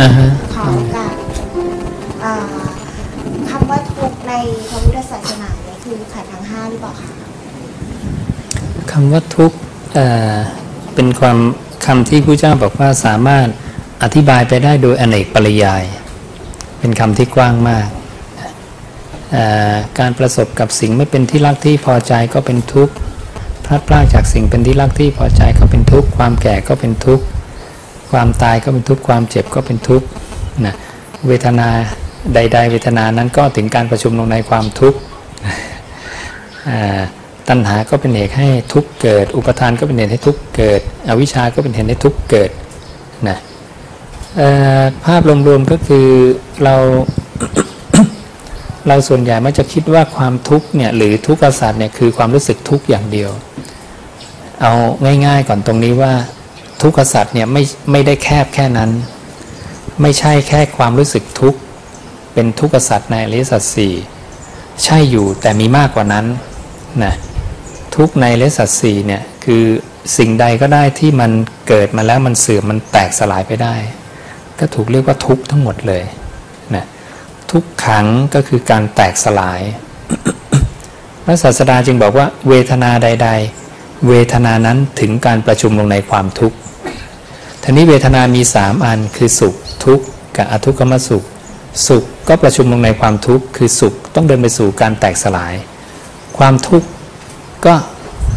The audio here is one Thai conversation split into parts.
นะฮะขอโอกาสเอ่อคำว่าทุกข์ในพระพุทธศาสนาเนี่ยคือขันธ์ทั้งห้าหรือเปล่าคะคำว่าทุกข์เอ่อเป็นความคำที่พระเจ้าบอกว่าสามารถอธิบายไปได้โดยอเนกปริยาย เป็นคำที่กว้างมากเอ่อการประสบกับสิ่งไม่เป็นที่รักที่พอใจก็เป็นทุกข์พลาดพลาดจากสิ่งเป็นที่รักที่พอใจก็เป็นทุกข์ความแก่ก็เป็นทุกข์ ความตายก็เป็นทุกข์ความเจ็บก็เป็นทุกข์นะเวทนาใด ๆ เวทนานั้นก็ถึงการประชุมลงในความทุกข์ตัณหาก็เป็นเหตุให้ทุกข์เกิด อุปทานก็เป็นเหตุให้ทุกข์เกิด อวิชชาก็เป็นเหตุให้ทุกข์เกิดนะภาพรวมๆก็คือเราเราส่วนใหญ่มักจะคิดว่าความทุกข์เนี่ยหรือทุกข์ศาสตร์เนี่ยคือความรู้สึกทุกข์อย่างเดียว เอาง่าย ๆ ก่อนตรงนี้ว่า ทุกข์ศาสตร์เนี่ยไม่ไม่ได้แคบแค่นั้น ไม่ใช่แค่ความรู้สึกทุกข์เป็นทุกข์ศาสตร์ในอริยสัจสี่ใช่อยู่แต่มีมากกว่านั้นนะทุกข์ในอริยสัจสี่เนี่ยคือสิ่งใดก็ได้ที่มันเกิดมาแล้วมันเสื่อมมันแตกสลายไปได้ ก็ถูกเรียกว่าทุกข์ทั้งหมดเลยนะทุกขังก็คือการแตกสลาย พระศาสดาจึงบอกว่าเวทนาใด ๆ เวทนานั้นถึงการประชุมลงในความทุกข์ทีนี้เวทนามีสามอันคือสุขทุกข์กับอทุกขมสุข สุขก็ประชุมลงในความทุกข์คือสุขต้องเดินไปสู่การแตกสลาย ความทุกข์ก็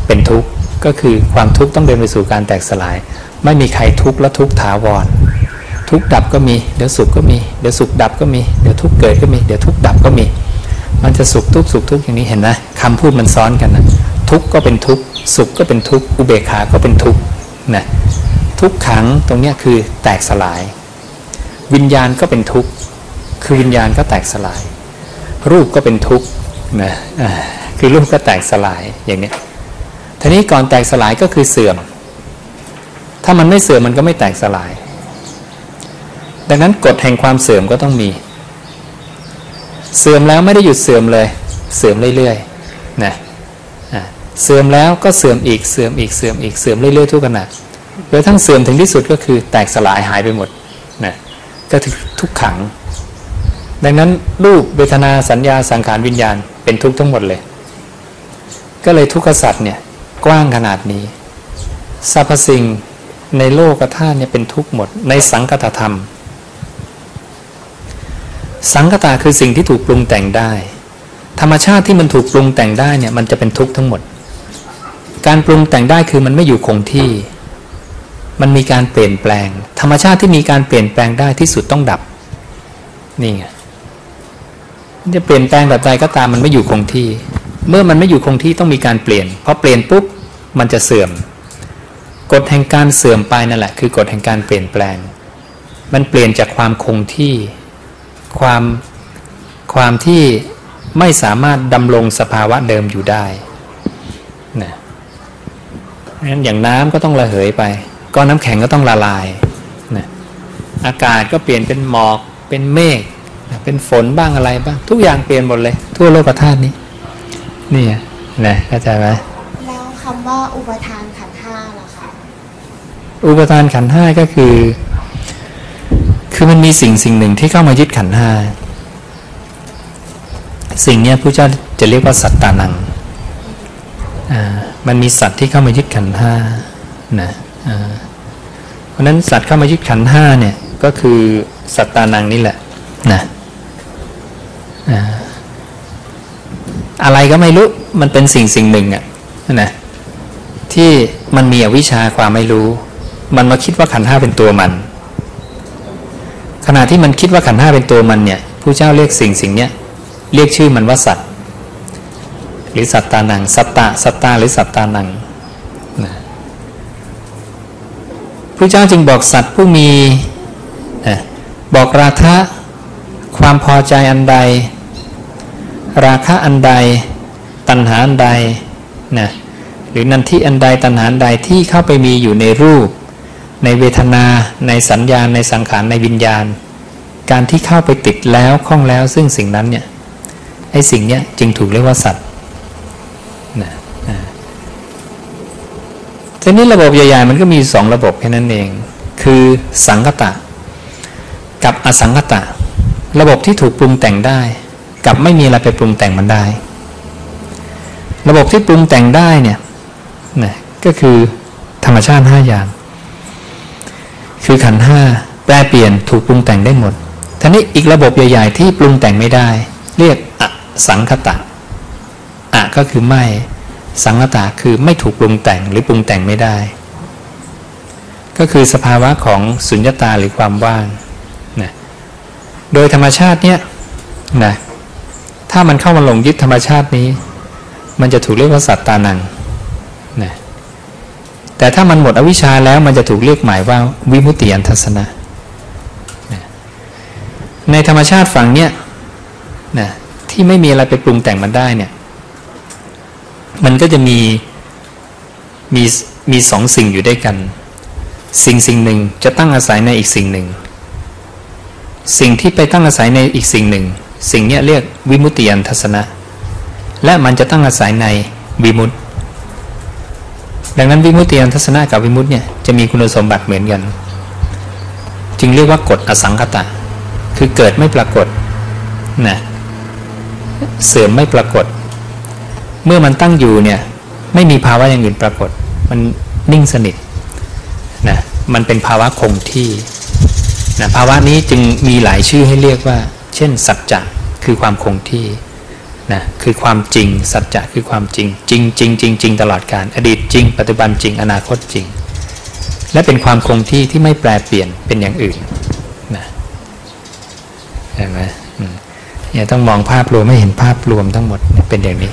เป็นทุกข์ก็คือความทุกข์ต้องเดินไปสู่การแตกสลาย ไม่มีใครทุกข์และทุกข์ถาวร ทุกข์ดับก็มีเดี๋ยวสุขก็มีเดี๋ยวสุขดับก็มีเดี๋ยวทุกข์เกิดก็มีเดี๋ยวทุกข์ดับก็มี มันจะสุขทุกข์สุขทุกข์อย่างนี้เห็นไหมคำพูดมันซ้อนกันนะ ทุกข์ก็เป็นทุกข์สุขก็เป็นทุกข์อุเบกขาก็เป็นทุกข์นะทุกขังตรงนี้คือแตกสลาย วิญญาณก็เป็นทุกข์คือวิญญาณก็แตกสลาย รูปก็เป็นทุกข์นะอ่าคือรูปก็แตกสลายอย่างนี้ทีนี้ก่อนแตกสลายก็คือเสื่อม ถ้ามันไม่เสื่อมมันก็ไม่แตกสลาย ดังนั้นกฎแห่งความเสื่อมก็ต้องมี เสื่อมแล้วไม่ได้หยุดเสื่อมเลย เสื่อมเรื่อยๆนะ เสื่อมแล้วก็เสื่อมอีกเสื่อมอีกเสื่อมอีกเสื่อมเรื่อยๆทุกขณะโดยทั้งเสื่อมถึงที่สุดก็คือแตกสลายหายไปหมดนะก็คือทุกขัง ดังนั้นรูปเวทนาสัญญาสังขารวิญญาณเป็นทุกข์ทั้งหมดเลย ก็เลยทุกขสัตว์เนี่ยกว้างขนาดนี้สรรพสิ่งในโลกธาตุเนี่ยเป็นทุกข์หมด ในสังคตธรรม สังคตาคือสิ่งที่ถูกปรุงแต่งได้ ธรรมชาติที่มันถูกปรุงแต่งได้เนี่ยมันจะเป็นทุกข์ทั้งหมด การปรุงแต่งได้คือมันไม่อยู่คงที่ มันมีการเปลี่ยนแปลง ธรรมชาติที่มีการเปลี่ยนแปลงได้ที่สุดต้องดับ นี่ไงจะเปลี่ยนแปลงแบบใดก็ตามมันไม่อยู่คงที่ เมื่อมันไม่อยู่คงที่ต้องมีการเปลี่ยนพอเปลี่ยนปุ๊บมันจะเสื่อม กฎแห่งการเสื่อมไปนั่นแหละ คือกฎแห่งการเปลี่ยนแปลง มันเปลี่ยนจากความคงที่ ความความที่ไม่สามารถดำรงสภาวะเดิมอยู่ได้นะ งั้นอย่างน้ำก็ต้องระเหยไป ก้อนน้ำแข็งก็ต้องละลายนะอากาศก็เปลี่ยนเป็นหมอกเป็นเมฆนะเป็นฝนบ้างอะไรบ้าง ทุกอย่างเปลี่ยนหมดเลย ทั่วโลกธาตุนี้นี่ไงนะเข้าใจไหมแล้วคำว่าอุปทานขันธ์ห้าล่ะคะอุปทานขันธ์ห้าก็คือ คือมันมีสิ่งสิ่งหนึ่งที่เข้ามายึดขันธ์ห้าสิ่งเนี้ยพระเจ้าจะเรียกว่าสัตตานังอ่า มันมีสัตว์ที่เข้ามายึดขันธ์ห้านะเพราะนั้นสัตว์เข้ามายึดขันธ์ห้าเนี่ยก็คือสัตตานังนี่แหละนะอะไรก็ไม่รู้มันเป็นสิ่งสิ่งหนึ่งอะนะที่มันมีอวิชชาความไม่รู้ มันมาคิดว่าขันธ์ห้าเป็นตัวมัน ขณะที่มันคิดว่าขันธ์ห้าเป็นตัวมันเนี่ยผู้เจ้าเรียกสิ่งสิ่งเนี้ยเรียกชื่อมันว่าสัตว์ หรือสัตตานัง สัตตะสัตตาหรือสัตตานังนะผู้เจ้าจึงบอกสัตว์ผู้มีนะบอกราคะความพอใจอันใด ราคะอันใด ตัณหาอันใดนะหรือนันทิอันใดตัณหาอันใดที่เข้าไปมีอยู่ในรูป ในเวทนา ในสัญญาณในสังขารในวิญญาณ การที่เข้าไปติดแล้วคล้องแล้วซึ่งสิ่งนั้นเนี่ยไอ้สิ่งเนี้ยจึงถูกเรียกว่าสัตว์ นะทีนี้ระบบใหญ่ๆมันก็มีสองระบบแค่นั้นเอง คือสังคตะ กับอสังคตะ ระบบที่ถูกปรุงแต่งได้ กับไม่มีอะไรไปปรุงแต่งมันได้ ระบบที่ปรุงแต่งได้เนี่ยนะก็คือธรรมชาติห้าอย่าง คือขันห้าแปรเปลี่ยนถูกปรุงแต่งได้หมดทีนี้อีกระบบใหญ่ ๆ ที่ปรุงแต่งไม่ได้ เรียกอสังคตะ อะก็คือไม่ สังคตะคือไม่ถูกปรุงแต่งหรือปรุงแต่งไม่ได้ ก็คือสภาวะของสุญญตาหรือความว่างนะโดยธรรมชาติเนี่ยนะถ้ามันเข้ามาหลงยึดธรรมชาตินี้ มันจะถูกเรียกว่าสัตตานังนะแต่ถ้ามันหมดอวิชชาแล้วมันจะถูกเรียกหมายว่าวิมุตติยันทัศนะนะในธรรมชาติฝั่งเนี้ยนะที่ไม่มีอะไรไปปรุงแต่งมันได้เนี่ย มันก็จะมีมีมีสองสิ่งอยู่ด้วยกัน สิ่งสิ่งหนึ่งจะตั้งอาศัยในอีกสิ่งหนึ่ง สิ่งที่ไปตั้งอาศัยในอีกสิ่งหนึ่ง สิ่งนี้เรียกวิมุตติยันทัศนะ และมันจะตั้งอาศัยในวิมุตติดังนั้นวิมุตติยันทัศนะกับวิมุตติเนี่ยจะมีคุณสมบัติเหมือนกัน จึงเรียกว่ากฎอสังคตะ คือเกิดไม่ปรากฏนะเสื่อมไม่ปรากฏ เมื่อมันตั้งอยู่เนี่ยไม่มีภาวะอย่างอื่นปรากฏ มันนิ่งสนิทนะมันเป็นภาวะคงที่นะภาวะนี้จึงมีหลายชื่อให้เรียกว่า เช่น สัจจะคือความคงที่นะคือความจริง สัจจะคือความจริง จริงจริงจริงจริงตลอดการอดีตจริง ปัจจุบันจริงอนาคตจริง และเป็นความคงที่ที่ไม่แปรเปลี่ยนเป็นอย่างอื่นนะเห็นไหมเนี่ยต้องมองภาพรวมไม่เห็นภาพรวมทั้งหมดเป็นอย่างนี้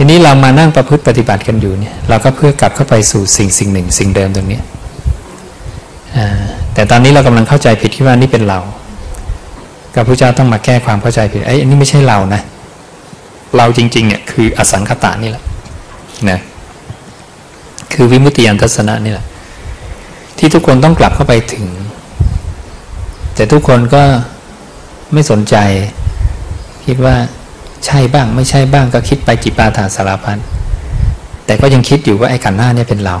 ทีนี้เรามานั่งประพฤติปฏิบัติกันอยู่เนี่ยเราก็เพื่อกลับเข้าไปสู่สิ่งสิ่งหนึ่ง สิ่งเดิมตรงนี้แต่ตอนนี้เรากำลังเข้าใจผิดคิดว่านี่เป็นเรา กับพระเจ้าต้องมาแก้ความเข้าใจผิดไอ้อันนี้ไม่ใช่เรานะ เราจริงๆเนี่ยคืออสังขตานี่แหละนะคือวิมุตติยันทัศนะนี่แหละ ที่ทุกคนต้องกลับเข้าไปถึง แต่ทุกคนก็ไม่สนใจคิดว่า ใช่บ้างไม่ใช่บ้างก็คิดไปจิปาถาสารพันแต่ก็ยังคิดอยู่ว่าไอ้ขันห้าเนี่ยเป็นเรา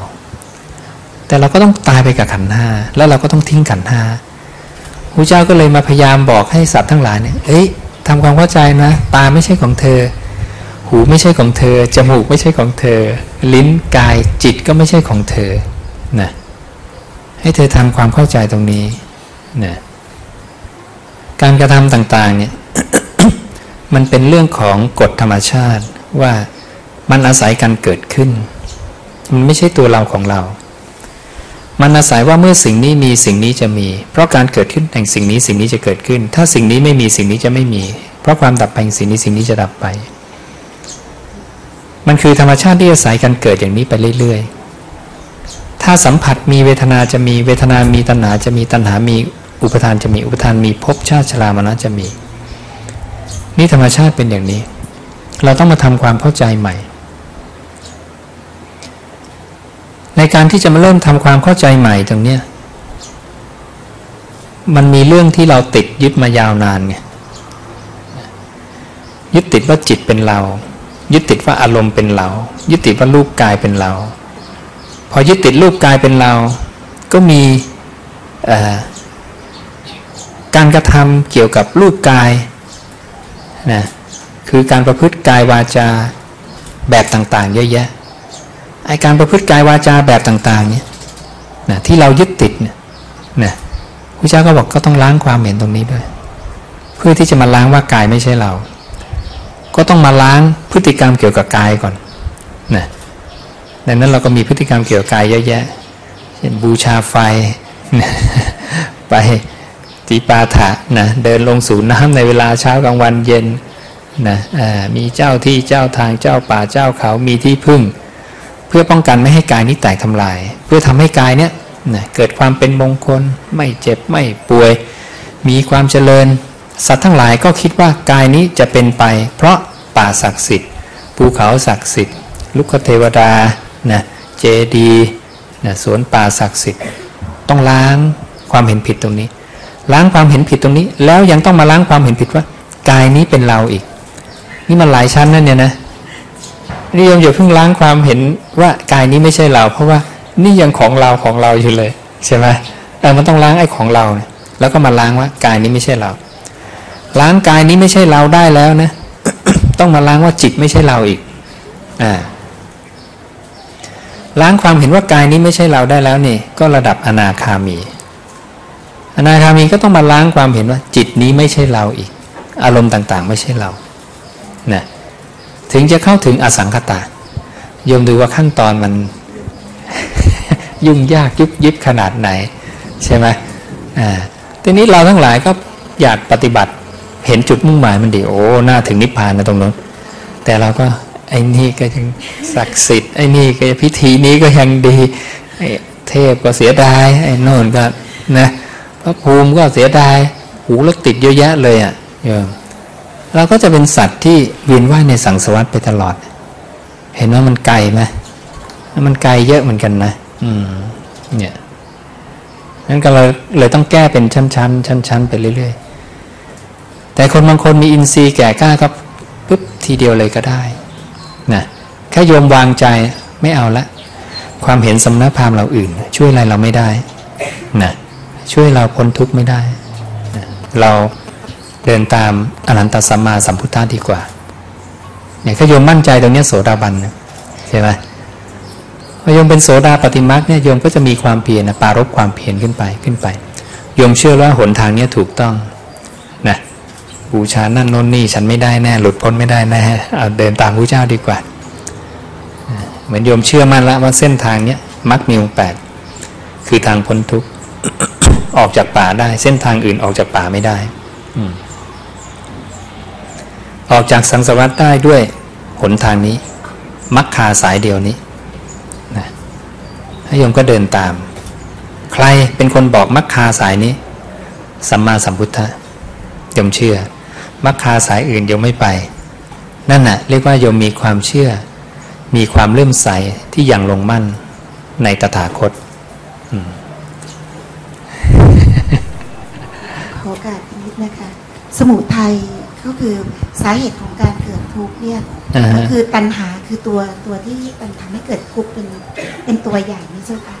แต่เราก็ต้องตายไปกับขันห้าแล้วเราก็ต้องทิ้งขันห้าพระเจ้าก็เลยมาพยายามบอกให้สัตว์ทั้งหลายเนี่ยเอ้ยทำความเข้าใจนะ ตาไม่ใช่ของเธอ หูไม่ใช่ของเธอ จมูกไม่ใช่ของเธอ ลิ้นกายจิตก็ไม่ใช่ของเธอนะให้เธอทำความเข้าใจตรงนี้นะการกระทำต่างๆเนี่ย มันเป็นเรื่องของกฎธรรมชาติว่ามันอาศัยการเกิดขึ้น มันไม่ใช่ตัวเราของเรา มันอาศัยว่าเมื่อสิ่งนี้มีสิ่งนี้จะมี เพราะการเกิดขึ้นแห่งสิ่งนี้สิ่งนี้จะเกิดขึ้น ถ้าสิ่งนี้ไม่มีสิ่งนี้จะไม่มี เพราะความดับไปสิ่งนี้สิ่งนี้จะดับไป มันคือธรรมชาติที่อาศัยการเกิดอย่างนี้ไปเรื่อย ๆ ถ้าสัมผัสมีเวทนาจะมีเวทนามีตัณหาจะมีตัณหามีอุปทานจะมีอุปทานมีภพชาติชรามรณะจะมี นี่ธรรมชาติเป็นอย่างนี้ เราต้องมาทำความเข้าใจใหม่ ในการที่จะมาเริ่มทำความเข้าใจใหม่ตรงเนี้ยมันมีเรื่องที่เราติดยึดมายาวนานไงยึดติดว่าจิตเป็นเรา ยึดติดว่าอารมณ์เป็นเรา ยึดติดว่ารูปกายเป็นเรา พอยึดติดรูปกายเป็นเรา ก็มีการกระทำเกี่ยวกับรูปกาย นะคือการประพฤติกายวาจาแบบต่างๆ เยอะแยะไอการประพฤติกายวาจาแบบต่างๆเนี่ยนะที่เรายึดติดเนี่ยนะพระเจ้าก็บอกก็ต้องล้างความเห็นตรงนี้ด้วย เพื่อที่จะมาล้างว่ากายไม่ใช่เรา ก็ต้องมาล้างพฤติกรรมเกี่ยวกับกายก่อนนะดังนั้นเราก็มีพฤติกรรมเกี่ยวกับกายเยอะแยะเช่นบูชาไฟ ไป ตีปาถะนะเดินลงสู่น้ำในเวลาเช้ากลางวันเย็นนะมีเจ้าที่เจ้าทางเจ้าป่าเจ้าเขามีที่พึ่ง เพื่อป้องกันไม่ให้กายนี้แตกทำลาย เพื่อทำให้กายเนี้ยนะเกิดความเป็นมงคล ไม่เจ็บไม่ป่วย มีความเจริญ สัตว์ทั้งหลายก็คิดว่ากายนี้จะเป็นไป เพราะป่าศักดิ์สิทธิ์ภูเขาศักดิ์สิทธิ์ลุกเทวดานะเจดีนะสวนป่าศักดิ์สิทธิ์ ต้องล้างความเห็นผิดตรงนี้ ล้างความเห็นผิดตรงนี้ แล้วยังต้องมาล้างความเห็นผิดว่ากายนี้เป็นเราอีก นี่มันหลายชั้นนั่นเนี่ยนะนี่ยมอย่าเพิ่งล้างความเห็นว่ากายนี้ไม่ใช่เรา เพราะว่านี่ยังของเราของเราอยู่เลยใช่ไหมแต่มันต้องล้างไอ้ของเราแล้วก็มาล้างว่ากายนี้ไม่ใช่เรา ล้างกายนี้ไม่ใช่เราได้แล้วนะ ต้องมาล้างว่าจิตไม่ใช่เราอีกอ่าล้างความเห็นว่ากายนี้ไม่ใช่เราได้แล้วนี่ ก็ระดับอนาคามี อนาคามีก็ต้องมาล้างความเห็นว่า จิตนี้ไม่ใช่เราอีก อารมณ์ต่างๆ ไม่ใช่เรานะถึงจะเข้าถึงอสังคตาโยมดูว่าขั้นตอนมัน ยุ่งยากยุบยิบขนาดไหน ใช่ไหมอ่าทีนี้เราทั้งหลายก็อยากปฏิบัติเห็นจุดมุ่งหมายมันดีโอ้น่าถึงนิพพานนะตรงนั้น แต่เราก็ไอ้นี่ก็ยังศักดิ์สิทธิ์ไอ้นี่ก็พิธีนี้ก็ยังดีไอ้เทพก็เสียดายไอ้โน่นก็นะ ระภูมิก็เสียดายหูแล้วติดเยอะแยะเลยอะ่ะโยมเราก็จะเป็นสัตว์ที่เวียนว่ายในสังสารวัฏไปตลอด เห็นว่ามันไกลไหมมันไกลเยอะเหมือนกันนะ อืม เนี่ยนั้นก็เราเลยต้องแก้เป็นชั้นๆชั้นๆไปเรื่อย ๆ แต่คนบางคนมีอินทรีย์แก่กล้าก็ปุ๊บทีเดียวเลยก็ได้นะแค่โยมวางใจไม่เอาละ ความเห็นสำนักพามเราอื่น ช่วยอะไรเราไม่ได้นะ ช่วยเราพ้นทุกข์ไม่ได้ เราเดินตามอนันตสัมมาสัมพุทธะดีกว่าเนี่ยถ้าโยมมั่นใจตรงนี้โสดาบันนะใช่ไหมพอโยมเป็นโสดาปฏิมักเนี่ยโยมก็จะมีความเพียรนะปารบความเพียรขึ้นไปขึ้นไปโยมเชื่อว่าหนทางเนี้ยถูกต้องนะบูชานั่นโน่นนี่ฉันไม่ได้แน่ หลุดพ้นไม่ได้แน่เอาเดินตามพระเจ้าดีกว่า เหมือนโยมเชื่อมั่นแล้วว่าเส้นทางเนี้ยมักมีองแปดคือทางพ้นทุกข์ ออกจากป่าได้ เส้นทางอื่นออกจากป่าไม่ได้อออกจากสังสารวัฏได้ด้วยหนทางนี้มักคาสายเดียวนี้นะให้โยมก็เดินตาม ใครเป็นคนบอกมักคาสายนี้สัมมาสัมพุทธะโยมเชื่อมักคาสายอื่นโยมไม่ไป นั่นน่ะ เรียกว่าโยมมีความเชื่อ มีความเลื่อมใสที่ยังลงมั่นในตถาคต อืม ขอโอกาส นิดนะคะ สมุทัยก็คือสาเหตุของการเกิดทุกข์เนี่ยอ่าฮะ ก็คือตัณหาคือตัวตัวที่มันทำให้เกิดทุกข์เป็นเป็นตัวใหญ่นี่เจ้าค่ะ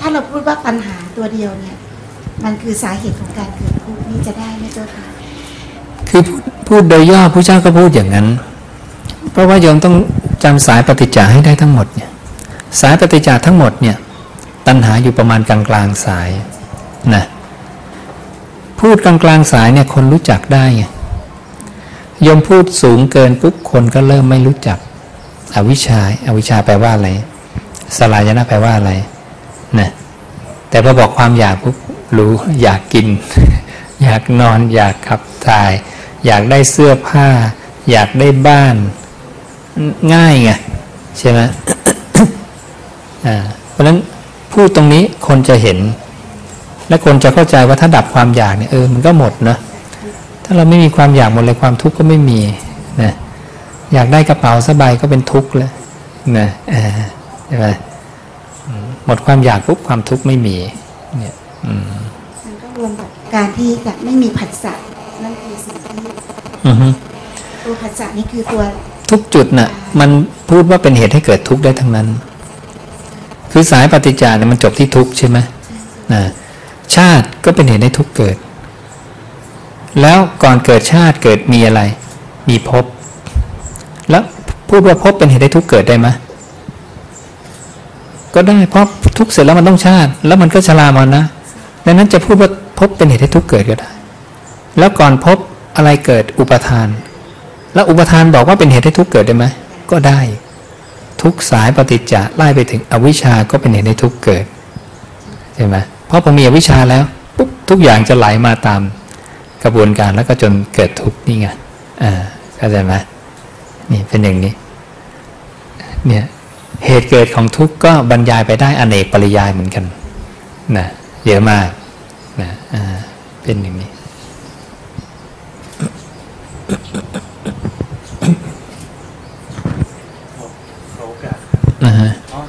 ถ้าเราพูดว่าปัญหาตัวเดียวเนี่ย มันคือสาเหตุของการเกิดทุกข์นี่จะได้ไหมเจ้าค่ะ คือพูดพูดโดยย่อพระเจ้าก็พูดอย่างนั้น เพราะว่าโยมต้องจำสายปฏิจจาให้ได้ทั้งหมดเนี่ยสายปฏิจจาทั้งหมดเนี่ยตัณหาอยู่ประมาณกลางกลางๆสายนะ พูดกลางกลางๆสายเนี่ยคนรู้จักได้ไงยมพูดสูงเกินปุ๊บคนก็เริ่มไม่รู้จัก อวิชชาอวิชชาแปลว่าอะไร สลายนะแปลว่าอะไรนะแต่พอบอกความอยากปุ๊บรู้อยากกิน อยากนอนอยากขับถ่าย อยากได้เสื้อผ้า อยากได้บ้าน ง่ายไงใช่ไหมอ่าเพราะนั้นพูดตรงนี้คนจะเห็น และคนจะเข้าใจว่าถ้าดับความอยากเนี่ยเออมันก็หมดนะถ้าเราไม่มีความอยากหมดเลยความทุกข์ก็ไม่มีนะอยากได้กระเป๋าสบายก็เป็นทุกข์แล้วนะอ่าใช่ไหมอืมหมดความอยากปุ๊บความทุกข์ไม่มีเนี่ยอืมมันก็รวมกับการที่จะไม่มีผัสสะนั่นคือสิ่งที่อือฮึตัวผัสสะนี่คือตัวทุกจุดน่ะ มันพูดว่าเป็นเหตุให้เกิดทุกข์ได้ทั้งนั้น คือสายปฏิจจาเนี่ยมันจบที่ทุกข์ใช่ไหมนะ ชาติก็เป็นเหตุให้ทุกเกิด แล้วก่อนเกิดชาติเกิดมีอะไร มีภพแล้วพูดว่าภพเป็นเหตุให้ทุกเกิดได้ไหมก็ได้เพราะทุกเสร็จแล้วมันต้องชาติ แล้วมันก็ชรามันนะดังนั้นจะพูดว่าภพเป็นเหตุให้ทุกเกิดก็ได้ แล้วก่อนภพอะไรเกิดอุปทาน แล้วอุปทานบอกว่าเป็นเหตุให้ทุกเกิดได้ไหมก็ได้ ทุกสายปฏิจจะไล่ไปถึงอวิชชาก็เป็นเหตุให้ทุกเกิดใช่ไหม เพราะพอมีอวิชชาแล้วปุ๊บทุกอย่างจะไหลมาตามกระบวนการแล้วก็จนเกิดทุกข์นี่ไงอ่าเข้าใจไหมนี่เป็นอย่างนี้เนี่ยเหตุเกิดของทุกข์ก็บรรยายไปได้อเนกปริยายเหมือนกันนะเยอะมากนะอ่าเป็นอย่างนี้ ขอโอกาส นะฮะ อ๋อ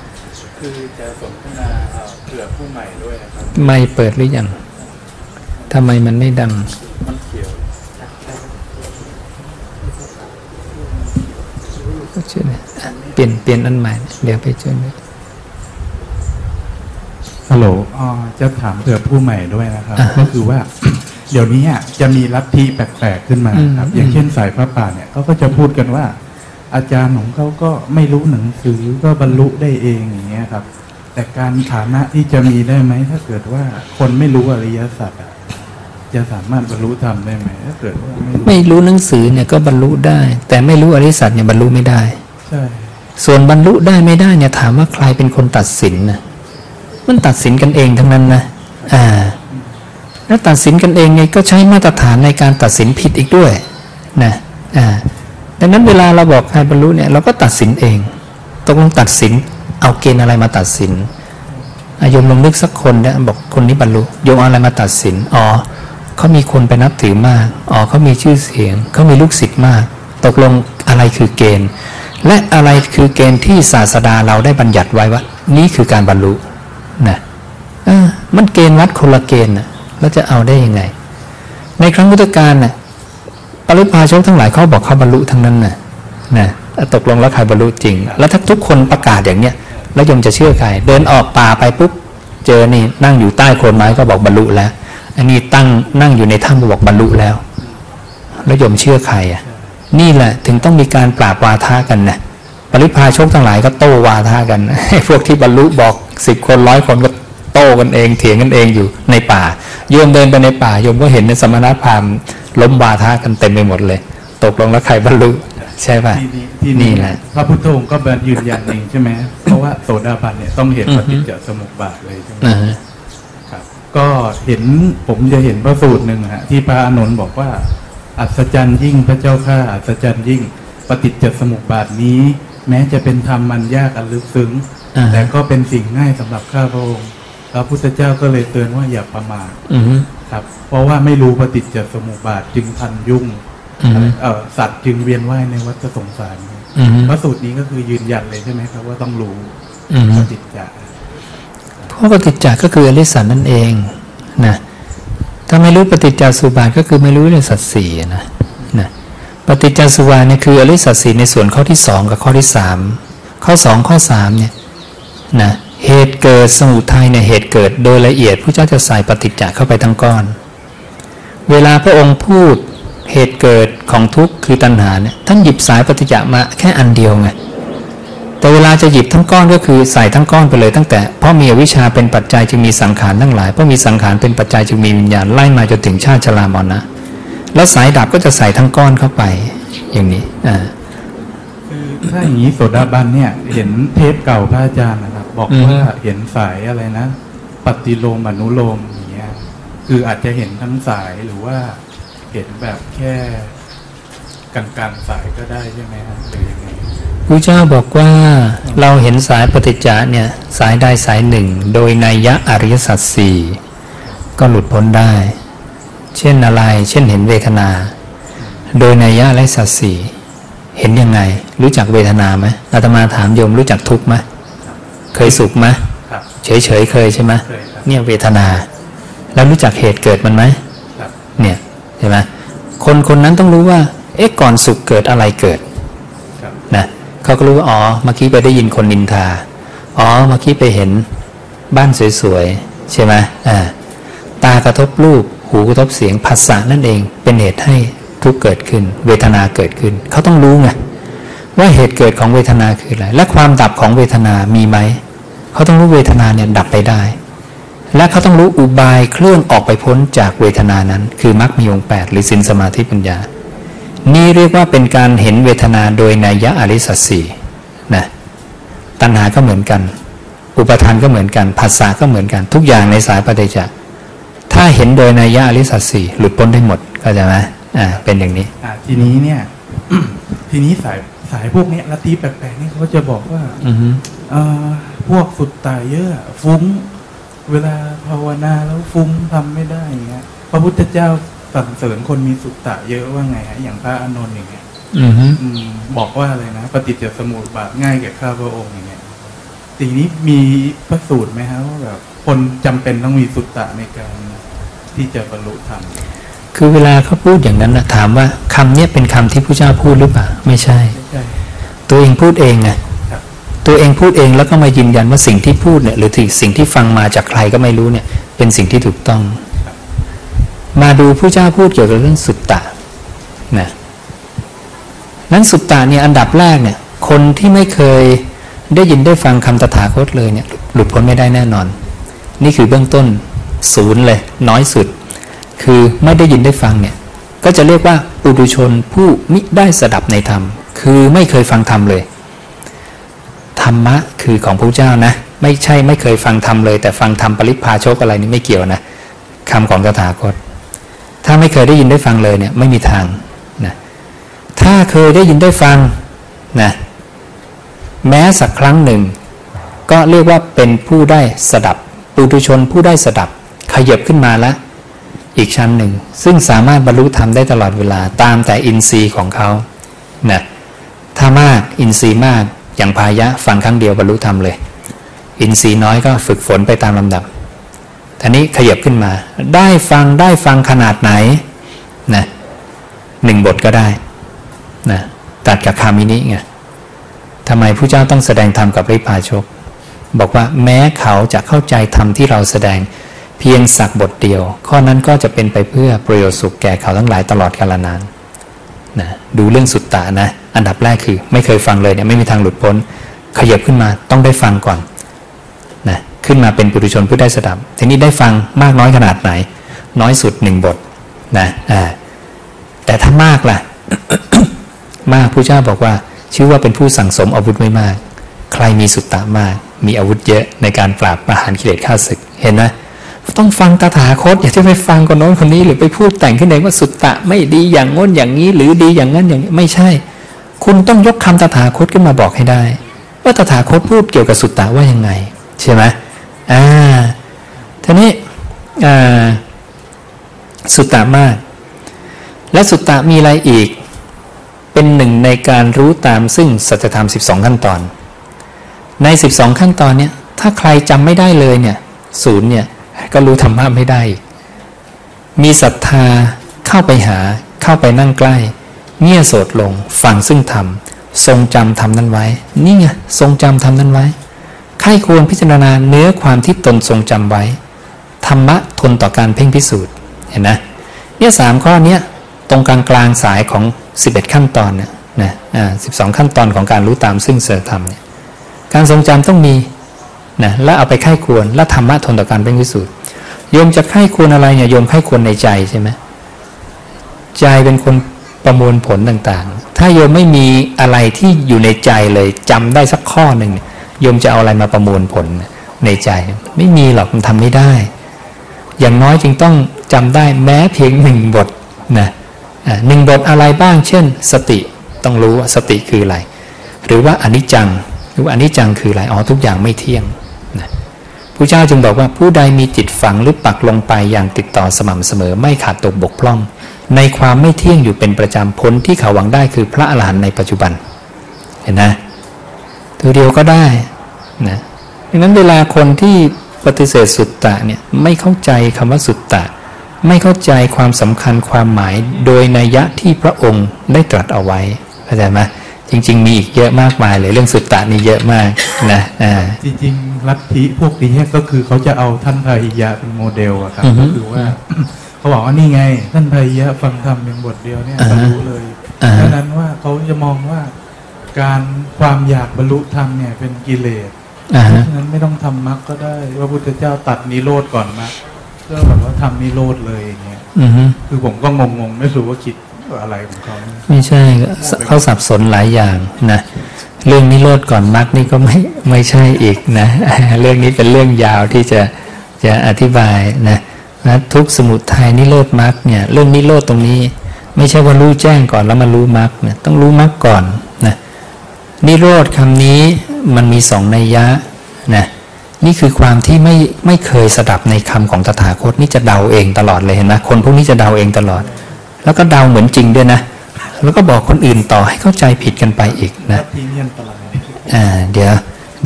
คือจะสนทนาเอ่อเผื่อผู้ใหม่ด้วยนะครับ ไม่เปิดหรือยังทำไมมันไม่ดังมันเขียวช่วยหน่อยอะเปลี่ยนเปลี่ยนอันใหม่ เดี๋ยวไปช่วยหน่อยฮัลโหลอ่าจะถามเผื่อผู้ใหม่ด้วยนะครับอ่าฮะก็คือว่า เดี๋ยวนี้อะจะมีลัทธิแปลกๆขึ้นมาครับอืมอย่างเช่นสายพระป่าเนี่ยเขาก็จะพูดกันว่า อาจารย์ของเขาก็ไม่รู้หนังสือก็บรรลุได้เองอย่างเงี้ยครับ แต่การฐานะที่จะมีได้ไหม ถ้าเกิดว่าคนไม่รู้อริยสัจอะจะสามารถบรรลุธรรมได้ไหมถ้าเกิดว่าไม่รู้ไม่รู้หนังสือเนี่ยก็บรรลุได้ แต่ไม่รู้อริยสัจเนี่ยบรรลุไม่ได้ใช่ส่วนบรรลุได้ไม่ได้เนี่ยถามว่าใครเป็นคนตัดสินนะมันตัดสินกันเองทั้งนั้นนะอ่า แล้วตัดสินกันเองไงก็ใช้มาตรฐานในการตัดสินผิดอีกด้วยนะอ่าดังนั้นเวลาเราบอกใครบรรลุเนี่ยเราก็ตัดสินเองตกลงตัดสิน เอาเกณฑ์อะไรมาตัดสินอาโยมลองนึกสักคนนี่ยบอกคนนี้บรรลุโยมอะไรมาตัดสินอ๋อเขามีคนไปนับถือมากอ๋อเขามีชื่อเสียงเขามีลูกศิษย์มาก ตกลงอะไรคือเกณฑ์ และอะไรคือเกณฑ์ที่ศาสดาเราได้บัญญัติไว้ว่า นี่คือการบรรลุนะมันเกณฑ์วัดคนละเกณฑ์นะแล้วจะเอาได้ยังไง ในครั้งพุทธกาลน่ะปริพาชกทั้งหลายเขาบอกเขาบรรลุทั้งนั้นน่ะนะตกลงแล้วใครบรรลุจริง แล้วถ้าทุกคนประกาศอย่างเนี้ย แล้วยมจะเชื่อใคร เดินออกป่าไปปุ๊บ เจอนี่นั่งอยู่ใต้โคนไม้ก็บอกบรรลุแล้ว อันนี้ตั้งนั่งอยู่ในถ้ำบอกบรรลุแล้ว แล้วยมเชื่อใครอะ นี่แหละถึงต้องมีการปราบวาทะกันนะปริพาชกทั้งหลายก็โต้วาทะกัน พวกที่บรรลุบอกสิบคนร้อยคนก็โต้กันเองเถียงกันเองอยู่ในป่า โยมเดินไปในป่าโยมก็เห็นในสมณพราหมณ์ล้มวาทะกันเต็มไปหมดเลย ตกลงแล้วใครบรรลุ ใช่ป่ะที่นี้ที่นี่นี่แหละพระพุทธองค์ก็ยืนยันเองใช่ไหมเพราะว่าโสดาบันเนี่ยต้องเห็นอือปฮึฏิจจสมุปบาทเลยใช่ไหมนะฮะครับ ก็เห็นผมจะเห็นพระสูตรหนึ่งฮะที่พระอานนท์บอกว่า อัศจรรย์ยิ่งพระเจ้าข้าอัศจรรย์ยิ่งปฏิจจสมุปบาทนี้ แม้จะเป็นธรรมมันยากอันลึกซึ้งอ่าแต่ก็เป็นสิ่งง่ายสำหรับข้าพระองค์พระพุทธเจ้าก็เลยเตือนว่าอย่าประมาทอือฮึครับ เพราะว่าไม่รู้ปฏิจจสมุปบาทจึงพันยุ่งอือฮึ เอ่อสัตว์จึงเวียนว่ายในวัฏสงสารอือฮึพระสูตรนี้ก็คือยืนยันเลยใช่ไหมครับว่าต้องรู้อือฮึปฏิจจาเพราะปฏิจจาก็คืออริสันนั่นเองนะถ้าไม่รู้ปฏิจจสุบาทก็คือไม่รู้เรื่องสัตว์สี่นะนะปฏิจจสุบาทเนี่ยคืออริสัตสี่ในส่วนข้อที่สองกับข้อที่สามข้อสองข้อสามเนี่ยนะเหตุเกิดสมุทัยเนี่ยเหตุเกิดโดยละเอียดพระเจ้าจะใส่ปฏิจจเข้าไปทั้งก้อน เวลาพระองค์พูด เหตุเกิดของทุกข์คือตัณหาเนี่ยท่านหยิบสายปฏิจจมาแค่อันเดียวไงแต่เวลาจะหยิบทั้งก้อนก็คือใส่ทั้งก้อนไปเลยตั้งแต่เพราะมีอวิชชาเป็นปัจจัยจึงมีสังขารทั้งหลายเพราะมีสังขารเป็นปัจจัยจึงมีวิญญาณไล่มาจนถึงชาติชรามรณะแล้วสายดับก็จะใส่ทั้งก้อนเข้าไปอย่างนี้อ่าคือถ้าอย่างนี้โสดาบันเนี่ยเห็นเทปเก่าพระอาจารย์นะครับ บอกว่าเห็นสายอะไรนะ ปฏิโลมอนุโลมอย่างเงี้ยคืออาจจะเห็นทั้งสายหรือว่า เห็นแบบแค่กลางๆสายก็ได้ใช่ไหมครับหรือยังไงพระเจ้าบอกว่าเราเห็นสายปฏิจจาเนี่ยสายใดสายหนึ่ง โดยนัยยะอริยสัจสี่ก็หลุดพ้นได้ เช่นอะไร เช่นเห็นเวทนา โดยนัยยะอริยสัจสี่เห็นยังไง รู้จักเวทนาไหมอาตมาถามโยมรู้จักทุกข์ไหมเคยสุขไหมครับเฉยๆเคยใช่ไหมเคยครับเนี่ยเวทนา แล้วรู้จักเหตุเกิดมันไหมครับเนี่ย ใช่ไหมคนคนนั้นต้องรู้ว่า เอ๊ะก่อนสุขเกิดอะไรเกิดครับนะเขาก็รู้ว่าอ๋อเมื่อกี้ไปได้ยินคนนินทาอ๋อเมื่อกี้ไปเห็นบ้านสวยๆใช่ไหมอ่าตากระทบรูปหูกระทบเสียงภาษานั่นเอง เป็นเหตุให้ทุกข์เกิดขึ้น เวทนาเกิดขึ้น เขาต้องรู้ไงว่าเหตุเกิดของเวทนาคืออะไรและความดับของเวทนามีไหมเขาต้องรู้เวทนาเนี่ยดับไปได้ และเขาต้องรู้อุบายเครื่องออกไปพ้นจากเวทนานั้น คือมรรคมีองค์แปดหรือสินสมาธิปัญญา นี่เรียกว่าเป็นการเห็นเวทนาโดยนัยยะอริสัตสีนะตัณหาก็เหมือนกัน อุปทานก็เหมือนกันภาษาก็เหมือนกัน ทุกอย่างในสายปฏิจจ์ถ้าเห็นโดยนัยยะอริสัตสีหลุดพ้นได้หมดเข้าใจไหมอ่าเป็นอย่างนี้อ่าทีนี้เนี่ยทีนี้สายสายพวกเนี้ยลัทธิแปลกๆนี่เขาจะบอกว่าอือฮึเอ่อพวกสุดตายเยอะ ฟุ้ง เวลาภาวนาแล้วฟุ้งทำไม่ได้อย่างเงี้ยพระพุทธเจ้าสรรเสริญคนมีสุตตะเยอะว่าไงฮะอย่างพระอานนท์อย่างเงี้ยอือฮึอืมบอกว่าอะไรนะปฏิจจสมุปบาทง่ายแก่ข้าพระองค์อย่างเงี้ยทีนี้มีพระสูตรไหมฮะว่าแบบคนจำเป็นต้องมีสุตตะในการที่จะบรรลุธรรมคือเวลาเขาพูดอย่างนั้นนะถามว่าคำเนี้ยเป็นคำที่พระเจ้าพูดหรือเปล่า ไม่ใช่ไม่ใช่ตัวเองพูดเองไงครับ ตัวเองพูดเองแล้วก็มายืนยันว่าสิ่งที่พูดเนี่ยหรือสิ่งที่ฟังมาจากใครก็ไม่รู้เนี่ยเป็นสิ่งที่ถูกต้อง มาดูผู้เจ้าพูดเกี่ยวกับเรื่องสุตตะนะนั้นสุตตะเนี่ยอันดับแรกเนี่ยคนที่ไม่เคยได้ยินได้ฟังคำตถาคตเลยเนี่ยหลุดพ้นไม่ได้แน่นอน นี่คือเบื้องต้นศูนย์เลยน้อยสุด คือไม่ได้ยินได้ฟังเนี่ยก็จะเรียกว่าปุถุชนผู้มิได้สดับในธรรม คือไม่เคยฟังธรรมเลย ธรรมะคือของพระเจ้านะ ไม่ใช่ไม่เคยฟังธรรมเลย แต่ฟังธรรมปริพาชกอะไรนี่ไม่เกี่ยวนะคำของตถาคต ถ้าไม่เคยได้ยินได้ฟังเลยเนี่ยไม่มีทางนะถ้าเคยได้ยินได้ฟังนะแม้สักครั้งหนึ่ง ก็เรียกว่าเป็นผู้ได้สดับปุถุชนผู้ได้สดับขยับขึ้นมาแล้วอีกชั้นหนึ่ง ซึ่งสามารถบรรลุธรรมได้ตลอดเวลาตามแต่อินทรีย์ของเขานะถ้ามากอินทรีย์มาก อย่างพายะฟังครั้งเดียวบรรลุธรรมเลย อินทรีย์น้อยก็ฝึกฝนไปตามลำดับทีนี้ขยับขึ้นมา ได้ฟังได้ฟังขนาดไหนนะหนึ่งบทก็ได้นะตัดกับคามินิไงทำไมผู้เจ้าต้องแสดงธรรมกับริพาชก บอกว่าแม้เขาจะเข้าใจธรรมที่เราแสดงเพียงสักบทเดียว ข้อนั้นก็จะเป็นไปเพื่อประโยชน์สุขแก่เขาทั้งหลายตลอดกาลนานนะดูเรื่องสุตตะนะ อันดับแรกคือ ไม่เคยฟังเลยเนี่ยไม่มีทางหลุดพ้น ขยับขึ้นมาต้องได้ฟังก่อนนะขึ้นมาเป็นปุถุชนผู้ได้สดับ ทีนี้ได้ฟังมากน้อยขนาดไหน น้อยสุดหนึ่งบทนะอ่าแต่ถ้ามากล่ะ มากผู้เจ้าบอกว่า ชื่อว่าเป็นผู้สั่งสมอาวุธไม่มาก ใครมีสุตตะมาก มีอาวุธเยอะในการปราบประหารกิเลสข้าศึกเห็นไหมต้องฟังตถาคตอย่าที่ไปฟังคนโน้นคนนี้หรือไปพูดแต่งขึ้นเองว่าสุตตะไม่ดีอย่างง้นอย่างนี้ หรือดีอย่างนั้นอย่างนี้ไม่ใช่ คุณต้องยกคำตถาคตขึ้นมาบอกให้ได้ ว่าตถาคตพูดเกี่ยวกับสุตตะว่ายังไง ใช่ไหมอ่าทีนี้อ่าสุตตะมาก และสุตตะมีอะไรอีก เป็นหนึ่งในการรู้ตามซึ่งสัจธรรม 12 ขั้นตอน ใน 12 ขั้นตอนเนี้ยถ้าใครจำไม่ได้เลยเนี่ยศูนย์เนี่ยก็รู้ธรรมะไม่ได้ มีศรัทธาเข้าไปหาเข้าไปนั่งใกล้ เงี่ยโสดลงฟังซึ่งธรรมทรงจำธรรมนั้นไว้ นี่ไงทรงจำธรรมนั้นไว้ใครควรพิจารณาเนื้อความที่ตนทรงจำไว้ ธรรมะทนต่อการเพ่งพิสูจน์เห็นนะเนี่ยสามข้อเนี้ยตรงกลางกลางสายของ 11 ขั้นตอนเนี่ยนะอ่าสิขั้นตอนของการรู้ตามซึ่งเสธรรมเนี่ยการทรงจำต้องมีนะแล้วเอาไปไข้ควรแล้วธรรมะทนต่อการเพ่งพิสูจน์โยมจะไข้ควรอะไรเนี่ยโยมไข้ควรในใจใช่ไหมใจเป็นคน ประมวลผลต่างๆ ถ้าโยมไม่มีอะไรที่อยู่ในใจเลยจำได้สักข้อหนึ่งโยมจะเอาอะไรมาประมวลผลในใจ ไม่มีหรอกมันทำไม่ได้ อย่างน้อยจึงต้องจำได้แม้เพียงหนึ่งบทนะหนึ่งบทอะไรบ้าง เช่น สติต้องรู้ว่าสติคืออะไร หรือว่าอนิจจังหรือว่าอนิจจังคืออะไรอ๋อทุกอย่างไม่เที่ยงนะผู้เจ้าจึงบอกว่าผู้ใดมีจิตฝังหรือปักลงไปอย่างติดต่อสม่ำเสมอไม่ขาดตกบกพร่อง ในความไม่เที่ยงอยู่เป็นประจำพ้นที่เขาหวังได้คือพระอรหันต์ในปัจจุบัน เห็นนะตัวเดียวก็ได้นะดังนั้นเวลาคนที่ปฏิเสธสุตตะเนี่ยไม่เข้าใจคำว่าสุตตะ ไม่เข้าใจความสำคัญความหมายโดยนัยยะที่พระองค์ได้ตรัสเอาไว้เข้าใจไหมจริง ๆ มีอีกเยอะมากมายเลยเรื่องสุตตะนี่เยอะมากนะอ่าจริงๆลัทธิพวกนี้ก็คือเขาจะเอาท่านพาหิยะเป็นโมเดลอะครับอือฮึก็คือว่า เขาบอกว่านี่ไง ท่านพาหิยะฟังธรรมเพียงบทเดียวเนี่ยอ่าบรฮะรลุเลยอ่าฮะดังนั้นว่าเขาจะมองว่าการความอยากบรรลุธรรมเนี่ยเป็นกิเลสอ่าเพฮะราะฉะนั้นไม่ต้องทำมรรคก็ได้พระพุทธเจ้าตัดนิโรธก่อนมรรคเพื่อแบบว่าทำนิโรธเลยอย่างเงี้ยอือฮึคือผมก็งงๆไม่รู้ว่าคิดอะไรของเขาเนี่ยไม่ใช่เขาสับสนหลายอย่างนะเรื่องนิโรธก่อนมรรคนี่ก็ไม่ไม่ใช่อีกนะ เรื่องนี้เป็นเรื่องยาวที่จะจะอธิบายนะ นะทุกข์สมุทัยนิโรธมรรคเนี่ยเรื่องนิโรธตรงนี้ ไม่ใช่ว่ารู้แจ้งก่อนแล้วมารู้มรรคเนี่ยต้องรู้มรรคก่อนนะนิโรธคำนี้มันมีสองนัยยะนะนี่คือความที่ไม่ไม่เคยสดับในคำของตถาคตนี่จะเดาเองตลอดเลยเห็นไหมคนพวกนี้จะเดาเองตลอด แล้วก็เดาเหมือนจริงด้วยนะ แล้วก็บอกคนอื่นต่อให้เข้าใจผิดกันไปอีกลันะทธินี่อันตรายอ่าเดี๋ยว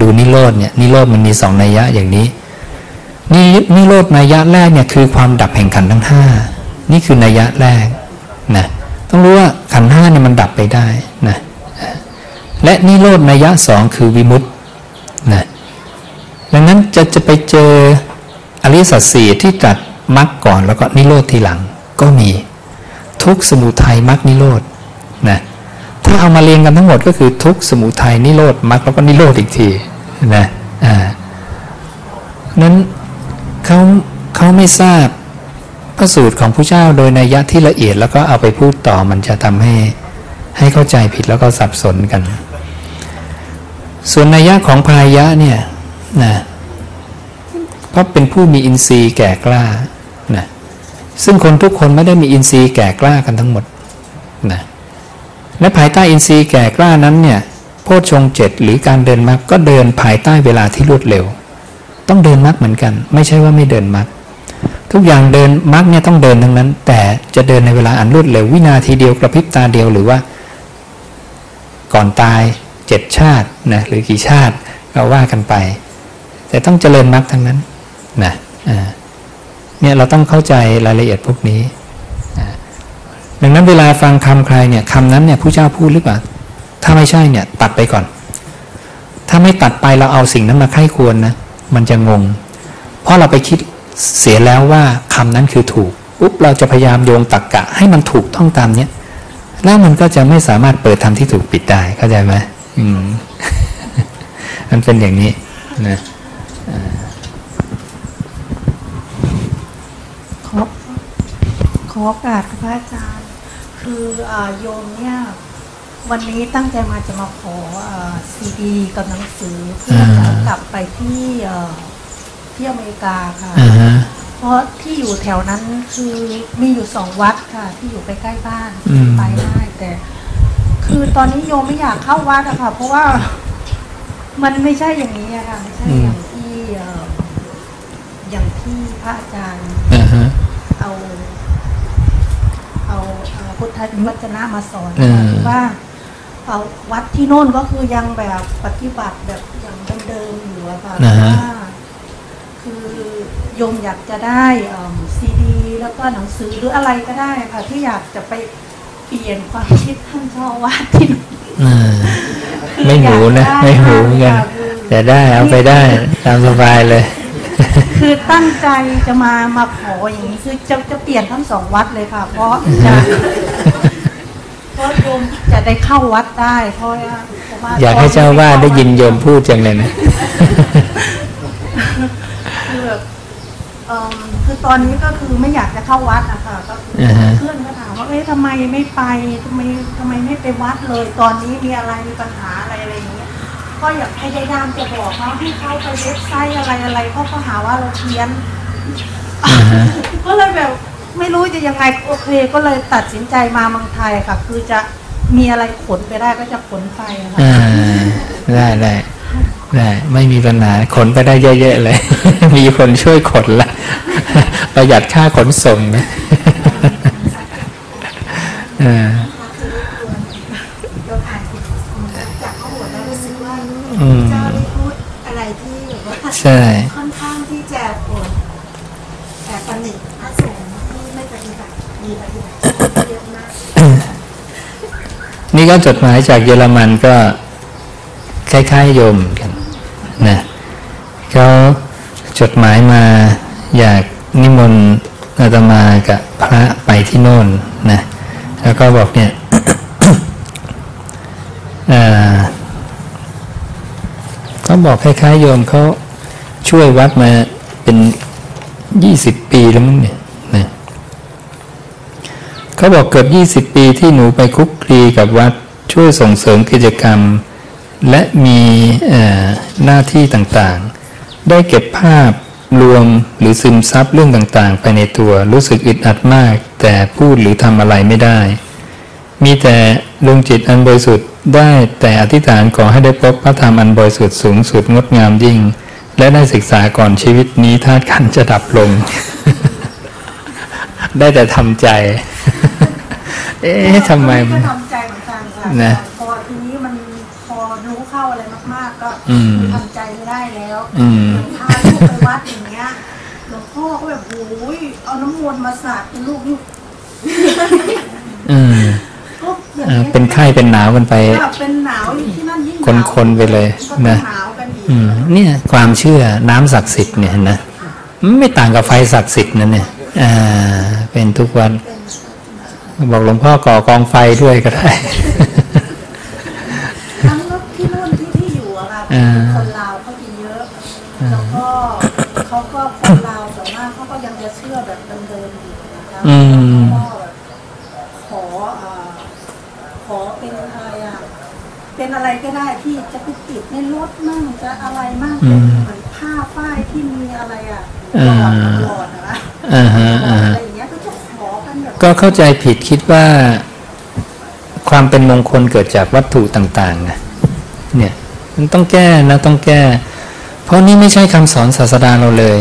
ดูนิโรธเนี่ยนิโรธมันมีสองนัยยะอย่างนี้ นี่นิโรธนัยยะแรกเนี่ยคือความดับแห่งขันทั้งห้านี่คือนัยยะแรกนะต้องรู้ว่าขันห้าเนี่ยมันดับไปได้นะและนิโรธนัยยะสองคือวิมุตตินะดังนั้นจะจะไปเจออริสัจสี่ที่ตรัดมรรคก่อนแล้วก็นิโรธทีหลังก็มีทุกสมุทัยมรรคนิโรธนะถ้าเอามาเรียงกันทั้งหมดก็คือทุกสมุทัยนิโรธมรรคแล้วก็นิโรธอีกทีนะอ่านั้น เขาเขาไม่ทราบพระสูตรของพระเจ้าโดยนัยยะที่ละเอียดแล้วก็เอาไปพูดต่อมันจะทำให้ให้เข้าใจผิดแล้วก็สับสนกัน ส่วนนัยยะของพายะเนี่ยนะเพราะเป็นผู้มีอินทรีย์แก่กล้านะซึ่งคนทุกคนไม่ได้มีอินทรีย์แก่กล้ากันทั้งหมดนะและภายใต้อินทรีย์แก่กล้านั้นเนี่ยโพชฌงเจ็ดหรือการเดินมรรคก็เดินภายใต้เวลาที่รวดเร็ว ต้องเดินมรรคเหมือนกัน ไม่ใช่ว่าไม่เดินมรรคทุกอย่างเดินมรรคเนี่ยต้องเดินทั้งนั้น แต่จะเดินในเวลาอันรวดเร็ววินาทีเดียวกระพริบตาเดียวหรือว่า ก่อนตายเจ็ดชาตินะหรือกี่ชาติก็ว่ากันไป แต่ต้องเจริญมรรคทั้งนั้นนะอ่าเนี่ยเราต้องเข้าใจรายละเอียดพวกนี้ดังนั้นเวลาฟังคำใครเนี่ยคำนั้นเนี่ยผู้เจ้าพูดหรือเปล่า ถ้าไม่ใช่เนี่ยตัดไปก่อน ถ้าไม่ตัดไปเราเอาสิ่งนั้นมาไข้ควรนะ มันจะงง เพราะเราไปคิดเสียแล้วว่าคำนั้นคือถูกปุ๊บเราจะพยายามโยงตักกะ ให้มันถูกต้องตามเนี้ยแล้วมันก็จะไม่สามารถเปิดทำที่ถูกปิดได้เข้าใจไหมอืมมันเป็นอย่างนี้นะขอขอโอกาสพระอาจารย์ คืออาโยมเนี่ย วันนี้ตั้งใจมาจะมาขอซีดีกับหนังสือเพื่อจะเอากลับไปที่เอ่อที่อเมริกาค่ะอ่าฮะเพราะที่อยู่แถวนั้นคือมีอยู่สองวัดค่ะ ที่อยู่ใกล้ๆบ้านอืมไปได้แต่ คือตอนนี้โยมไม่อยากเข้าวัดอะค่ะ เพราะว่ามันไม่ใช่อย่างนี้อะค่ะไม่ใช่อย่างที่เอ่ออย่างที่พระอาจารย์อ่าฮะเอาเอา เอาพุทธวจนะมาสอนอืมว่า เอาวัดที่โน่นก็คือยังแบบปฏิบัติแบบอย่างเดิมๆอยู่อะค่ะนะฮะ ว่าคือโยมอยากจะได้ซีดี แล้วก็หนังสือหรืออะไรก็ได้ค่ะที่อยากจะไปเปลี่ยนความคิดท่านเจ้าอาวาดที่อ่าไม่หูนะ ไม่หูเหมือนกัน แต่ได้เอาไปได้ตามสบายเลย คือตั้งใจจะมามาขออย่างนี้คือจะจะเปลี่ยนทั้งสองวัดเลยค่ะ เพราะจะ เพราะโยมจะได้เข้าวัดได้เพราะว่าเพราะว่าอยากให้เจ้าว่าได้ยินโยมพูดจังเลยนะคือแบบเอิ่มคือตอนนี้ก็คือไม่อยากจะเข้าวัดนะคะก็คือออฮะเพื่อนก็ถามว่าเอ๊ะทำไมไม่ไปทำไมทำไมไม่ไปวัดเลย ตอนนี้มีอะไรมีปัญหาอะไรอะไรอย่างเงี้ยก็อยากให้ได้ดามจะบอกว่าให้เข้าไปเว็บไซต์อะไรอะไรเขาก็หาว่าเราเพี้ยนอ่าฮะก็เลยแบบ ไม่รู้จะยังไงโอเค ก็เลยตัดสินใจมาเมืองไทยค่ะ คือจะมีอะไรขนไปได้ก็จะขนไปอะค่ะอ่าได้ได้ได้ไม่มีปัญหาขนไปได้เยอะๆเลย มีคนช่วยขนละประหยัดค่าขนส่งนะอ่าโยมอ่า นี่ก็จดหมายจากเยอรมันก็คล้ายๆโยมกันนะเขาจดหมายมาอยากนิมนต์อาตมากับพระไปที่โน่นนะแล้วก็บอกเนี่ยเอ่อเขาบอกคล้ายๆโยมเขาช่วยวัดมาเป็นยี่สิบปีแล้วมั้งเนี่ย เขาบอกเกือบ 20 ปีที่หนูไปคุกคลีกับวัดช่วยส่งเสริมกิจกรรม และมีหน้าที่ต่างๆ ได้เก็บภาพรวมหรือซึมซับเรื่องต่างๆ ไปในตัวรู้สึกอึดอัดมาก แต่พูดหรือทำอะไรไม่ได้ มีแต่ดวงจิตอันบริสุทธิ์ได้แต่อธิษฐานขอให้ได้พบพระธรรมอันบริสุทธิ์สูงสุดงดงามยิ่ง และได้ศึกษาก่อนชีวิตนี้ธาตุขันจะดับลง ได้แต่ทำใจ เอ๊ะทำไมก็มันทำใจเหมือนกันค่ะนะพอทีนี้มันพอรู้เข้าอะไรมาก ๆ ก็อืมทำใจไม่ได้แล้วอืมอย่างพาลูกไปวัดอย่างเงี้ยหลวงพ่อก็แบบโอ้ยเอาน้ำมนต์มาสาดเป็นลูกนี่อืมก็อย่างอ่าเงี้ยเป็นไข้เป็นหนาวกันไปแบบเป็นหนาวอยู่ที่นั่นยิ่งหคนๆไปเลยก็ต้องนะหนาวกันอีกอืมเนี่ยความเชื่อน้ำศักดิ์สิทธิ์เนี่ยนะมันไม่ต่างกับไฟศักดิ์สิทธิ์นั่นเนี่ยอ่าเป็นทุกวัน บอกหลวงพ่อก่อกองไฟด้วยก็ได้ทั้งที่นู่นที่ที่อยู่อะค่ะอ่าคนลาวเขาจะเยอะ แล้วก็เขาก็คนลาวส่วนมากเขาก็ยังจะเชื่อแบบเดิมๆอยู่นะคะอืมก็แบบขอเอ่อขอเป็นอะไรอะเป็นอะไรก็ได้ที่จะไปติดในรถมั่งจะอะไรมั่งอืเป็นมเหมือนผ้าฝ้ายที่มีอะไรอะหลอ่าอดหลอดนะอ่าฮะหลออ่าดฮะอะไร ก็เข้าใจผิดคิดว่าความเป็นมงคลเกิดจากวัตถุต่างๆนะเนี่ยมันต้องแก้นะต้องแก้ เพราะนี่ไม่ใช่คำสอนศาสดาเราเลย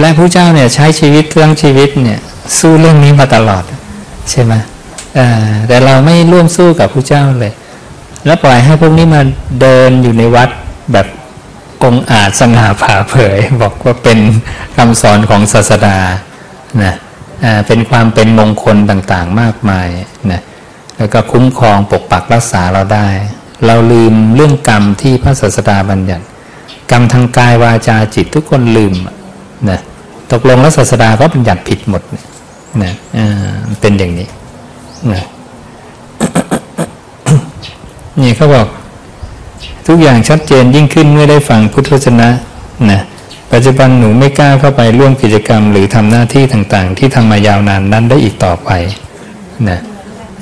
และพระเจ้าเนี่ยใช้ชีวิตเรื่องชีวิตเนี่ยสู้เรื่องนี้มาตลอดใช่ไหมแต่เราไม่ร่วมสู้กับพระเจ้าเลย แล้วปล่อยให้พวกนี้มาเดินอยู่ในวัดแบบองอาจสง่าผ่าเผย บอกว่าเป็นคำสอนของศาสดานะ เป็นความเป็นมงคลต่างๆมากมายนะแล้วก็คุ้มครองปกปักรักษาเราได้ เราลืมเรื่องกรรมที่พระศาสดาบัญญัติ กรรมทางกายวาจาจิตทุกคนลืมนะตกลงแล้วศาสดาก็บัญญัติผิดหมดเนี่ยนะเป็นอย่างนี้นะนี่เขาบอกทุกอย่างชัดเจนยิ่งขึ้นเมื่อได้ฟังพุทธวจนะนะ ปัจจุบันหนูไม่กล้าเข้าไปร่วมกิจกรรม หรือทำหน้าที่ต่างๆ ที่ทำมายาวนานนั้นได้อีกต่อไปนะ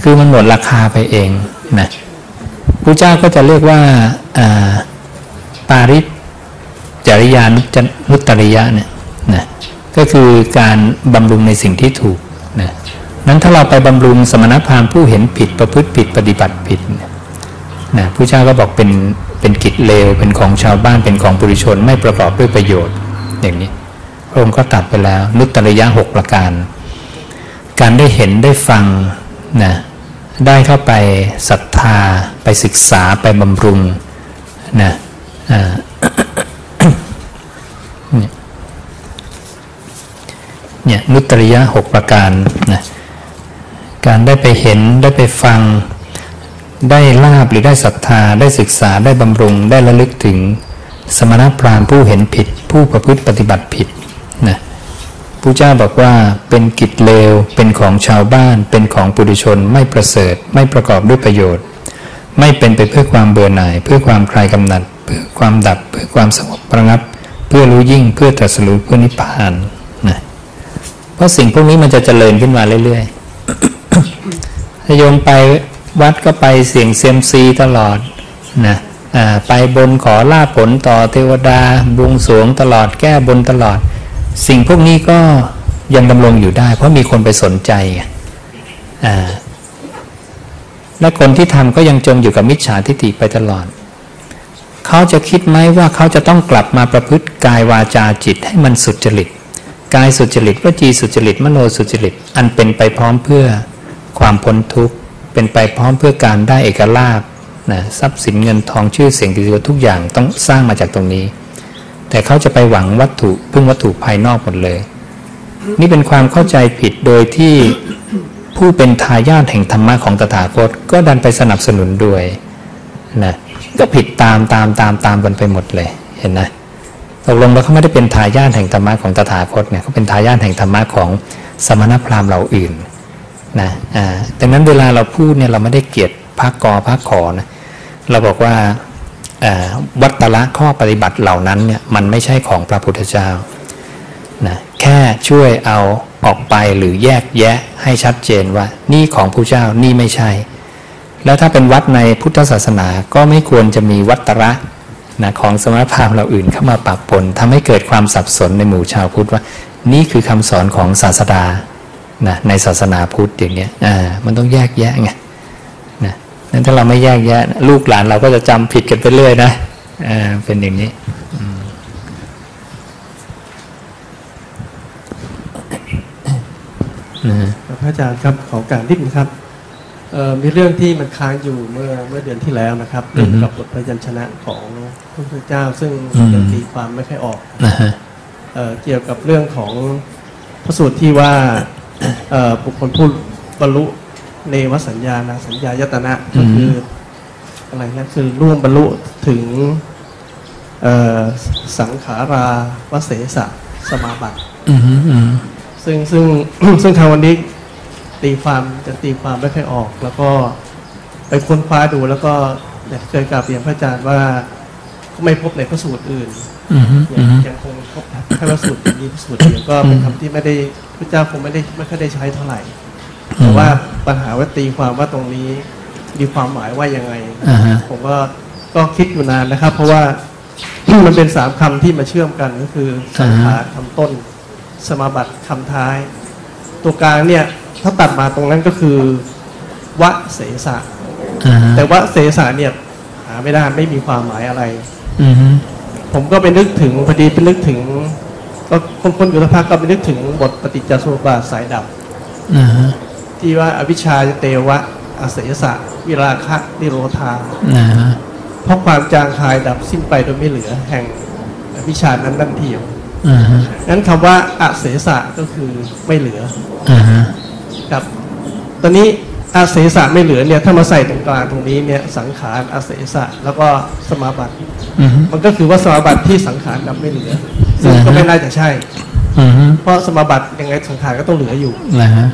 คือมันหมดราคาไปเองนะพระเจ้าก็จะเรียกว่าอ่าปาริจริยานุจนุตริยะเนี่ยนะก็คือการบำรุงในสิ่งที่ถูกนะนั้นถ้าเราไปบำรุงสมณพราหมณ์ผู้เห็นผิดประพฤติผิดปฏิบัติผิดเนี่ย นะผู้เจ้าก็บอกเป็นเป็นกิจเลวเป็นของชาวบ้านเป็นของปุถุชนไม่ประกอบด้วยประโยชน์อย่างนี้พระองค์ก็ตัดไปแล้ว นุตตริยะหกประการ การได้เห็นได้ฟังนะได้เข้าไปศรัทธาไปศึกษาไปบำรุงนะเนี่ยนุตตริยะหกประการนะการได้ไปเห็นได้ไปฟัง ได้ลาบหรือได้ศรัทธาได้ศึกษาได้บำรุงได้ระลึกถึง สมณพราหมณ์ผู้เห็นผิด ผู้ประพฤติปฏิบัติผิดนะพระเจ้าบอกว่าเป็นกิจเลว เป็นของชาวบ้าน เป็นของปุถุชนไม่ประเสริฐ ไม่ประกอบด้วยประโยชน์ ไม่เป็นไปเพื่อความเบื่อหน่าย เพื่อความคลายกำหนัด เพื่อความดับ เพื่อความสงบประงับ เพื่อรู้ยิ่งเพื่อตรัสรู้เพื่อนิพพานนะเพราะสิ่งพวกนี้มันจะเจริญขึ้นมาเรื่อยๆถ้าโยมไป วัดก็ไปเสี่ยงเซียมซีตลอดนะไปบนขอลาผลต่อเทวดาบวงสรวงตลอดแก้บนตลอด สิ่งพวกนี้ก็ยังดำรงอยู่ได้ เพราะมีคนไปสนใจและคนที่ทำก็ยังจมอยู่กับมิจฉาทิฏฐิไปตลอด เขาจะคิดไหมว่าเขาจะต้องกลับมาประพฤติกายวาจาจิตให้มันสุจริตกายสุจริตวจีสุจริตมโนสุจริตอันเป็นไปพร้อมเพื่อความพ้นทุกข์ เป็นไปพร้อมเพื่อการได้เอกลาภนะทรัพย์สินเงินทองชื่อเสียงกิจวัตรทุกอย่างต้องสร้างมาจากตรงนี้ แต่เขาจะไปหวังวัตถุพึ่งวัตถุภายนอกหมดเลย นี่เป็นความเข้าใจผิดโดยที่ผู้เป็นทายาทแห่งธรรมะของตถาคตก็ดันไปสนับสนุนด้วยนะก็ผิดตามตามตามตามกันไปหมดเลยเห็นนะตกลงแล้วเขาไม่ได้เป็นทายาทแห่งธรรมะของตถาคตเนี่ยเขาเป็นทายาทแห่งธรรมะของสมณพราหมณ์เหล่าอื่น นะอ่าดังนั้นเวลาเราพูดเนี่ยเราไม่ได้เกลียดพักกอพักขอนะเราบอกว่าอ่าวัตละข้อปฏิบัติเหล่านั้นเนี่ยมันไม่ใช่ของพระพุทธเจ้านะแค่ช่วยเอาออกไปหรือแยกแยะให้ชัดเจนว่า นี่ของผู้เจ้านี่ไม่ใช่ แล้วถ้าเป็นวัดในพุทธศาสนาก็ไม่ควรจะมีวัตระนะของสมณพราหมณ์เราอื่นเข้ามาปะปนทำให้เกิดความสับสนในหมู่ชาวพุทธว่า นี่คือคำสอนของศาสดา นะในศาสนาพุทธอย่างเนี้ยอ่ามันต้องแยกแยะไงนะนั้นถ้าเราไม่แยกแยะ ลูกหลานเราก็จะจำผิดกันไปเรื่อยนะอ่าเป็นอย่างนี้อืมนะฮะพระอาจารย์ครับขอโอการนิดนึงครับเอ่อมีเรื่องที่มันค้างอยู่เมื่อเมื่อเดือนที่แล้วนะครับเกี่ยวกับบทพยัญชนะของพระพุทธเจ้า ซึ่งยังตีความไม่ค่อยออกนะฮะเอ่อเกี่ยวกับเรื่องของพระสูตรที่ว่าเอ่อ บุคคลผู้บรรลุเนวสัญญานาสัญญายตนะก็คืออะไรนะคือร่วมบรรลุถึงเอ่ออสังขาราวเสสะสมาบัติอืมอืมซึ่งซึ่งซึ่งทางวันนี้ตีความจะตีความไม่ค่อยออก แล้วก็ไปค้นคว้าดูแล้วก็เนี่ยเคยกราบเรียนพระอาจารย์ว่าก็ไม่พบในพระสูตรอื่นอืม ยัอืงมยังคงพบแค่พระสูตรนี้พระสูตรเดียวก็เป็นคำที่ไม่ได้พระเจ้าคงไม่ได้ไม่ค่อยได้ใช้เท่าไหร่แต่ว่าปัญหาว่าตีความว่าตรงนี้มีความหมายว่ายังไงอ่าฮะผมก็ก็คิดอยู่นานนะครับ เพราะว่ามันเป็นสามคำที่มาเชื่อมกันก็คือสังขารคำต้น สมาบัติคำท้าย ตัวกลางเนี่ยถ้าตัดมาตรงนั้นก็คือวะเสสะอ่าฮะแต่วะเสสะเนี่ย หาไม่ได้ไม่มีความหมายอะไรอืม ผมก็ไปนึกถึงพอดีไปนึกถึง ก็คนคนอยู่ทพักก็ไปนึกถึงบทปฏิจจสมุปบาทสายดับอ่าฮะที่ว่าอวิชชาเตวะอาเสสะวิราคะนิโรธาอ่าฮะเพราะความจางคายดับสิ้นไปโดยไม่เหลือแห่งวิชานั้นนั่นเทียวอ่าฮะนั้นคำว่าอาเสสะก็คือไม่เหลืออ่าฮะครับ ตอนนี้ อาเสสะไม่เหลือเนี่ยถ้ามาใส่ตรงกลางตรงนี้เนี่ยสังขารอาเสสะแล้วก็สมาบัติอืมมันก็คือว่าสมาบัติที่สังขารดับไม่เหลือซึ่งก็ไม่น่าจะใช่อืมเพราะสมาบัติยังไงสังขารก็ต้องเหลืออยู่นะฮะ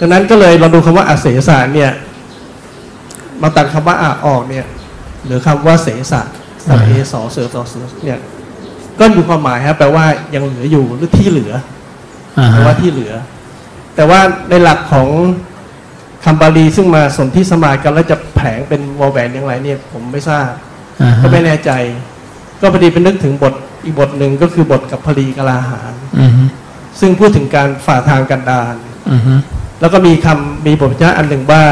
ดังนั้นก็เลยเราดูคำว่าอาเสสะเนี่ย มาตัดคำว่าอาออกเนี่ย หรือคำว่าเสสะสระเอสอเสือสอเสือเนี่ย ก็มีความหมายครับแปลว่ายังเหลืออยู่หรือที่เหลืออ่าแปลฮะว่าที่เหลือ แต่ว่าในหลักของ คำบาลีซึ่งมาสนที่สมายกันแล้วจะแผลงเป็นวอลแหวนอย่างไรเนี่ยผมไม่ทราบอ่าก็ฮะไม่แน่ใจ ก็พอดีเป็นนึกถึงบทอีกบทหนึ่งก็คือบทกับพลีกลาหารอืมซึ่งพูดถึงการฝ่าทางกันดารอืมแล้วก็มีคำมีบทพระอันหนึ่งว่า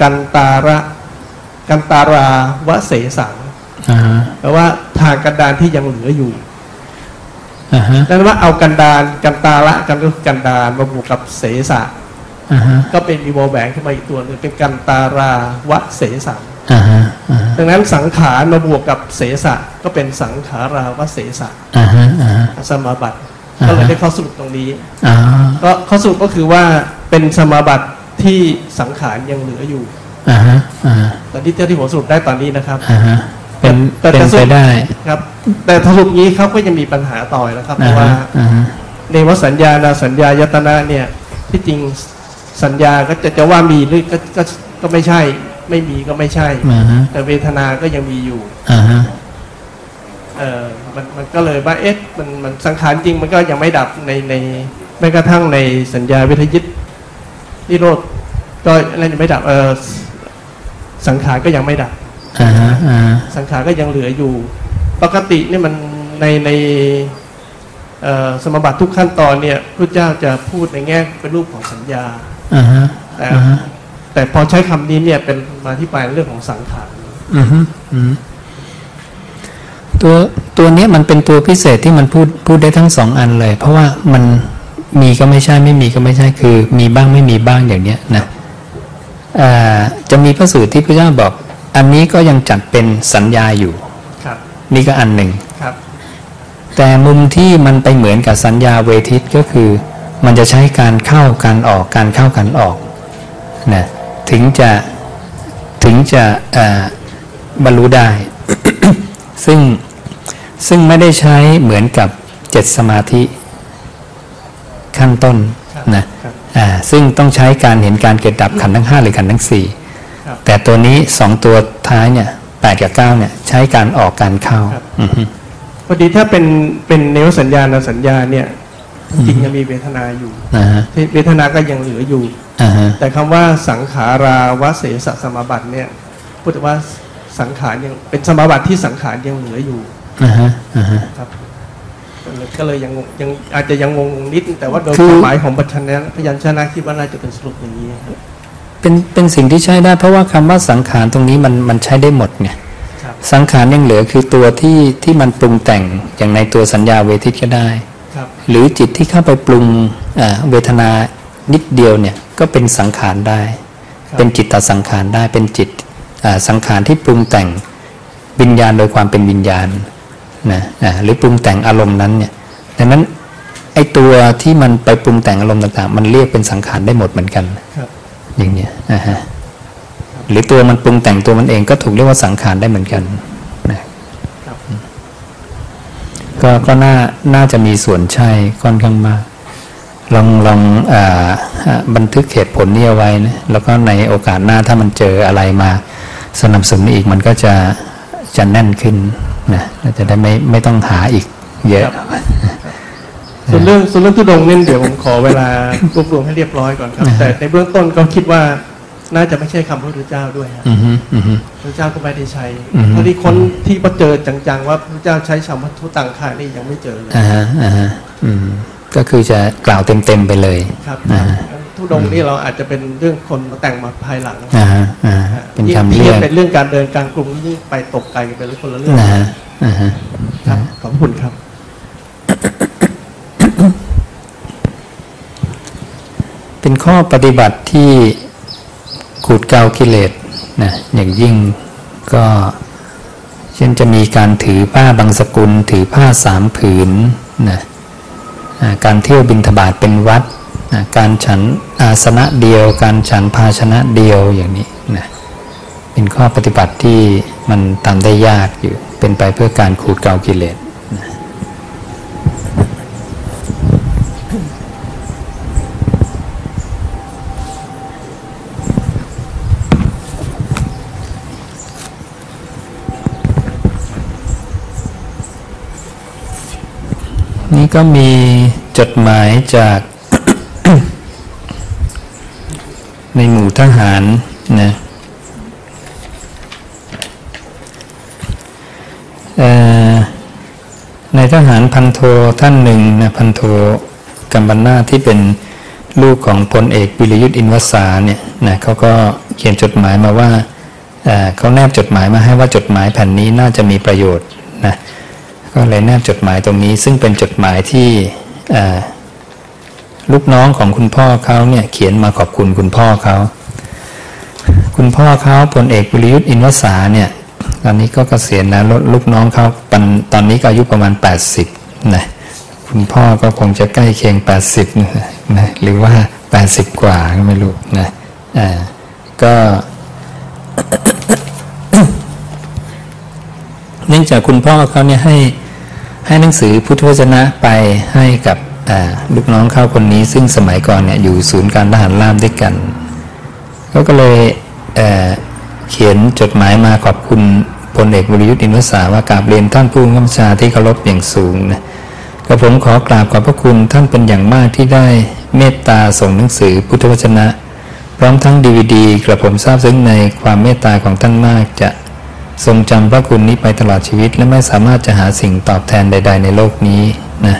กันตาระกันตาราวะเสสังอ่าฮะแปลว่าทางกันดารที่ยังเหลืออยู่อ่าฮะนั่นว่าเอากันดารกันตาระกันก็คือกันดารมาบวกกับเสสะอ่าฮะ ก็เป็นมีโวแหวนขึ้นมาอีกตัวหนึ่งเป็นกันตาราวะเสสังอ่าฮะอ่าฮะดังนั้นสังขารมาบวกกับเสสะก็เป็นสังขาราวะเสสะอ่าฮะอ่าฮะสมาบัติอ่าฮะก็เลยได้ข้อสรุปตรงนี้อ่าก็ข้อสรุปก็คือว่าเป็นสมาบัติที่สังขารยังเหลืออยู่อ่าฮะอ่าฮะตอนที่เจ้าที่ผมสรุปได้ตอนนี้นะครับอ่าฮะเป็นแต่เป็นแต่ไปได้ครับ แต่สรุปนี้เขาก็ยังมีปัญหาต่อยนะครับเพอ่าราะฮะว่าอ่าฮะในวสัญญานาสัญญายตนะเนี่ยที่จริง สัญญาก็จะจะว่ามีหรือก็ก็ก็ไม่ใช่ ไม่มีก็ไม่ใช่ อ่าฮะแต่เวทนาก็ยังมีอยู่ อ่าฮะเออมันมันก็เลยว่าเอ๊ะมันมันสังขารจริงมันก็ยังไม่ดับในในแม้กระทั่งในสัญญาวิทยิตนิโรธก็อะไรยังไม่ดับเออสังขารก็ยังไม่ดับ อ่าฮะอ่าฮะสังขารก็ยังเหลืออยู่ ปกตินี่มันในในเอ่อสมบัติทุกขั้นตอนเนี่ยพระเจ้าจะพูดในแง่เป็นรูปของสัญญา อ่าฮะแต่อ่าฮะแต่พอใช้คำนี้เนี่ยเป็นมาที่ไปเรื่องของสังขารอืมฮึอืมตัวตัวเนี้ยมันเป็นตัวพิเศษที่มันพูดพูดได้ทั้งสองอันเลย เพราะว่ามันมีก็ไม่ใช่ไม่มีก็ไม่ใช่คือ มีบ้างไม่มีบ้างอย่างเนี้ยนะอ่าจะมีพระสูตรที่พระเจ้าบอก อันนี้ก็ยังจัดเป็นสัญญาอยู่ครับนี่ก็อันหนึ่งครับแต่มุมที่มันไปเหมือนกับสัญญาเวทิตก็คือ มันจะใช้การเข้าการออกการเข้าการออกนะถึงจะถึงจะเอ่อบรรลุได้ ซึ่งซึ่งไม่ได้ใช้เหมือนกับเจ็ดสมาธิขั้นต้นครับนะครับอ่าซึ่งต้องใช้การเห็นการเกิดดับขันธ์ทั้งห้าหรือขันธ์ทั้งสี่ครับแต่ตัวนี้สองตัวท้ายเนี่ยแปดกับเก้าเนี่ยใช้การออกการเข้าครับอือฮึพอดีถ้าเป็นเป็นเนวสัญญาณสัญญาเนี่ย จริงๆยังมีเวทนาอยู่นะฮะที่เวทนาก็ยังเหลืออยู่อ่าฮะแต่คำว่าสังขาราวะเสสสมาบัติเนี่ยพูดถึงว่าสังขารยังเป็นสมาบัติที่สังขารยังเหลืออยู่อ่าฮะอ่าฮะครับก็เลยก็เลยยังงงยังอาจจะยังงงนิด แต่ว่าโดยคือความหมายของบัญชนะพยัญชนะคิดว่าน่าจะเป็นสรุปอย่างนี้ครับเป็นเป็นสิ่งที่ใช้ได้ เพราะว่าคำว่าสังขารตรงนี้มันมันใช้ได้หมดไงครับสังขารยังเหลือคือตัวที่ที่มันปรุงแต่งอย่างในตัวสัญญาเวทิตก็ได้ครับ หรือจิตที่เข้าไปปรุงอ่าเวทนานิดเดียวเนี่ยก็เป็นสังขารได้ครับเป็นจิตตสังขารได้เป็นจิตอ่าสังขารที่ปรุงแต่งวิญญาณโดยความเป็นวิญญาณนะอ่าหรือปรุงแต่งอารมณ์นั้นเนี่ยดังนั้นไอตัวที่มันไปปรุงแต่งอารมณ์ต่างๆ มันเรียกเป็นสังขารได้หมดเหมือนกันครับอย่างเนี้ยนะฮะหรือตัวมันปรุงแต่งตัวมันเองก็ถูกเรียกว่าสังขารได้เหมือนกันนะ ก็ก็น่าน่าจะมีส่วนใช่ค่อนข้างมาก ลองลองอาอ่าบันทึกเหตุผลนี้เอาไว้นะแล้วก็ในโอกาสหน้าถ้ามันเจออะไรมา สนับสนุนอีกมันก็จะจะแน่นขึ้นนะจะได้ไม่ไม่ต้องหาอีกเยอะส่วนเรื่องส่วนเรื่องทุดงค์เนี่ยเดี๋ยวผมขอเวลารวบรวมให้เรียบร้อยก่อนครับอ่าฮะแต่ในเบื้องต้นก็คิดว่า น่าจะไม่ใช่คำพระพุทธเจ้าด้วยฮะอือฮึอือฮึ พระเจ้าก็ไม่ได้ใช้อืม เท่าที่คนที่มาเจอจังๆว่าพระเจ้าใช้คำว่าทุตังคานี่ยังไม่เจอเลยอ่าฮะอ่าฮะอืมก็คือจะกล่าวเต็มๆไปเลย ครับอ่าฮะทุดงค์นี่เราอาจจะเป็นเรื่องคนมาแต่งมาภายหลังอ่าฮะอ่าฮะเป็นยิ่งคำที่เรียกเป็นเรื่องการเดินกลางกรุงยิ่งไปตกไกลกันไปเรื่องคนละเรื่องนะฮะอ่าฮะ ครับขอบคุณครับ เป็นข้อปฏิบัติที่ ขูดเกลากิเลสนะอย่างยิ่งก็เช่นจะมีการถือผ้าบางสกุล ถือผ้าสามผืนนะการเที่ยวบินทบาทเป็นวัดนะการฉันอาสนะเดียว การฉันภาชนะเดียวอย่างนี้นะเป็นข้อปฏิบัติที่มันทำได้ยากอยู่ เป็นไปเพื่อการขูดเกลากิเลส นี่ ก็มีจดหมายจาก ในหมู่ทหารนะในทหารพันโทท่านหนึ่งนะพันโทกัมบันนาที่เป็นลูกของพลเอกวิรยุทธ์อินวสาเนี่ยนะเขาก็เขียนจดหมายมาว่าเอ่อเขาแนบจดหมายมาให้ว่าจดหมายแผ่นนี้น่าจะมีประโยชน์นะ ก็เลยแนบจดหมายตรงนี้ ซึ่งเป็นจดหมายที่ลูกน้องของคุณพ่อเขาเนี่ยเขียนมาขอบคุณคุณพ่อเขา คุณพ่อเขาพลเอกวิรยุทธ์อินวสาเนี่ยตอนนี้ก็เกษียณแล้วลลูกน้องเขาปันตอนนี้ก็อายุประมาณ 80นะคุณพ่อก็คงจะใกล้เคียง 80นะหรือว่า 80 กว่าก็ไม่รู้นะอ่าก็เนื่องจากคุณพ่อเขาเนี่ยให้ ให้หนังสือพุทธวจนะไปให้กับลูกน้องเขาคนนี้ ซึ่งสมัยก่อนเนี่ยอยู่ศูนย์การทหารราบด้วยกันเขาก็เลยเเขียนจดหมายมาขอบคุณพลเอกวรยุทธ์อินวสาว่ากราบเรียนท่านผู้บังคับบัญชาที่เคารพอย่างสูงนะกระผมขอกราบขอบพระคุณท่านเป็นอย่างมากที่ได้เมตตาส่งหนังสือพุทธวจนะ พร้อมทั้งดีวดีกระผมทราบซึ้งในความเมตตาของท่านมากจะ ทรงจำพระคุณนี้ไปตลอดชีวิต และไม่สามารถจะหาสิ่งตอบแทนใด ๆ ในโลกนี้นะ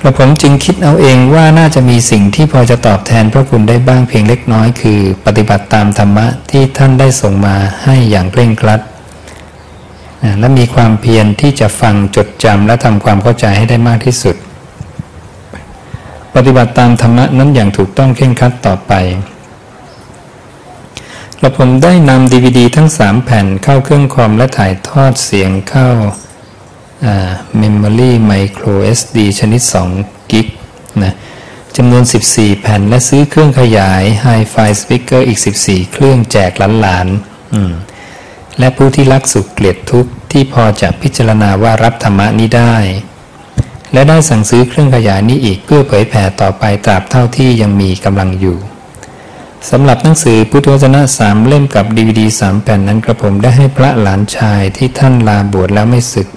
กระผมจึงคิดเอาเองว่าน่าจะมีสิ่งที่พอจะตอบแทนพระคุณได้บ้างเพียงเล็กน้อย คือ ปฏิบัติตามธรรมะที่ท่านได้ส่งมาให้อย่างเคร่งครัดนะและมีความเพียรที่จะฟังจดจำและทำความเข้าใจให้ได้มากที่สุด ปฏิบัติตามธรรมะนั้นอย่างถูกต้องเคร่งครัดต่อไป กระผมได้นำดีวดีทั้ง 3 แผ่นเข้าเครื่องคอมและถ่ายทอดเสียงเข้า Memory Micro SD ชนิด 2 กิกนะจำนวน 14 แผ่นและซื้อเครื่องขยาย Hi-Fi Speaker อีก 14 เครื่องแจกหลานๆและผู้ที่รักสุขเกลียดทุกข์ที่พอจะพิจารณาว่ารับธรรมะนี้ได้ และได้สั่งซื้อเครื่องขยายนี้อีกเพื่อเผยแผ่ต่อไปตราบเท่าที่ยังมีกำลังอยู่ สำหรับหนังสือพุทธวจนะสามเล่มกับดีวดีสามแผ่นนั้นกระผมได้ให้พระหลานชายที่ท่านลาบวชแล้วไม่ศึก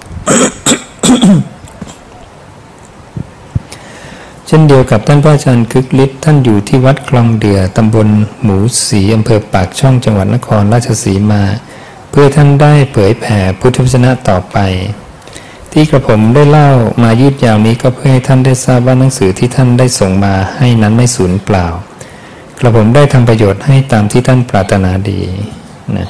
เช่นเดียวกับท่านพระอาจารย์คึกฤทธิ์ท่านอยู่ที่วัดคลองเดือตำบลหมูสีอำเภอปากช่องจังหวัดนครราชสีมา เพื่อท่านได้เผยแผ่พุทธวจนะต่อไป ที่กระผมได้เล่ามายืดยาวนี้ก็เพื่อให้ท่านได้ทราบว่าหนังสือที่ท่านได้ส่งมาให้นั้นไม่สูญเปล่า กระผมได้ทำประโยชน์ให้ตามที่ท่านปรารถนาดีนะ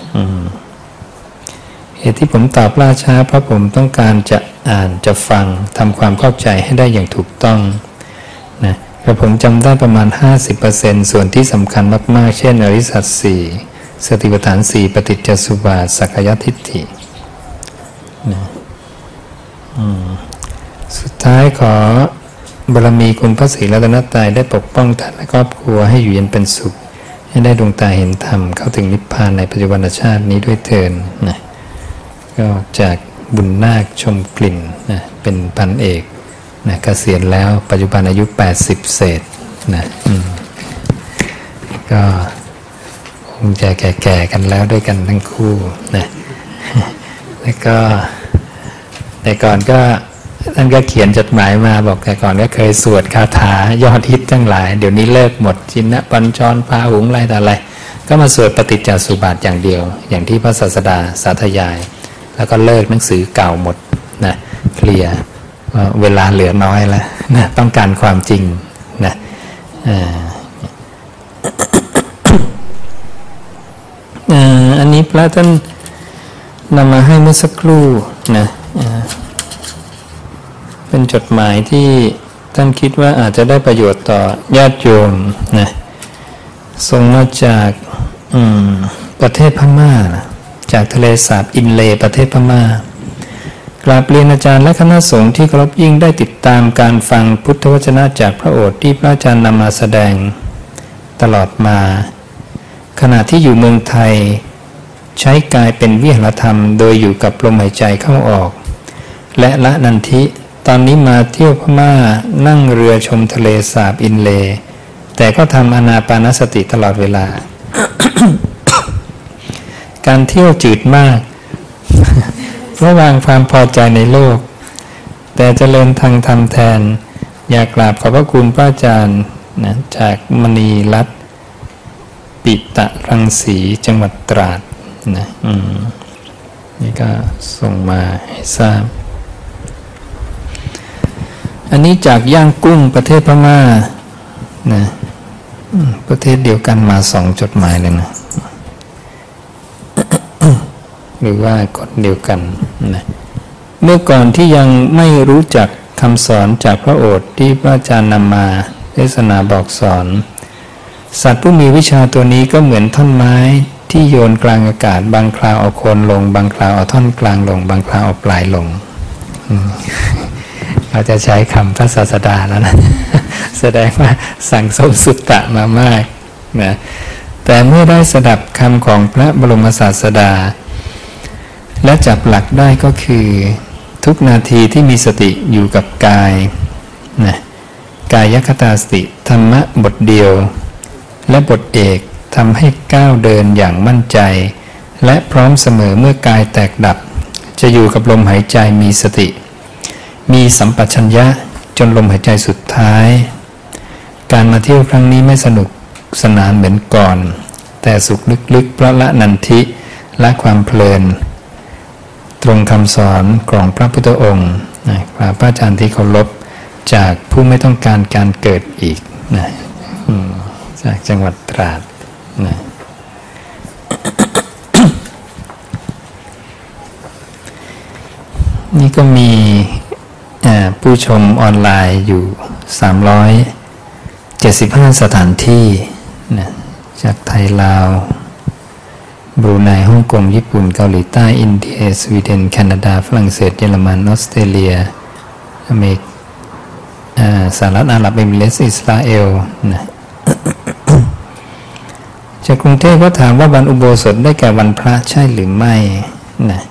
เหตุที่ผมตอบล่าช้าเพราะผมต้องการจะอ่านจะฟังทำความเข้าใจให้ได้อย่างถูกต้องนะกระผมจำได้ประมาณ 50%ส่วนที่สำคัญมาก ๆ เช่นอริสัตสี่สติปัฏฐานสี่ปฏิจจสุบาทสักยทิฏฐินะสุดท้ายขอ บารมีคุณพระศรีรัตนตรัยได้ปกป้องท่านและครอบครัวให้อยู่เย็นเป็นสุข ให้ได้ดวงตาเห็นธรรมเข้าถึงนิพพานในปัจจุบันชาตินี้ด้วยเทินนะก็จากบุญนาคชมกลิ่นนะเป็นพันเอกนะเกษียณแล้วปัจจุบันอายุ 80 เศษนะก็คงจะแก่ๆกันแล้วด้วยกันทั้งคู่นะแล้วก็แต่ก่อนก็ ท่านก็เขียนจดหมายมาบอกแต่ก่อนก็เคยสวดคาถายอดฮิตทั้งหลาย เดี๋ยวนี้เลิกหมดจินนะปัญชรพาหุงไรแต่อะไรก็มาสวดปฏิจจสุบาทอย่างเดียว อย่างที่พระศาสดาสาธยาย แล้วก็เลิกหนังสือเก่าหมดนะเคลียร์เวลาเหลือน้อยแล้วนะต้องการความจริงนะอ่าอันนี้พระท่านนำมาให้เมื่อสักครู่นะอ่า เป็นจดหมายที่ท่านคิดว่าอาจจะได้ประโยชน์ต่อญาติโยมนะส่งมาจากประเทศพม่า จากทะเลสาบอินเลประเทศพม่ากราบเรียนอาจารย์และคณะสงฆ์ที่เคารพยิ่งได้ติดตามการฟังพุทธวจนะจากพระโอษฐ์ที่พระอาจารย์นำมาแสดงตลอดมา ขณะที่อยู่เมืองไทย ใช้กายเป็นวิหารธรรม โดยอยู่กับลมหายใจเข้าออก และละนันทิ ตอนนี้มาเที่ยวพม่านั่งเรือชมทะเลสาบอินเล แต่ก็ทำอนาปานสติตลอดเวลา การเที่ยวจืดมากเพราะวางความพอใจในโลก แต่เจริญทางธรรมแทน อยากกราบขอบพระคุณพระอาจารย์นะจากมณีรัตปิตะรังสีจังหวัดตราดนะอืมนี่ก็ส่งมาให้ทราบ อันนี้จากย่างกุ้งประเทศพม่านะประเทศเดียวกันมาสองจดหมายเลยนะ หรือว่าคนเดียวกันนะเมื่อก่อนที่ยังไม่รู้จักคำสอนจากพระโอษฐ์ที่พระอาจารย์นำมาเทศนาบอกสอน สัตว์ผู้มีวิชาตัวนี้ก็เหมือนท่อนไม้ที่โยนกลางอากาศ บางคราวเอาโคนลง บางคราวเอาท่อนกลางลง บางคราวเอาปลายลง เราจะใช้คำพระศาสดาแล้วนะแสดงว่าสั่งสมสุตตะมามากนะแต่เมื่อได้สดับคำของพระบรมศาสดา และจับหลักได้ก็คือ ทุกนาทีที่มีสติอยู่กับกายนะกายคตาสติ ธรรมะบทเดียว และบทเอกทำให้ก้าวเดินอย่างมั่นใจ และพร้อมเสมอเมื่อกายแตกดับ จะอยู่กับลมหายใจมีสติ มีสัมปชัญญะจนลมหายใจสุดท้าย การมาเที่ยวครั้งนี้ไม่สนุกสนานเหมือนก่อน แต่สุขลึกๆเพราะละนันทิละความเพลิน ตรงคำสอนของพระพุทธองค์นะพระอาจารย์ที่เคารพจากผู้ไม่ต้องการการเกิดอีกนะจากจังหวัดตราดนะนี่ก็มี ผู้ชมออนไลน์อยู่ 375 สถานที่นะจากไทยลาวบรูไนฮ่องกง ญี่ปุ่น เกาหลีใต้ อินเดีย สวีเดน แคนาดา ฝรั่งเศส เยอรมัน ออสเตรเลีย อเมริกาสหรัฐอาหรับเอมิเรตส์อิสราเอลนะจากกรุงเทพก็ถามว่าวันอุโบสถได้แก่วันพระใช่หรือไม่นะ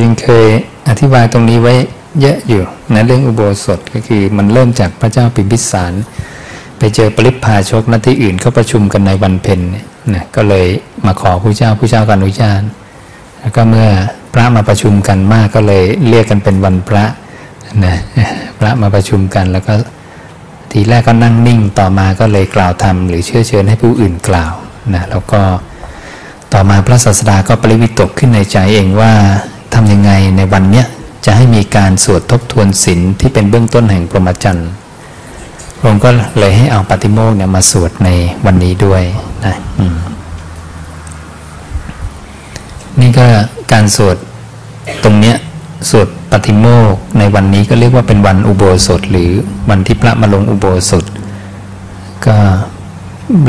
ยังเคย อธิบายตรงนี้ไว้เยอะอยู่นะเรื่องอุโบสถก็คือมันเริ่มจากพระเจ้าปิมพิสาร ไปเจอปริพพาชกนัที่อื่นเขาประชุมกันในวันเพ็ญนนะก็เลยมาขอผู้เจ้าผู้เจ้าก็อนุญาตแล้วก็เมื่อพระมาประชุมกันมากก็เลยเรียกกันเป็นวันพระนะพระมาประชุมกันแล้วก็ทีแรกก็นั่งนิ่งต่อมาก็เลยกล่าวธรรมหรือเชื่อเชิญให้ผู้อื่นกล่าวนะแล้วก็ต่อมาพระศาสดาก็ปริวิตกขึ้นในใจเองว่า ทำยังไงในวันเนี้ยจะให้มีการสวดทบทวนศีลที่เป็นเบื้องต้นแห่งพรหมจรรย์พระองก็เลยให้เอาปฏิโมกเนี่ยมาสวดในวันนี้ด้วยนะนี่ก็การสวดตรงเนี้ยสวดปฏิโมกในวันนี้ก็เรียกว่าเป็นวันอุโบสถ หรือวันที่พระมาลงอุโบสถ ก็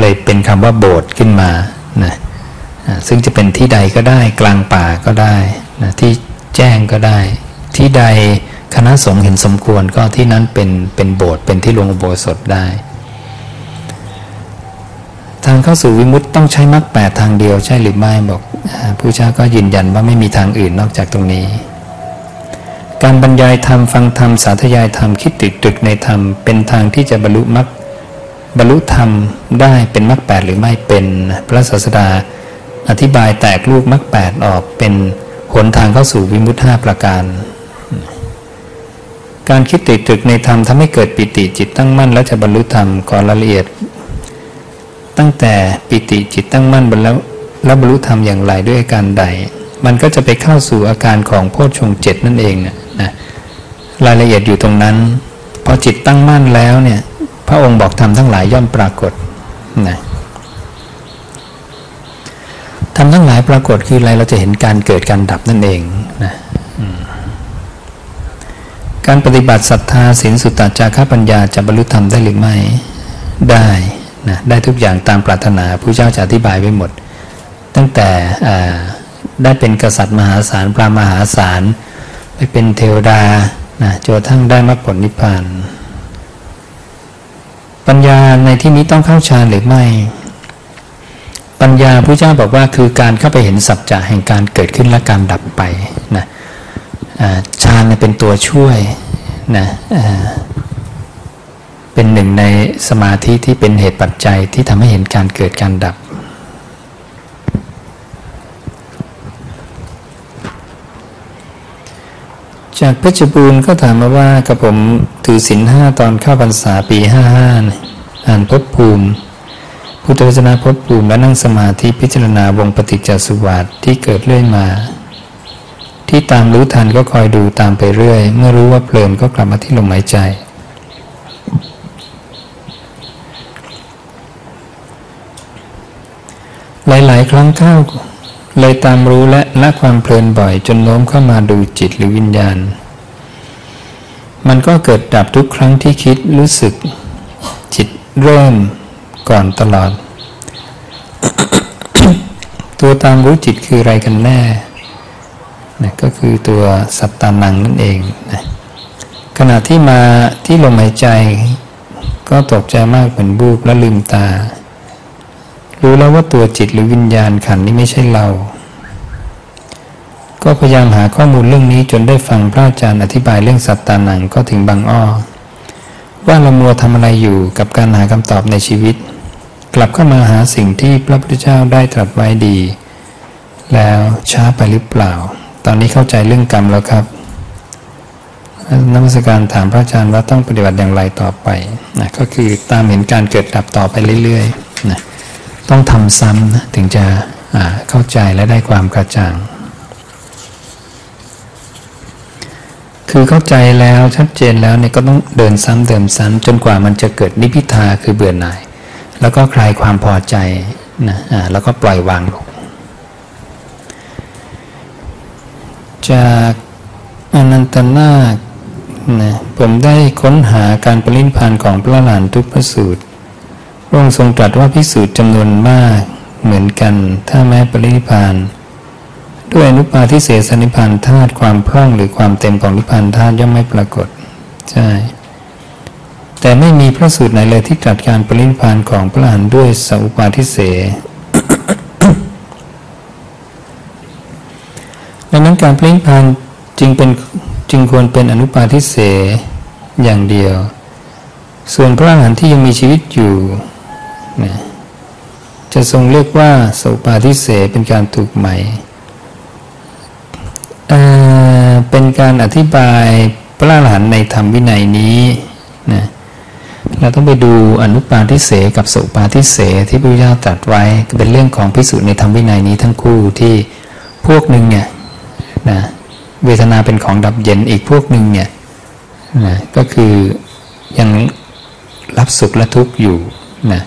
เลยเป็นคำว่าโบสถ์ขึ้นมานะซึ่งจะเป็นที่ใดก็ได้กลางป่าก็ได้ นะที่แจ้งก็ได้ ที่ใดคณะสงฆ์เห็นสมควรก็ที่นั้นเป็นเป็นโบสถ์เป็นที่ลงอุโบสถได้ ทางเข้าสู่วิมุตติต้องใช้มรรคแปดทางเดียวใช่หรือไม่บอกผู้เจ้าก็ยืนยันว่าไม่มีทางอื่นนอกจากตรงนี้ การบรรยายธรรมฟังธรรมสาธยายธรรมคิดติดตึกในธรรม เป็นทางที่จะบรรลุมรรคบรรลุธรรมได้เป็นมรรคแปดหรือไม่เป็น พระศาสดาอธิบายแตกลูกมรรคแปดออกเป็น หนทางเข้าสู่วิมุตติห้าประการ การคิดติดตึกในธรรมทำให้เกิดปิติจิตตั้งมั่นและจะบรรลุธรรมก่อนรายละเอียด ตั้งแต่ปิติจิตตั้งมั่นบรรลุแล้วบรรลุธรรมอย่างไรด้วยอาการใด มันก็จะไปเข้าสู่อาการของโพชฌงเจ็ดนั่นเองนะนะรายละเอียดอยู่ตรงนั้น พอจิตตั้งมั่นแล้วเนี่ย พระองค์บอกธรรมทั้งหลายย่อมปรากฏนะ รรมทั้งหลายปรากฏคืออะไรเราจะเห็นการเกิดการดับนั่นเองนะอืมการปฏิบัติศรัทธาศีลสุตตะจาระปัญญาจะบรรลุธรรมได้หรือไม่ได้นะได้ทุกอย่างตามปรารถนาผู้เจ้าจะอธิบายไว้หมด ตั้งแต่อ่าได้เป็นกษัตริย์มหาศาลพระมหาศาลไปเป็นเทวดานะจนกระทั่งได้มรรคผลนิพพานปัญญาในที่นี้ต้องเข้าฌานหรือไม่ ปัญญาพระเจ้าบอกว่าคือการเข้าไปเห็นสัจจะแห่งการเกิดขึ้นและการดับไปนะฌานเป็นตัวช่วยนะเป็นหนึ่งในสมาธิที่เป็นเหตุปัจจัยที่ทำให้เห็นการเกิดการดับ จากเพชรบูรณ์ก็ถามมาว่ากับผมถือศีลห้าตอนเข้าพรรษาปีห้าห้าอ่านพบภูมิ พุทธวจนะพบภูมิและนั่งสมาธิพิจารณาวงปฏิจจสุวัตที่เกิดเรื่อยมา ที่ตามรู้ทันก็คอยดูตามไปเรื่อย เมื่อรู้ว่าเพลินก็กลับมาที่ลมหายใจ หลายๆ ครั้งเข้าเลยตามรู้และละความเพลินบ่อยจนโน้มเข้ามาดูจิตหรือวิญญาณ มันก็เกิดดับทุกครั้งที่คิดรู้สึก จิตเริ่ม ก่อนตลอด ตัวตามรู้จิตคืออะไรกันแน่นะก็คือตัวสัตตานังนั่นเองนะขณะที่มาที่ลมหายใจ ก็ตกใจมากเหมือนบูบและลืมตา รู้แล้วว่าตัวจิตหรือวิญญาณขันนี้ไม่ใช่เรา ก็พยายามหาข้อมูลเรื่องนี้จนได้ฟังพระอาจารย์อธิบายเรื่องสัตตานังก็ถึงบางอ้อว่าเรามัวทำอะไรอยู่กับการหาคำตอบในชีวิต กลับเข้ามาหาสิ่งที่พระพุทธเจ้าได้ตรัสไว้ดี แล้วช้าไปหรือเปล่า ตอนนี้เข้าใจเรื่องกรรมแล้วครับนักวิชาการถามพระอาจารย์ว่าต้องปฏิบัติอย่างไรต่อไปนะก็คือตามเห็นการเกิดดับต่อไปเรื่อยๆนะต้องทำซ้ำนะถึงจะเข้าใจและได้ความกระจ่าง คือเข้าใจแล้วชัดเจนแล้วเนี่ยก็ต้องเดินซ้ำเดิมซ้ำจนกว่ามันจะเกิดนิพพิทาคือเบื่อหน่าย แล้วก็คลายความพอใจนะแล้วก็ปล่อยวางลงจากอนันตนาคนะผมได้ค้นหาการปรินิพานของพระหลานทุกพระสูตรพระองค์ทรงตรัสว่าพิสูจน์จำนวนมากเหมือนกัน ถ้าแม้ปรินิพาน ด้วยอนุปาทิเสสนิพานธาตุความพร่องหรือความเต็มของนิพพานธาตุย่อมไม่ปรากฏ ใช่ แต่ไม่มีพระสูตรไหนเลยที่ตรัสการปรินิพานของพระหันด้วยสัพปาทิเสดังนั้นการปรินิพานจึงเป็นจึงควรเป็นอนุปาทิเสอย่างเดียว ส่วนพระอรหันต์ที่ยังมีชีวิตอยู่นะจะทรงเรียกว่าสุปาทิเสเป็นการถูกไหม่เป็นการอธิบายพระอรหันต์ในธรรมวินัยนี้นะ เราต้องไปดูอนุปาทิเสกับสุปาทิเสที่พระพุทธเจ้าตรัสไว้เป็นเรื่องของพิสูจน์ในธรรมวินัยนี้ทั้งคู่ที่พวกหนึ่งเนี่ยนะเวทนาเป็นของดับเย็นอีกพวกหนึ่งเนี่ยนะก็คือยังรับสุขและทุกข์อยู่นะ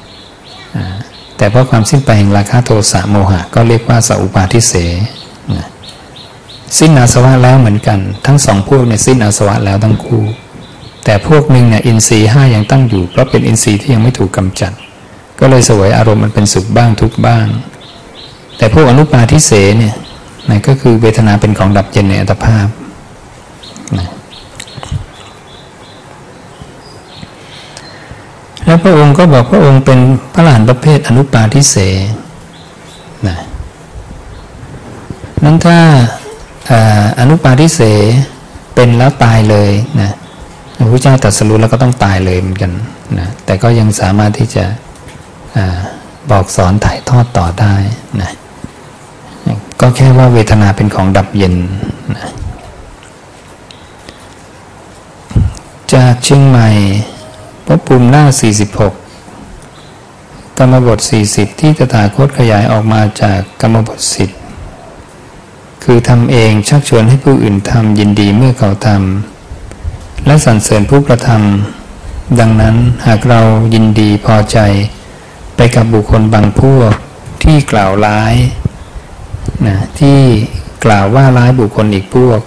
แต่เพราะความสิ้นไปแห่งราคะโทสะโมหะ ก็เรียกว่าสัพปาทิเสนะสิ้นอาสวะแล้วเหมือนกัน ทั้งสองพวกเนี่ยสิ้นอาสวะแล้วทั้งคู่ แต่พวกหนึ่งเนี่ยอินทรีย์ห้ายังตั้งอยู่ เพราะเป็นอินทรีย์ที่ยังไม่ถูกกำจัด ก็เลยสวยอารมณ์มันเป็นสุขบ้างทุกบ้าง แต่พวกอนุปาทิเสเนี่ยนะก็คือเวทนาเป็นของดับเย็นในอัตภาพนะและแล้วพระองค์ก็บอกพระองค์เป็นพระหลานประเภทอนุปาทิเสนะนั้นถ้าอนุปาทิเสเป็นแล้วตายเลยนะ พระเจ้าตรัสรู้แล้วก็ต้องตายเลยเหมือนกันนะแต่ก็ยังสามารถที่จะอบอกสอนถ่ายทอดต่อได้นะก็แค่ว่าเวทนาเป็นของดับเย็นนะจากเชียงใหม่พบปุ่มหน้า 46 กรรมบท 40 ที่ตถาคตขยายออกมาจากกรรมบทสิบคือทำเองชักชวนให้ผู้อื่นทำยินดีเมื่อเขาทำ และสรรเสริญผู้กระทำดังนั้นหากเรายินดีพอใจ ไปกับบุคคลบางพวกที่กล่าวร้ายนะที่กล่าวว่าร้ายบุคคลอีกพวก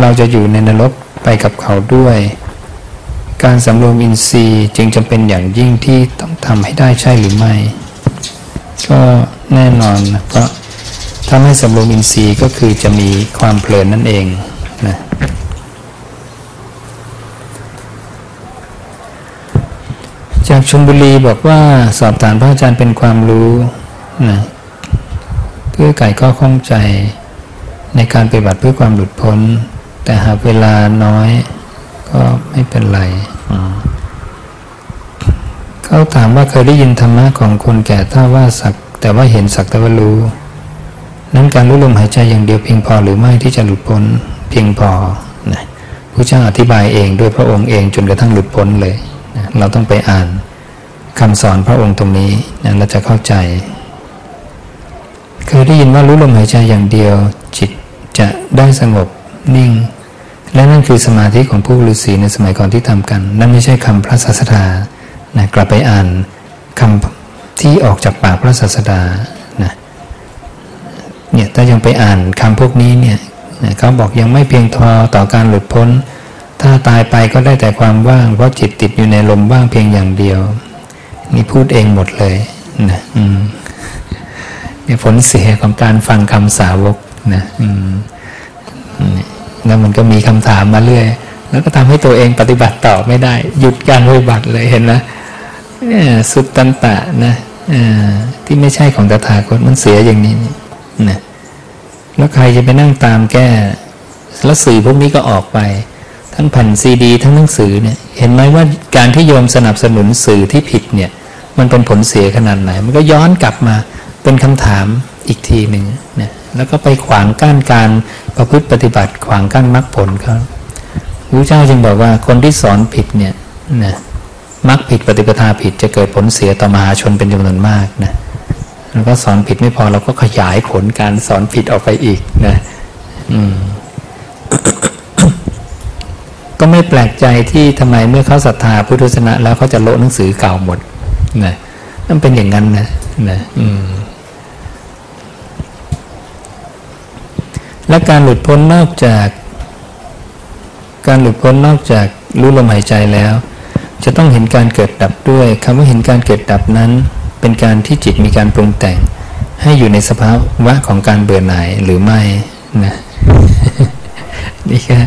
เราจะอยู่ในนรกไปกับเขาด้วย การสำรวมอินทรีย์จึงจำเป็นอย่างยิ่งที่ต้องทำให้ได้ใช่หรือไม่ ก็แน่นอนนะเพราะถ้าไม่สำรวมอินทรีย์ก็คือจะมีความเพลินนั่นเองนะ จากชลบุรีบอกว่าสอบถามพระอาจารย์เป็นความรู้นะเพื่อไก่ก็ข้องใจในการปฏิบัติเพื่อความหลุดพ้น แต่หากเวลาน้อยก็ไม่เป็นไรเขาถามว่าเคยได้ยินธรรมะของคนแก่ถ้าว่าสัก แต่ว่าเห็นสักแต่ว่ารู้ นั้นการรู้ลมหายใจอย่างเดียวเพียงพอหรือไม่ที่จะหลุดพ้นเพียงพอนะพระเจ้าอธิบายเองด้วยพระองค์เองจนกระทั่งหลุดพ้นเลย เราต้องไปอ่านคำสอนพระองค์ตรงนี้นะเราจะเข้าใจ เคยได้ยินว่ารู้ลมหายใจอย่างเดียว จิตจะได้สงบนิ่ง และนั่นคือสมาธิของผู้ฤาษีในสมัยก่อนที่ทำกัน นั่นไม่ใช่คำพระศาสดานะกลับไปอ่านคำที่ออกจากปากพระศาสดานะเนี่ยถ้ายังไปอ่านคำพวกนี้เนี่ยเขาบอกยังไม่เพียงพอต่อการหลุดพ้น ถ้าตายไปก็ได้แต่ความว่าง เพราะจิตติดอยู่ในลมว่างเพียงอย่างเดียว นี่พูดเองหมดเลยนะอืมเนี่ยผลเสียของการฟังคำสาวกนะอืมแล้วมันก็มีคำถามมาเรื่อย แล้วก็ทำให้ตัวเองปฏิบัติต่อไม่ได้ หยุดการปฏิบัติเลยเห็นไหมสุดตันตะนะที่ไม่ใช่ของตถาคตมันเสียอย่างนี้นะแล้วใครจะไปนั่งตามแก้ แล้วสื่อพวกนี้ก็ออกไป ทั้งแผ่นซีดี ทั้งหนังสือเนี่ยเห็นไหมว่าการที่โยมสนับสนุนสื่อที่ผิดเนี่ยมันเป็นผลเสียขนาดไหน มันก็ย้อนกลับมาเป็นคำถามอีกทีหนึ่งนะแล้วก็ไปขวางกั้นการประพฤติปฏิบัติขวางกั้นมรรคผลเขาพระเจ้าจึงบอกว่าคนที่สอนผิดเนี่ยนะมรรคผิดปฏิปทาผิดจะเกิดผลเสียต่อมหาชนเป็นจำนวนมากนะแล้วก็สอนผิดไม่พอเราก็ขยายผลการสอนผิดออกไปอีกนะ อืม ก็ไม่แปลกใจที่ทำไมเมื่อเขาศรัทธาพุทธศาสนาแล้วเขาจะโละหนังสือเก่าหมดนะนั่นเป็นอย่างนั้นนะนะอืมและการหลุดพ้นนอกจาก การหลุดพ้นนอกจากรู้ลมหายใจแล้ว จะต้องเห็นการเกิดดับด้วยคำว่าเห็นการเกิดดับนั้น เป็นการที่จิตมีการปรุงแต่ง ให้อยู่ในสภาวะของการเบื่อหน่ายหรือไม่นะนี่ก็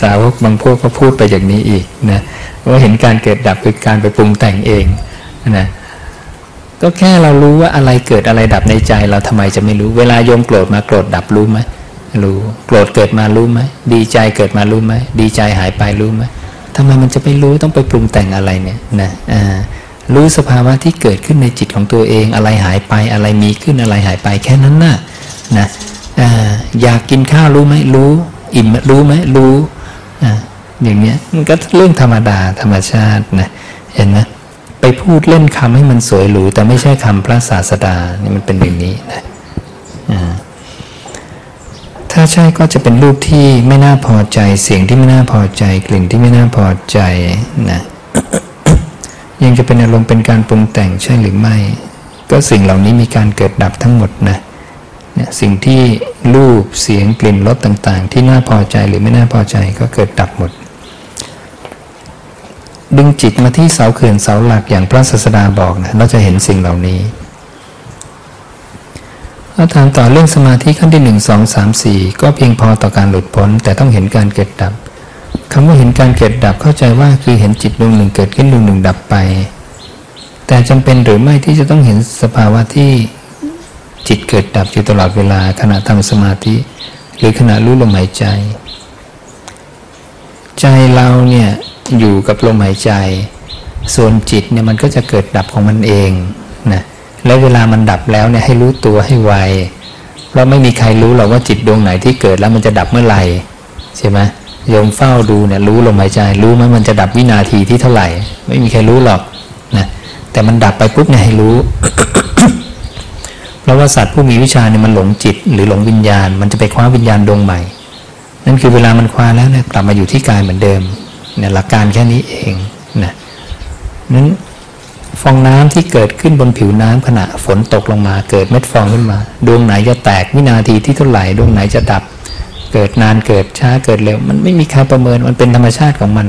สาวกบางพวกก็พูดไปอย่างนี้อีกนะว่าเห็นการเกิดดับคือการไปปรุงแต่งเองนะก็แค่เรารู้ว่าอะไรเกิดอะไรดับในใจ เราทำไมจะไม่รู้ เวลาโยมโกรธมาโกรธดับรู้ไหมรู้โกรธเกิดมารู้ไหมดีใจเกิดมารู้ไหมดีใจหายไปรู้ไหมทำไมมันจะไม่รู้ต้องไปปรุงแต่งอะไรเนี่ยนะอ่ารู้สภาวะที่เกิดขึ้นในจิตของตัวเอง อะไรหายไปอะไรมีขึ้นอะไรหายไปแค่นั้นน่ะนะออยากกินข้าวรู้ไหมรู้ อิ่มรู้ไหมรู้อ่าอย่างเนี้ยมันก็เรื่องธรรมดาธรรมชาตินะเห็นไหมไปพูดเล่นคำให้มันสวยหรูแต่ไม่ใช่คำพระศาสดานี่มันเป็นอย่างนี้นะถ้าใช่ก็จะเป็นรูปที่ไม่น่าพอใจเสียงที่ไม่น่าพอใจกลิ่นที่ไม่น่าพอใจนะยังจะเป็นอารมณ์เป็นการปรุงแต่งใช่หรือไม่ ก็สิ่งเหล่านี้มีการเกิดดับทั้งหมดนะ เนี่ยสิ่งที่รูปเสียงกลิ่นรสต่างๆ ที่น่าพอใจหรือไม่น่าพอใจก็เกิดดับหมด ดึงจิตมาที่เสาเขื่อนเสาหลักอย่างพระศาสดาบอกนะเราจะเห็นสิ่งเหล่านี้ถ้าถามต่อเรื่องสมาธิขั้นที่หนึ่งสองสามสี่ก็เพียงพอต่อการหลุดพ้น แต่ต้องเห็นการเกิดดับคำว่าเห็นการเกิดดับเข้าใจว่าคือเห็นจิตดวงหนึ่งเกิดขึ้นดวงหนึ่งดับไป แต่จำเป็นหรือไม่ที่จะต้องเห็นสภาวะที่ จิตเกิดดับอยู่ตลอดเวลาขณะทำสมาธิ หรือขณะรู้ลมหายใจ ใจเราเนี่ยอยู่กับลมหายใจ ส่วนจิตเนี่ยมันก็จะเกิดดับของมันเองนะแล้วเวลามันดับแล้วเนี่ยให้รู้ตัวให้ไวเพราะไม่มีใครรู้หรอกว่าจิตดวงไหนที่เกิดแล้วมันจะดับเมื่อไหร่ใช่ไหมโยมเฝ้าดูเนี่ยรู้ลมหายใจ รู้ไหมมันจะดับวินาทีที่เท่าไหร่ ไม่มีใครรู้หรอกนะแต่มันดับไปปุ๊บเนี่ยให้รู้ เพราะว่าสัตว์ผู้มีวิชาเนี่ยมันหลงจิต หรือหลงวิญญาณ มันจะไปคว้าวิญญาณดวงใหม่ นั่นคือเวลามันคว้าแล้วเนี่ยกลับมาอยู่ที่กายเหมือนเดิมเนี่ยหลักการแค่นี้เองนะนั้นฟองน้ำที่เกิดขึ้นบนผิวน้ำขณะฝนตกลงมาเกิดเม็ดฟองขึ้นมา ดวงไหนจะแตกวินาทีที่เท่าไหร่ดวงไหนจะดับ เกิดนานเกิดช้าเกิดเร็ว มันไม่มีใครประเมินมันเป็นธรรมชาติของมัน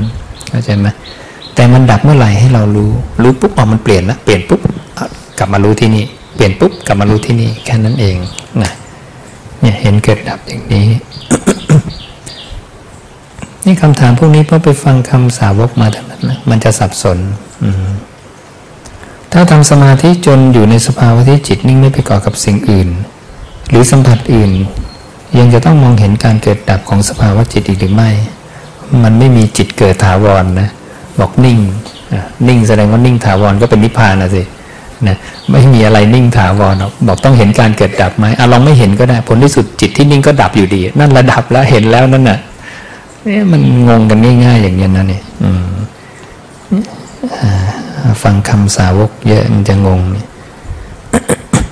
เข้าใจไหมแต่มันดับเมื่อไหร่ให้เรารู้ รู้ปุ๊บอ๋อมันเปลี่ยนละเปลี่ยนปุ๊บกลับมารู้ที่นี่ เปลี่ยนปุ๊บกลับมารู้ที่นี่แค่นั้นเองนะเนี่ยเห็นเกิดดับอย่างนี้ นี่คำถามพวกนี้พราะไปฟังคำสาวกมาทั้งนั้นนะมันจะสับสนถ้าทำสมาธิจนอยู่ในสภาวะที่จิตนิ่งไม่ไปก่อกับสิ่งอื่น หรือสัมผัสอื่น ยังจะต้องมองเห็นการเกิดดับของสภาวะจิตอีกหรือไม่ มันไม่มีจิตเกิดถาวรนะบอกนิ่งนิ่งแสดงว่านิ่งถาวรก็เป็นนิพพานนะสิ นะไม่มีอะไรนิ่งถาวรบอกต้องเห็นการเกิดดับไหมอะลองไม่เห็นก็ได้ ผลที่สุดจิตที่นิ่งก็ดับอยู่ดี นั่นระดับแล้วเห็นแล้วนั่นน่ะเนี่ยมันงงกันง่ายๆอย่างนี้นะเนี่อืมฟังคำสาวกเยอะมันจะงงเนี่ย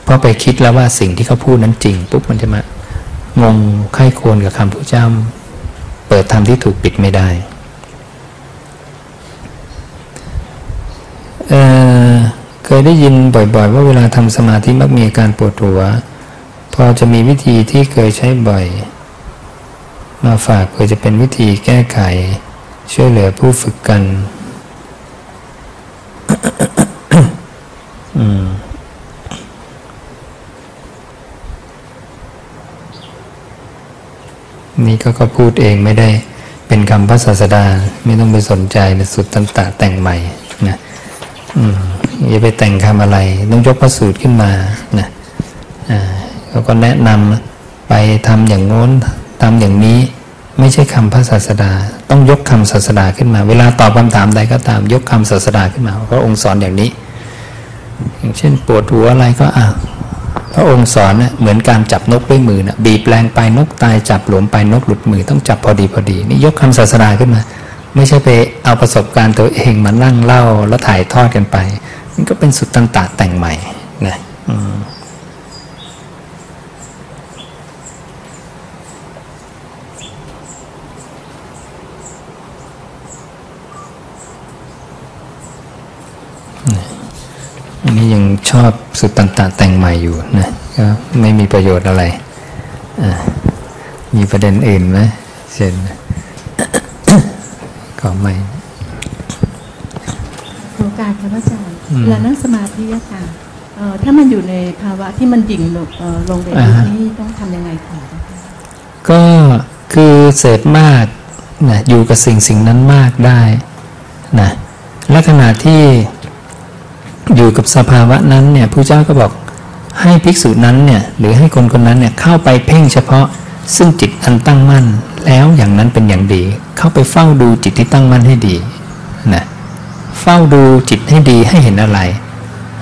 พราะไปคิดแล้วว่าสิ่งที่เขาพูดนั้นจริงปุ๊บมันจะมางงไข้ควรกับคำพระเจ้า เปิดธรรมที่ถูกปิดไม่ได้ เอ่อ เคยได้ยินบ่อยๆ ว่าเวลาทำสมาธิมักมีอาการปวดหัว พอจะมีวิธีที่เคยใช้บ่อย มาฝากเพื่อจะเป็นวิธีแก้ไข ช่วยเหลือผู้ฝึกกัน อืมนี่ก็ก็พูดเองไม่ได้เป็นคำพระศาสดา ไม่ต้องไปสนใจในสุดตันตะแต่งใหม่นะ อืม อย่าไปแต่งคำอะไร ต้องยกพระสูตรขึ้นมานะเขาก็แนะนำไปทำอย่างโน้นทำอย่างนี้ไม่ใช่คำพระศาสดา ต้องยกคำศาสดาขึ้นมา เวลาตอบคำถามใดก็ตาม ยกคำศาสดาขึ้นมาพระองค์สอนอย่างนี้ อย่างเช่นปวดหัวอะไรก็อะพระองค์สอนเนี่ยเหมือนการจับนกด้วยมือนะบีบแรงไปนกตายจับหลวมไปนกหลุดมือต้องจับพอดีพอดี นี่ยกคำศาสดาขึ้นมา ไม่ใช่ไปเอาประสบการณ์ตัวเองมานั่งเล่าแล้วถ่ายทอดกันไป นี่ก็เป็นสุดตันตะแต่งใหม่นะอันนี้ยังชอบสุดตันตะแต่งใหม่อยู่นะก็ไม่มีประโยชน์อะไร มีประเด็นอื่นไหมเช่นก็ไม่โอกาสค่ะพระอาจารย์ เวลานั่งสมาธิอะค่ะเอ่อถ้ามันอยู่ในภาวะที่มันดิ่งลงเอ่อลงไปอ่าฮะนี่ต้องทำยังไงต่อคะก็คือเสพมากนะอยู่กับสิ่งสิ่งนั้นมากได้นะและขณะที่อยู่กับสภาวะนั้นเนี่ยผู้เจ้าก็บอกให้ภิกษุนั้นเนี่ยหรือให้คนคนนั้นเนี่ยเข้าไปเพ่งเฉพาะซึ่งจิตอันตั้งมั่น แล้วอย่างนั้นเป็นอย่างดี เข้าไปเฝ้าดูจิตที่ตั้งมั่นให้ดีนะ เฝ้าดูจิตให้ดีให้เห็นอะไร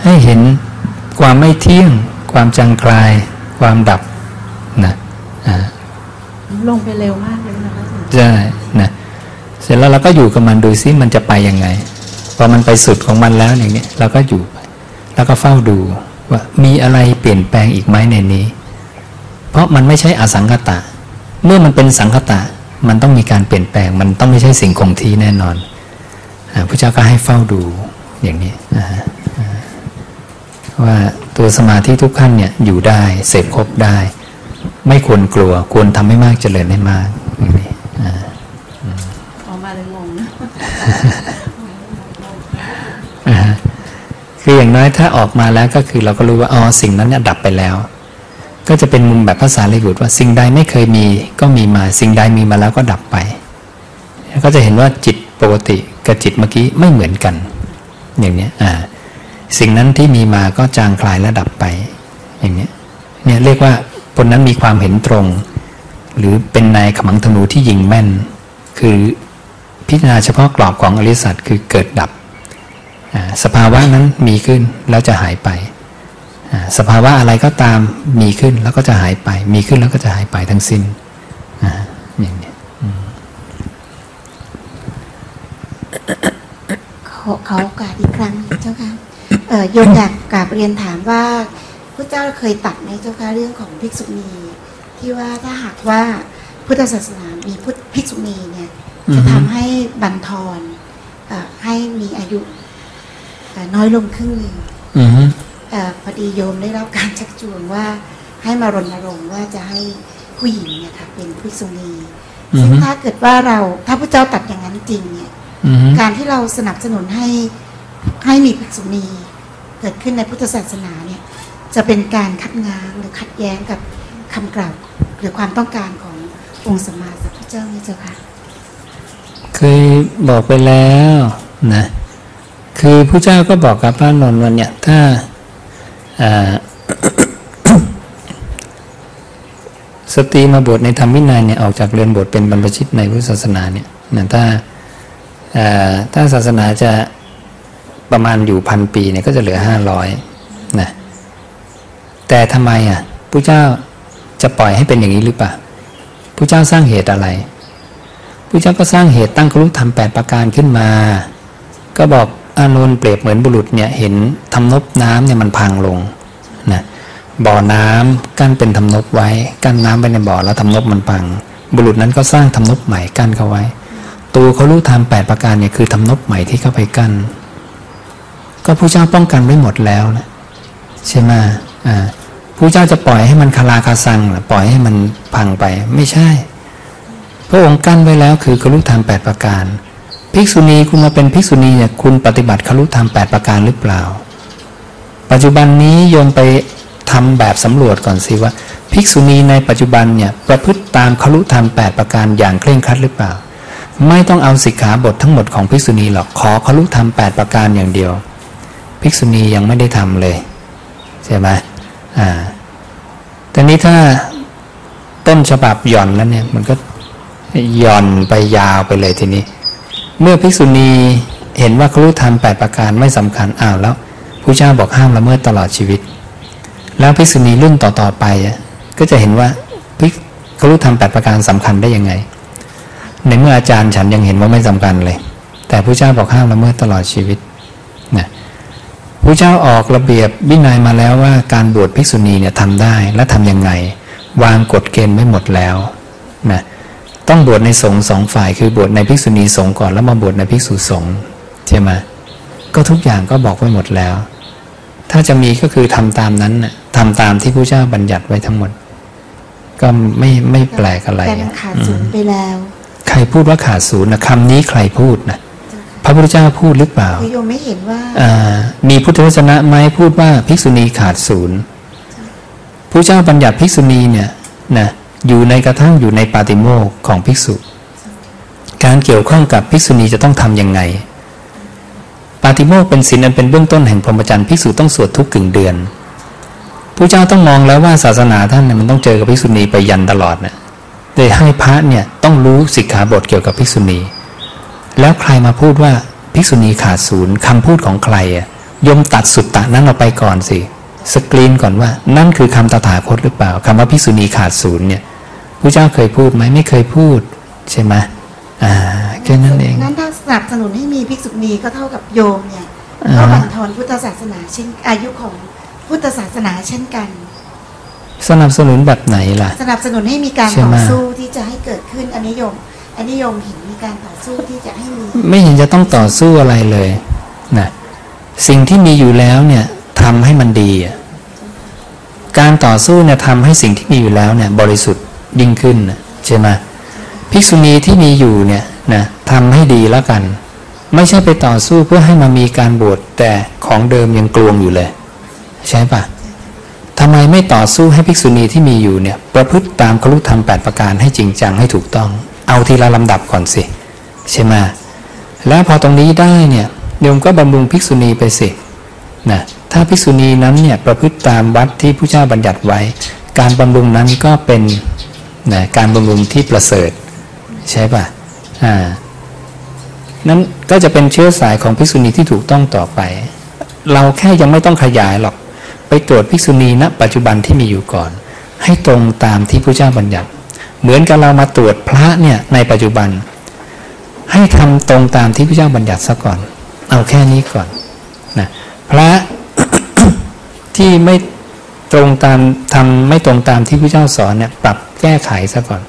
ให้เห็นความไม่เที่ยง ความจางคลาย ความดับนะอ่าลงไปเร็วมากเลยนะคะอาจารย์ใช่นะเสร็จแล้วเราก็อยู่กับมันดูซิมันจะไปยังไงพอมันไปสุดของมันแล้วอย่างนี้เราก็อยู่ไปแล้วก็เฝ้าดูว่ามีอะไรเปลี่ยนแปลงอีกไหมในนี้ เพราะมันไม่ใช่อสังคตะ เมื่อมันเป็นสังคตะ มันต้องมีการเปลี่ยนแปลง มันต้องไม่ใช่สิ่งคงที่แน่นอนอา พระเจ้าก็ให้เฝ้าดูอย่างนี้นะฮะอ่าว่าตัวสมาธิทุกขั้นเนี่ยอยู่ได้เสพครบได้ ไม่ควรกลัวควรทำให้มากเจริญให้มากอย่างนี้อ่าออกมาเลยงงนะอ่าฮะคืออย่างน้อยถ้าออกมาแล้วก็คือเราก็รู้ว่าอ๋อสิ่งนั้นเนี่ยดับไปแล้ว ก็จะเป็นมุมแบบภาษาลิบุตรว่าสิ่งใดไม่เคยมีก็มีมา สิ่งใดมีมาแล้วก็ดับไป ก็จะเห็นว่าจิตปกติกับจิตเมื่อกี้ไม่เหมือนกัน อย่างเนี้ยอ่า สิ่งนั้นที่มีมาก็จางคลายและดับไป อย่างเนี้ยเนี่ยเรียกว่าคนนั้นมีความเห็นตรง หรือเป็นนายขมังธนูที่ยิงแม่น คือพิจารณาเฉพาะกรอบของอริสัจคือเกิดดับอ่าสภาวะนั้นมีขึ้นแล้วจะหายไปอ่าสภาวะอะไรก็ตามมีขึ้นแล้วก็จะหายไป มีขึ้นแล้วก็จะหายไปทั้งสิ้นอ่าอย่างนี้ย ขอขอโอกาสอีกครั้งหนึ่งเจ้าค่ะเอ่อโยมอยากกราบเรียนถามว่าพระเจ้าเคยตัดไหมเจ้าค่ะเรื่องของภิกษุณีที่ว่าถ้าหากว่าพุทธศาสนามีพุทธภิกษุณีเนี่ยอือฮึจะทำให้บันทอนเอ่อให้มีอายุเอ่อน้อยลงครึ่งหนึ่งอือฮึเออพอดีโยมได้รับการชักจูงว่าให้มารณรงค์ว่าจะให้ผู้หญิงเนี่ยค่ะเป็นภิกษุณีอือซึ่งฮึถ้าเกิดว่าเราถ้าพระเจ้าตัดอย่างนั้นจริงเนี่ยอือฮึ การที่เราสนับสนุนให้ให้มีภิกษุณีเกิดขึ้นในพุทธศาสนาเนี่ยจะเป็นการคัดง้างหรือขัดแย้งกับคำกล่าวหรือความต้องการขององค์สมมาสัมพุทธเจ้านี่เจ้าค่ะเคยบอกไปแล้วนะคือผู้เจ้าก็บอกกับพระนนท์วันเนี่ยถ้าอ่าสตรีมาบวชในธรรมวินัยเนี่ยออกจากเรือนบวชเป็นบรรพชิตในพุทธศาสนาเนี่ยนะถ้าอ่า ถ้าศาสนาจะประมาณอยู่พันปีเนี่ยก็จะเหลือห้าร้อยนะแต่ทำไมอะผู้เจ้าจะปล่อยให้เป็นอย่างนี้หรือเปล่าผู้เจ้าสร้างเหตุอะไรพระเจ้าก็สร้างเหตุตั้งครุธรรมแปดประการขึ้นมา ก็บอกอานนท์เปรียบเหมือนบุรุษเนี่ยเห็นทำนบน้ำเนี่ยมันพังลงนะบ่อน้ำกั้นเป็นทำนบไว้ กั้นน้ำไว้ในบ่อแล้วทำนบมันพัง บุรุษนั้นก็สร้างทำนบใหม่กั้นเข้าไว้ ตัวเขารู้ธรรมแปดประการเนี่ยคือทำนบใหม่ที่เข้าไปกั้นก็ผู้เจ้าป้องกันไว้หมดแล้วนะใช่ไหมอ่าผู้เจ้าจะปล่อยให้มันคาราคาซังหรอปล่อยให้มันพังไปไม่ใช่ พระองค์กั้นไว้แล้วคือกรุธรรมแปดประการภิกษุณีคุณมาเป็นภิกษุณีเนี่ยคุณปฏิบัติครุธรรมแปดประการหรือเปล่า ปัจจุบันนี้โยมไปทำแบบสำรวจก่อนสิว่า ภิกษุณีในปัจจุบันเนี่ยประพฤติตามครุธรรมแปดประการอย่างเคร่งครัดหรือเปล่า ไม่ต้องเอาสิกขาบททั้งหมดของภิกษุณีหรอกขอครุธรรมแปดประการอย่างเดียว ภิกษุณียังไม่ได้ทำเลยใช่ไหมอ่าแต่นี้ถ้าต้นฉบับหย่อนแล้วเนี่ยมันก็หย่อนไปยาวไปเลยทีนี้ เมื่อภิกษุณีเห็นว่าครุธรรมแปดประการไม่สำคัญอ้าวแล้วผู้เจ้าบอกห้ามละเมิดตลอดชีวิต แล้วภิกษุณีรุ่นต่อๆไปอะก็จะเห็นว่าภิกครุธรรมแปดประการสำคัญได้ยังไง ในเมื่ออาจารย์ฉันยังเห็นว่าไม่สำคัญเลย แต่ผู้เจ้าบอกห้ามละเมิดตลอดชีวิตนะผู้เจ้าออกระเบียบวินัยมาแล้วว่าการบวชภิกษุณีเนี่ยทำได้และทำยังไง วางกฎเกณฑ์ไว้หมดแล้วนะต้องบวชในสงฆ์สองฝ่ายคือบวชในภิกษุณีสงฆ์ก่อนแล้วมาบวชในภิกษุสงฆ์ใช่ไหมก็ทุกอย่างก็บอกไว้หมดแล้ว ถ้าจะมีก็คือทำตามนั้นน่ะทำตามที่พระเจ้าบัญญัติไว้ทั้งหมด ก็ไม่ไม่แปลกอะไรแต่มันขาดศูนย์ไปแล้ว ใครพูดว่าขาดศูนย์นะคำนี้ใครพูดนะพระพุทธเจ้าพูดหรือเปล่าคือโยมไม่เห็นว่าอ่ามีพุทธวจนะไหมพูดว่าภิกษุณีขาดศูนย์พระเจ้าบัญญัติภิกษุณีเนี่ยนะอยู่ในกระทั่งอยู่ในปาติโมกข์ของภิกษุ การเกี่ยวข้องกับภิกษุณีจะต้องทำยังไง ปาติโมกข์เป็นศีลอันเป็นเบื้องต้นแห่งพรหมจรรย์ภิกษุต้องสวดทุกกึ่งเดือนพระเจ้าต้องมองแล้วว่าศาสนาท่านเนี่ยมันต้องเจอกับภิกษุณีไปยันตลอดนะ เลยให้พระเนี่ยต้องรู้สิกขาบทเกี่ยวกับภิกษุณี แล้วใครมาพูดว่าภิกษุณีขาดศูนย์คำพูดของใครอะยมตัดสุตตะนั้นออกไปก่อนสิสกรีนก่อนว่า นั่นคือคำตถาคตหรือเปล่าคำว่าภิกษุณีขาดศูนย์เนี่ยพระเจ้าเคยพูดไหมไม่เคยพูดใช่ไหมอ่าแค่นั้นเองนั้นถ้าสนับสนุนให้มีภิกษุณีก็เท่ากับโยมเนี่ยก็บั่นทอนพุทธศาสนาเช่นอายุของพุทธศาสนาเช่นกัน สนับสนุนแบบไหนล่ะ สนับสนุนให้มีการใช่ต่อไหมสู้ที่จะให้เกิดขึ้นอันนิยมอันนิยมเห็นมีการต่อสู้ที่จะให้มี ไม่เห็นจะต้องต่อสู้อะไรเลยนะสิ่งที่มีอยู่แล้วเนี่ยทำให้มันดีอะการต่อสู้เนี่ยทำให้สิ่งที่มีอยู่แล้วเนี่ยบริสุทธิ์ยิ่งขึ้นน่ะใช่ไหมภิกษุณีที่มีอยู่เนี่ยนะทำให้ดีแล้วกัน ไม่ใช่ไปต่อสู้เพื่อให้มามีการบวชแต่ของเดิมยังกลวงอยู่เลย ใช่ปะ ทำไมไม่ต่อสู้ให้ภิกษุณีที่มีอยู่เนี่ย ประพฤติตามครุธรรมแปดประการให้จริงจังให้ถูกต้อง เอาทีละลำดับก่อนสิใช่ไหมแล้วพอตรงนี้ได้เนี่ยโยมก็บำรุงภิกษุณีไปสินะถ้าภิกษุณีนั้นเนี่ยประพฤติตามวัดที่ผู้เจ้าบัญญัติไว้ การบำรุงนั้นก็เป็นนะการบำรุงที่ประเสริฐ ใช่ป่ะอ่านั้นก็จะเป็นเชื้อสายของภิกษุณีที่ถูกต้องต่อไป เราแค่ยังไม่ต้องขยายหรอก ไปตรวจภิกษุณีณปัจจุบันที่มีอยู่ก่อน ให้ตรงตามที่พระเจ้าบัญญัติ เหมือนกับเรามาตรวจพระเนี่ยในปัจจุบัน ให้ทำตรงตามที่พระเจ้าบัญญัติซะก่อน เอาแค่นี้ก่อนนะพระที่ไม่ตรงตามทำไม่ตรงตามที่พระเจ้าสอนเนี่ยปรับแก้ไขซะก่อน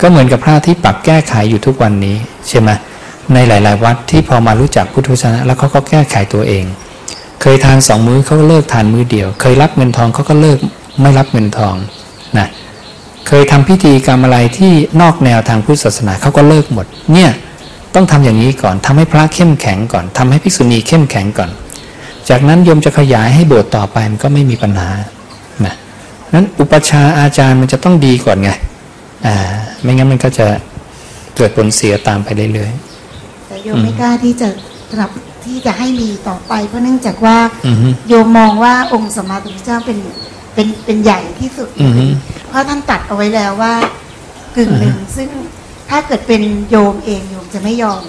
ก็เหมือนกับพระที่ปรับแก้ไขอยู่ทุกวันนี้ใช่ไหมในหลาย ๆ วัดที่พอมารู้จักพุทธวจนะแล้วเขาก็แก้ไขตัวเอง เคยทานสองมื้อเขาก็เลิกทานมื้อเดียว เคยรับเงินทองเขาก็เลิกไม่รับเงินทองนะเคยทำพิธีกรรมอะไรที่นอกแนวทางพุทธศาสนาเขาก็เลิกหมด เนี่ยต้องทำอย่างนี้ก่อนทำให้พระเข้มแข็งก่อนทำให้ภิกษุณีเข้มแข็งก่อน จากนั้นโยมจะขยายให้โบสถ์ต่อไปมันก็ไม่มีปัญหานะนั้นอุปชาอาจารย์มันจะต้องดีก่อนไงอ่าไม่งั้นมันก็จะเกิดผลเสียตามไปเรื่อยแต่โยมไม่กล้าที่จะรับ ที่จะให้มีต่อไป เพราะเนื่องจากว่าๆอือฮึโยมมองว่าองค์สมมาสัมพุทธเจ้าเป็นเป็นเป็นใหญ่ที่สุดอือฮึเพราะท่านตัดเอาไว้แล้วว่ากึ่งหนึ่งซึ่งถ้าเกิดเป็นโยมเองโยมจะไม่ยอม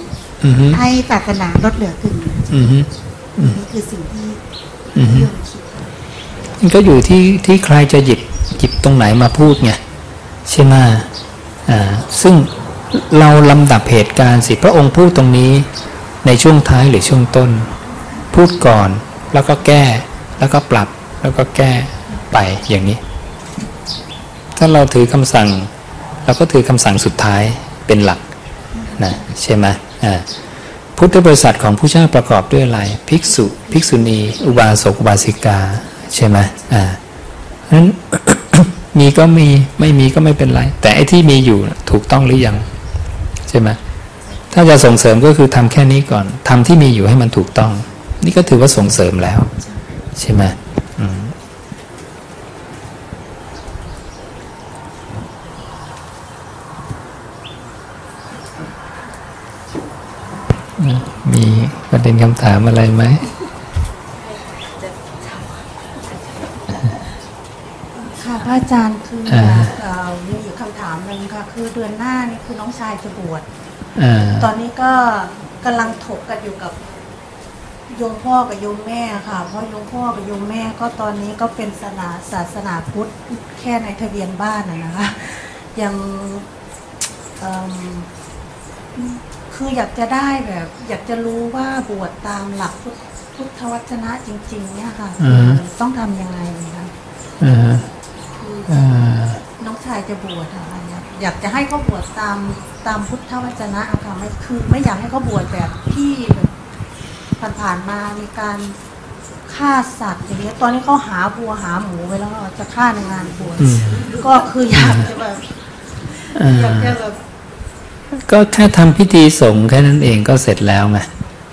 อือฮึให้ศาสนาลดเหลือกึ่งหนึ่งอือฮึนี่คือสิ่งที่อือฮึที่โยมคิดมันก็อยู่ที่ที่ใครจะหยิบหยิบตรงไหนมาพูดไงใช่ไหมอ่าซึ่งเราลำดับเหตุการณ์สิพระองค์พูดตรงนี้ ในช่วงท้ายหรือช่วงต้น พูดก่อนแล้วก็แก้ แล้วก็ปรับแล้วก็แก้ไปอย่างนี้ ถ้าเราถือคำสั่ง เราก็ถือคำสั่งสุดท้ายเป็นหลักนะใช่ไหมอ่าพุทธบริษัทของผู้เจ้าประกอบด้วยอะไร ภิกษุ ภิกษุณี อุบาสก อุบาสิกา ใช่ไหมอ่านั้นมีก็มีไม่มีก็ไม่เป็นไร แต่ไอ้ที่มีอยู่ถูกต้องหรือยัง ใช่ไหม ถ้าจะส่งเสริมก็คือทำแค่นี้ก่อนทำที่มีอยู่ให้มันถูกต้อง นี่ก็ถือว่าส่งเสริมแล้ว ใช่ไหมอืมอะมีประเด็นคำถามอะไรไหมค่ะพระอาจารย์คืออ่าเอ่อมีอยู่คำถามหนึ่งค่ะ คือเดือนหน้านี่คือน้องชายจะบวชอ่า ตอนนี้ก็กำลังถกกันอยู่กับโยมพ่อกับโยมแม่ค่ะ เพราะโยมพ่อกับโยมแม่ก็ตอนนี้ก็เป็นศาสนาศาสนาพุทธแค่ในทะเบียนบ้านนะนะคะ ยังเอิ่มคืออยากจะได้แบบ อยากจะรู้ว่าบวชตามหลักพุทธพุทธวจนะจริง ๆ เนี่ยค่ะอืมต้องทำยังไงคะอ่าคืออ่าน้องชายจะบวชอะค่ะ อยากอยากจะให้เขาบวชตามตามพุทธวจนะอะค่ะไม่คือไม่อยากให้เขาบวชแบบที่แบบผ่านๆมามีการฆ่าสัตว์อย่างเงี้ยตอนนี้เขาหาบัวหาหมูไว้แล้วจะฆ่าในงานบวชอืมก็คืออยากจะแบบอ่าอยากจะแบบก็แค่ทำพิธีสงฆ์แค่นั้นเองก็เสร็จแล้วไง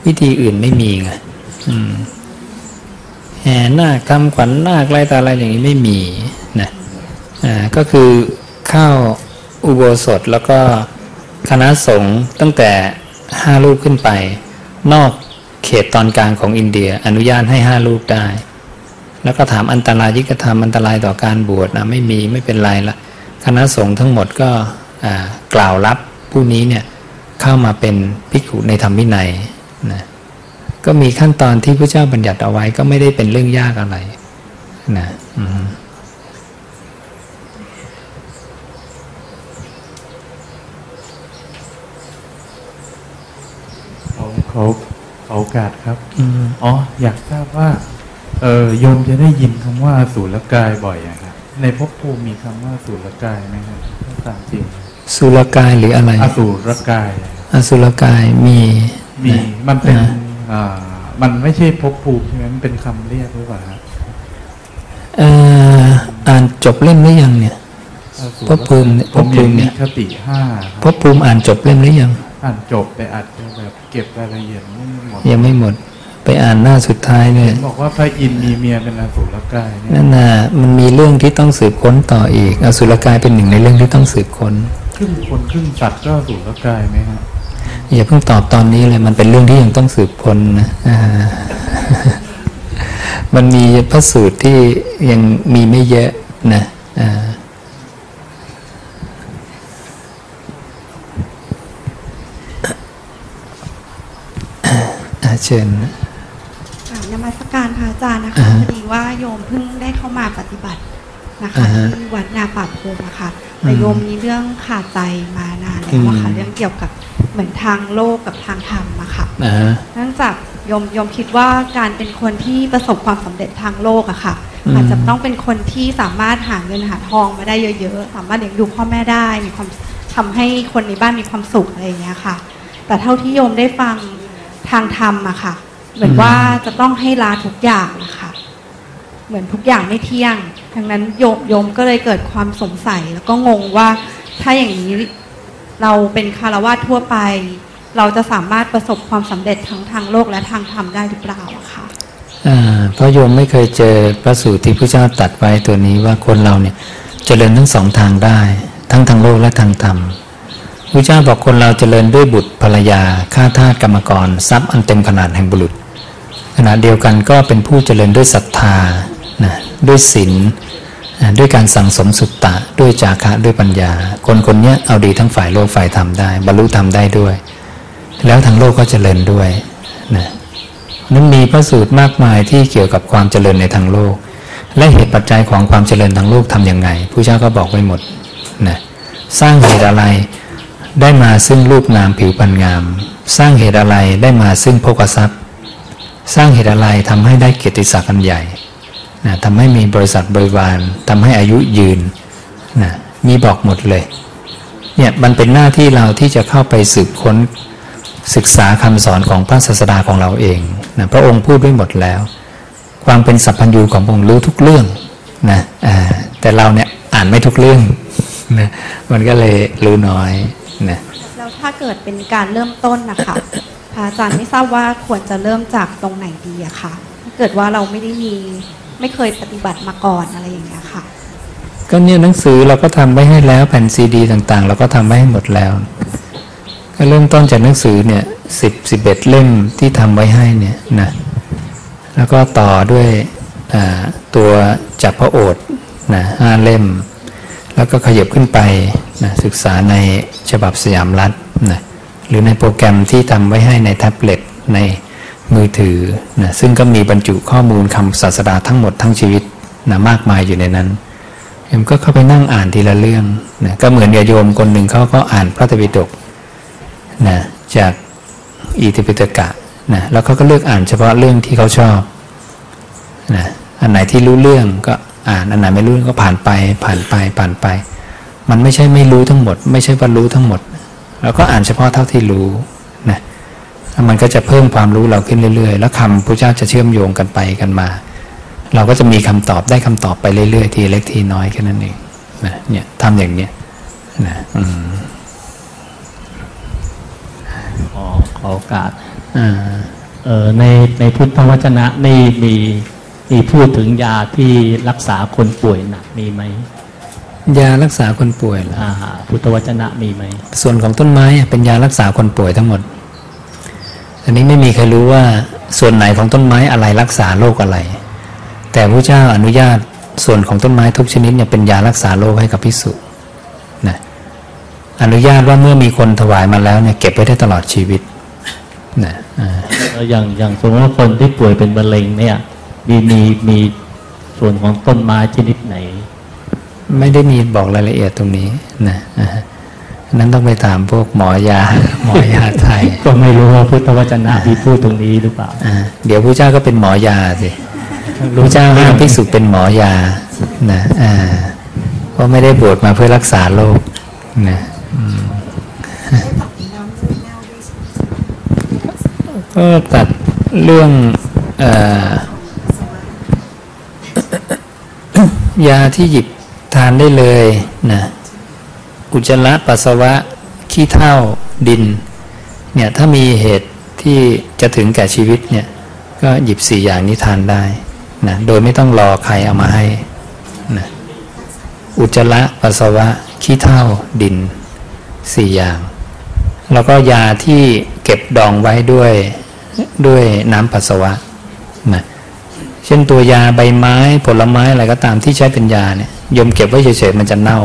พิธีอื่นไม่มีไงอืมแห่นาคทำขวัญนาคอะไรต่ออะไรอย่างนี้ไม่มีนะอ่าก็คือเข้า อุโบสถแล้วก็คณะสงฆ์ตั้งแต่ห้ารูปขึ้นไป นอกเขตตอนกลางของอินเดีย อนุญาตให้ห้ารูปได้ แล้วก็ถามอันตรายยิกธรรมอันตรายต่อการบวชนะไม่มีไม่เป็นไรละคณะสงฆ์ทั้งหมดก็กล่าวรับผู้นี้เนี่ยเข้ามาเป็นภิกขุในธรรมวินัยนะก็มีขั้นตอนที่พระเจ้าบัญญัติเอาไว้ก็ไม่ได้เป็นเรื่องยากอะไรนะอืม เขาเขาเขาโอกาสครับอืมอ๋ออยากทราบว่าเออโยมจะได้ยินคำว่าสูรกายบ่อยอะครับในภพภูมิมีคำว่าสูรกายไหมครับถ้าตามจริงสุรกายหรืออะไร อสูรกายอะอสุรกายมีมีนะมันเป็นอ่าอ่ามันไม่ใช่ภพภูมิใช่ไหมมันเป็นคำเรียกหรือเปล่าครับเอ่ออ่านจบเล่มหรือยังเนี่ยอสูรภพภูมิเนี่ยผมภพภูเห็นมิเนี่มียคติห้าคพรับบภูมิอ่านจบเล่มหรือยัง อ่านจบแต่อาจจะแบบ เก็บรายละเอียดไม่หมดยังไม่หมด ไปอ่านหน้าสุดท้ายเลยเห็นบอกว่าพระอินทร์มีเมียเป็นอสูรกายเนี่ยนั่นน่ะมันมีเรื่องที่ต้องสืบค้นต่ออีกอสุรกายเป็นหนึ่งในเรื่องที่ต้องสืบค้นครึ่งคนครึ่งสัตว์ก็อสูรกายไหมครับอย่าเพิ่งตอบตอนนี้เลยมันเป็นเรื่องที่ยังต้องสืบค้นนะอ่ามันมีพระสูตรที่ยังมีไม่เยอะนะอ่า เชิญกราบนมัสการพระอาจารย์นะคะอ่าฮะพอดีว่าโยมเพิ่งได้เข้ามาปฏิบัตินะคะอ่าฮะที่วัดนาป่าพงอะค่ะแต่อืมโยมมีเรื่องขาดใจมานานแล้วอะค่ะอืมเรื่องเกี่ยวกับเหมือนทางโลกกับทางธรรมอะค่ะอ่าฮะเนื่องจากโยมโยมคิดว่าการเป็นคนที่ประสบความสำเร็จทางโลกอะค่ะอืมอาจจะต้องเป็นคนที่สามารถหาเงินหาทองมาได้เยอะๆ สามารถเลี้ยงดูพ่อแม่ได้มีความทำให้คนในบ้านมีความสุขอะไรอย่างเงี้ยค่ะ แต่เท่าที่โยมได้ฟัง ทางธรรมอะค่ะ เหมือนว่าจะต้องให้ลาทุกอย่างนะคะเหมือนทุกอย่างไม่เที่ยงดังนั้นโยมโยมก็เลยเกิดความสงสัย แล้วก็งงว่าถ้าอย่างนี้เราเป็นคารวาสทั่วไป เราจะสามารถประสบความสำเร็จทั้งทางโลกและทางธรรมได้หรือเปล่าอะค่ะอ่าเพราะโยมไม่เคยเจอพระสูตรที่พระเจ้าตรัดไว้ตัวนี้ว่าคนเราเนี่ยเจริญทั้งสองทางได้ ทั้งทางโลกและทางธรรม พระเจ้าบอกคนเราเจริญด้วยบุตรภรรยาข้าทาสกรรมกร ทรัพย์อันเต็มขนาดแห่งบุรุษ ขณะเดียวกันก็เป็นผู้เจริญด้วยศรัทธานะด้วยศีลนะด้วยการสั่งสมสุตตะ ด้วยจาคะด้วยปัญญา คนคนนี้เอาดีทั้งฝ่ายโลกฝ่ายธรรมได้ บรรลุธรรมได้ด้วย แล้วทางโลกก็เจริญด้วยนะนั้นมีพระสูตรมากมายที่เกี่ยวกับความเจริญในทางโลก และเหตุปัจจัยของความเจริญทางโลกทำยังไงผู้เจ้าก็บอกไว้หมดนะสร้างเหตุอะไร ได้มาซึ่งรูปงามผิวพรรณงาม สร้างเหตุอะไรได้มาซึ่งโภคทรัพย์ สร้างเหตุอะไรทำให้ได้เกียรติศักดิ์อันใหญ่นะทำให้มีบริษัทบริวารทำให้อายุยืนนะมีบอกหมดเลยเนี่ยมันเป็นหน้าที่เราที่จะเข้าไปสืบค้นศึกษาคำสอนของพระศาสดาของเราเองนะพระองค์พูดไว้หมดแล้ว ความเป็นสัพพัญญูของพระองค์รู้ทุกเรื่องนะแต่เราเนี่ยอ่านไม่ทุกเรื่องนะมันก็เลยรู้น้อย นะแล้วถ้าเกิดเป็นการเริ่มต้นนะคะพระอาจารย์ไม่ทราบว่าควรจะเริ่มจากตรงไหนดีอะค่ะถ้าเกิดว่าเราไม่ได้มีไม่เคยปฏิบัติมาก่อนอะไรอย่างเงี้ยค่ะ ก็เนี่ยหนังสือเราก็ทำไว้ให้แล้วแผ่นซีดี ต่างๆ เราก็ทำไว้ให้หมดแล้ว ก็เริ่มต้นจากหนังสือเนี่ยสิบสิบเอ็ดเล่มที่ทำไว้ให้เนี่ยนะแล้วก็ต่อด้วยอ่าตัวจับพระโอษฐ์นะห้าเล่ม แล้วก็ขยับขึ้นไป นะศึกษาในฉบับสยามรัฐนะหรือในโปรแกรมที่ทำไว้ให้ในแท็บเล็ตในมือถือนะซึ่งก็มีบรรจุข้อมูลคำศาสดาทั้งหมดทั้งชีวิตนะมากมายอยู่ในนั้นเอ็มก็เข้าไปนั่งอ่านทีละเรื่องนะก็เหมือนกับโยมคนหนึ่งเขาก็อ่านพระไตรปิฎกนะจากอีติปิฎกะนะแล้วเขาก็เลือกอ่านเฉพาะเรื่องที่เขาชอบนะอันไหนที่รู้เรื่องก็อ่านอันไหนไม่รู้ก็ผ่านไปผ่านไปผ่านไป มันไม่ใช่ไม่รู้ทั้งหมด ไม่ใช่ว่ารู้ทั้งหมดเราก็อ่านเฉพาะเท่าที่รู้นะแล้วมันก็จะเพิ่มความรู้เราขึ้นเรื่อยๆ แล้วคำพระเจ้าจะเชื่อมโยงกันไปกันมา เราก็จะมีคำตอบได้คำตอบไปเรื่อยๆ ทีเล็กทีน้อยแค่นั้นเองนะเนี่ยทำอย่างเนี้ยนะอืมขอขอโอกาสอ่าเอ่อในในพุทธวจนะนี่มีมีพูดถึงยาที่รักษาคนป่วยหนักมีไหม ยารักษาคนป่วยเหรออ่าพุทธวจนะมีไหม ส่วนของต้นไม้อะเป็นยารักษาคนป่วยทั้งหมด อันนี้ไม่มีใครรู้ว่าส่วนไหนของต้นไม้อะไรรักษาโรคอะไร แต่พระเจ้าอนุญาตส่วนของต้นไม้ทุกชนิดเนี่ยเป็นยารักษาโรคให้กับพิสุนะอนุญาตว่าเมื่อมีคนถวายมาแล้วเนี่ยเก็บไว้ได้ตลอดชีวิตนะอ่าเอ่ออย่างอย่างสมมติว่าคนที่ป่วยเป็นมะเร็งเนี่ยมีมีมีส่วนของต้นไม้ชนิดไหน ไม่ได้มีบอกรายละเอียดตรงนี้นะอ่าฮะอันนั้นต้องไปถามพวกหมอยา หมอยาไทย ก็ไม่รู้ว่าพุทธวจนะที่พูดตรงนี้หรือเปล่าอ่าเดี๋ยวพระเจ้าก็เป็นหมอยาสิพระเจ้าห้ามภิกษุเป็นหมอยานะอ่าเพราะไม่ได้บวชมาเพื่อรักษาโรคนะอืมก็ตัดเรื่องเอ่อยาที่หยิบ ทานได้เลยนะอุจจาระปัสสาวะขี้เถ้าดินเนี่ยถ้ามีเหตุที่จะถึงแก่ชีวิตเนี่ยก็หยิบสี่อย่างนี้ทานได้นะโดยไม่ต้องรอใครเอามาให้นะอุจจาระปัสสาวะขี้เถ้าดินสี่อย่าง แล้วก็ยาที่เก็บดองไว้ด้วยด้วยน้ำปัสสาวะนะเช่นตัวยาใบไม้ผลไม้อะไรก็ตามที่ใช้เป็นยาเนี่ย โยมเก็บไว้เฉยๆมันจะเน่า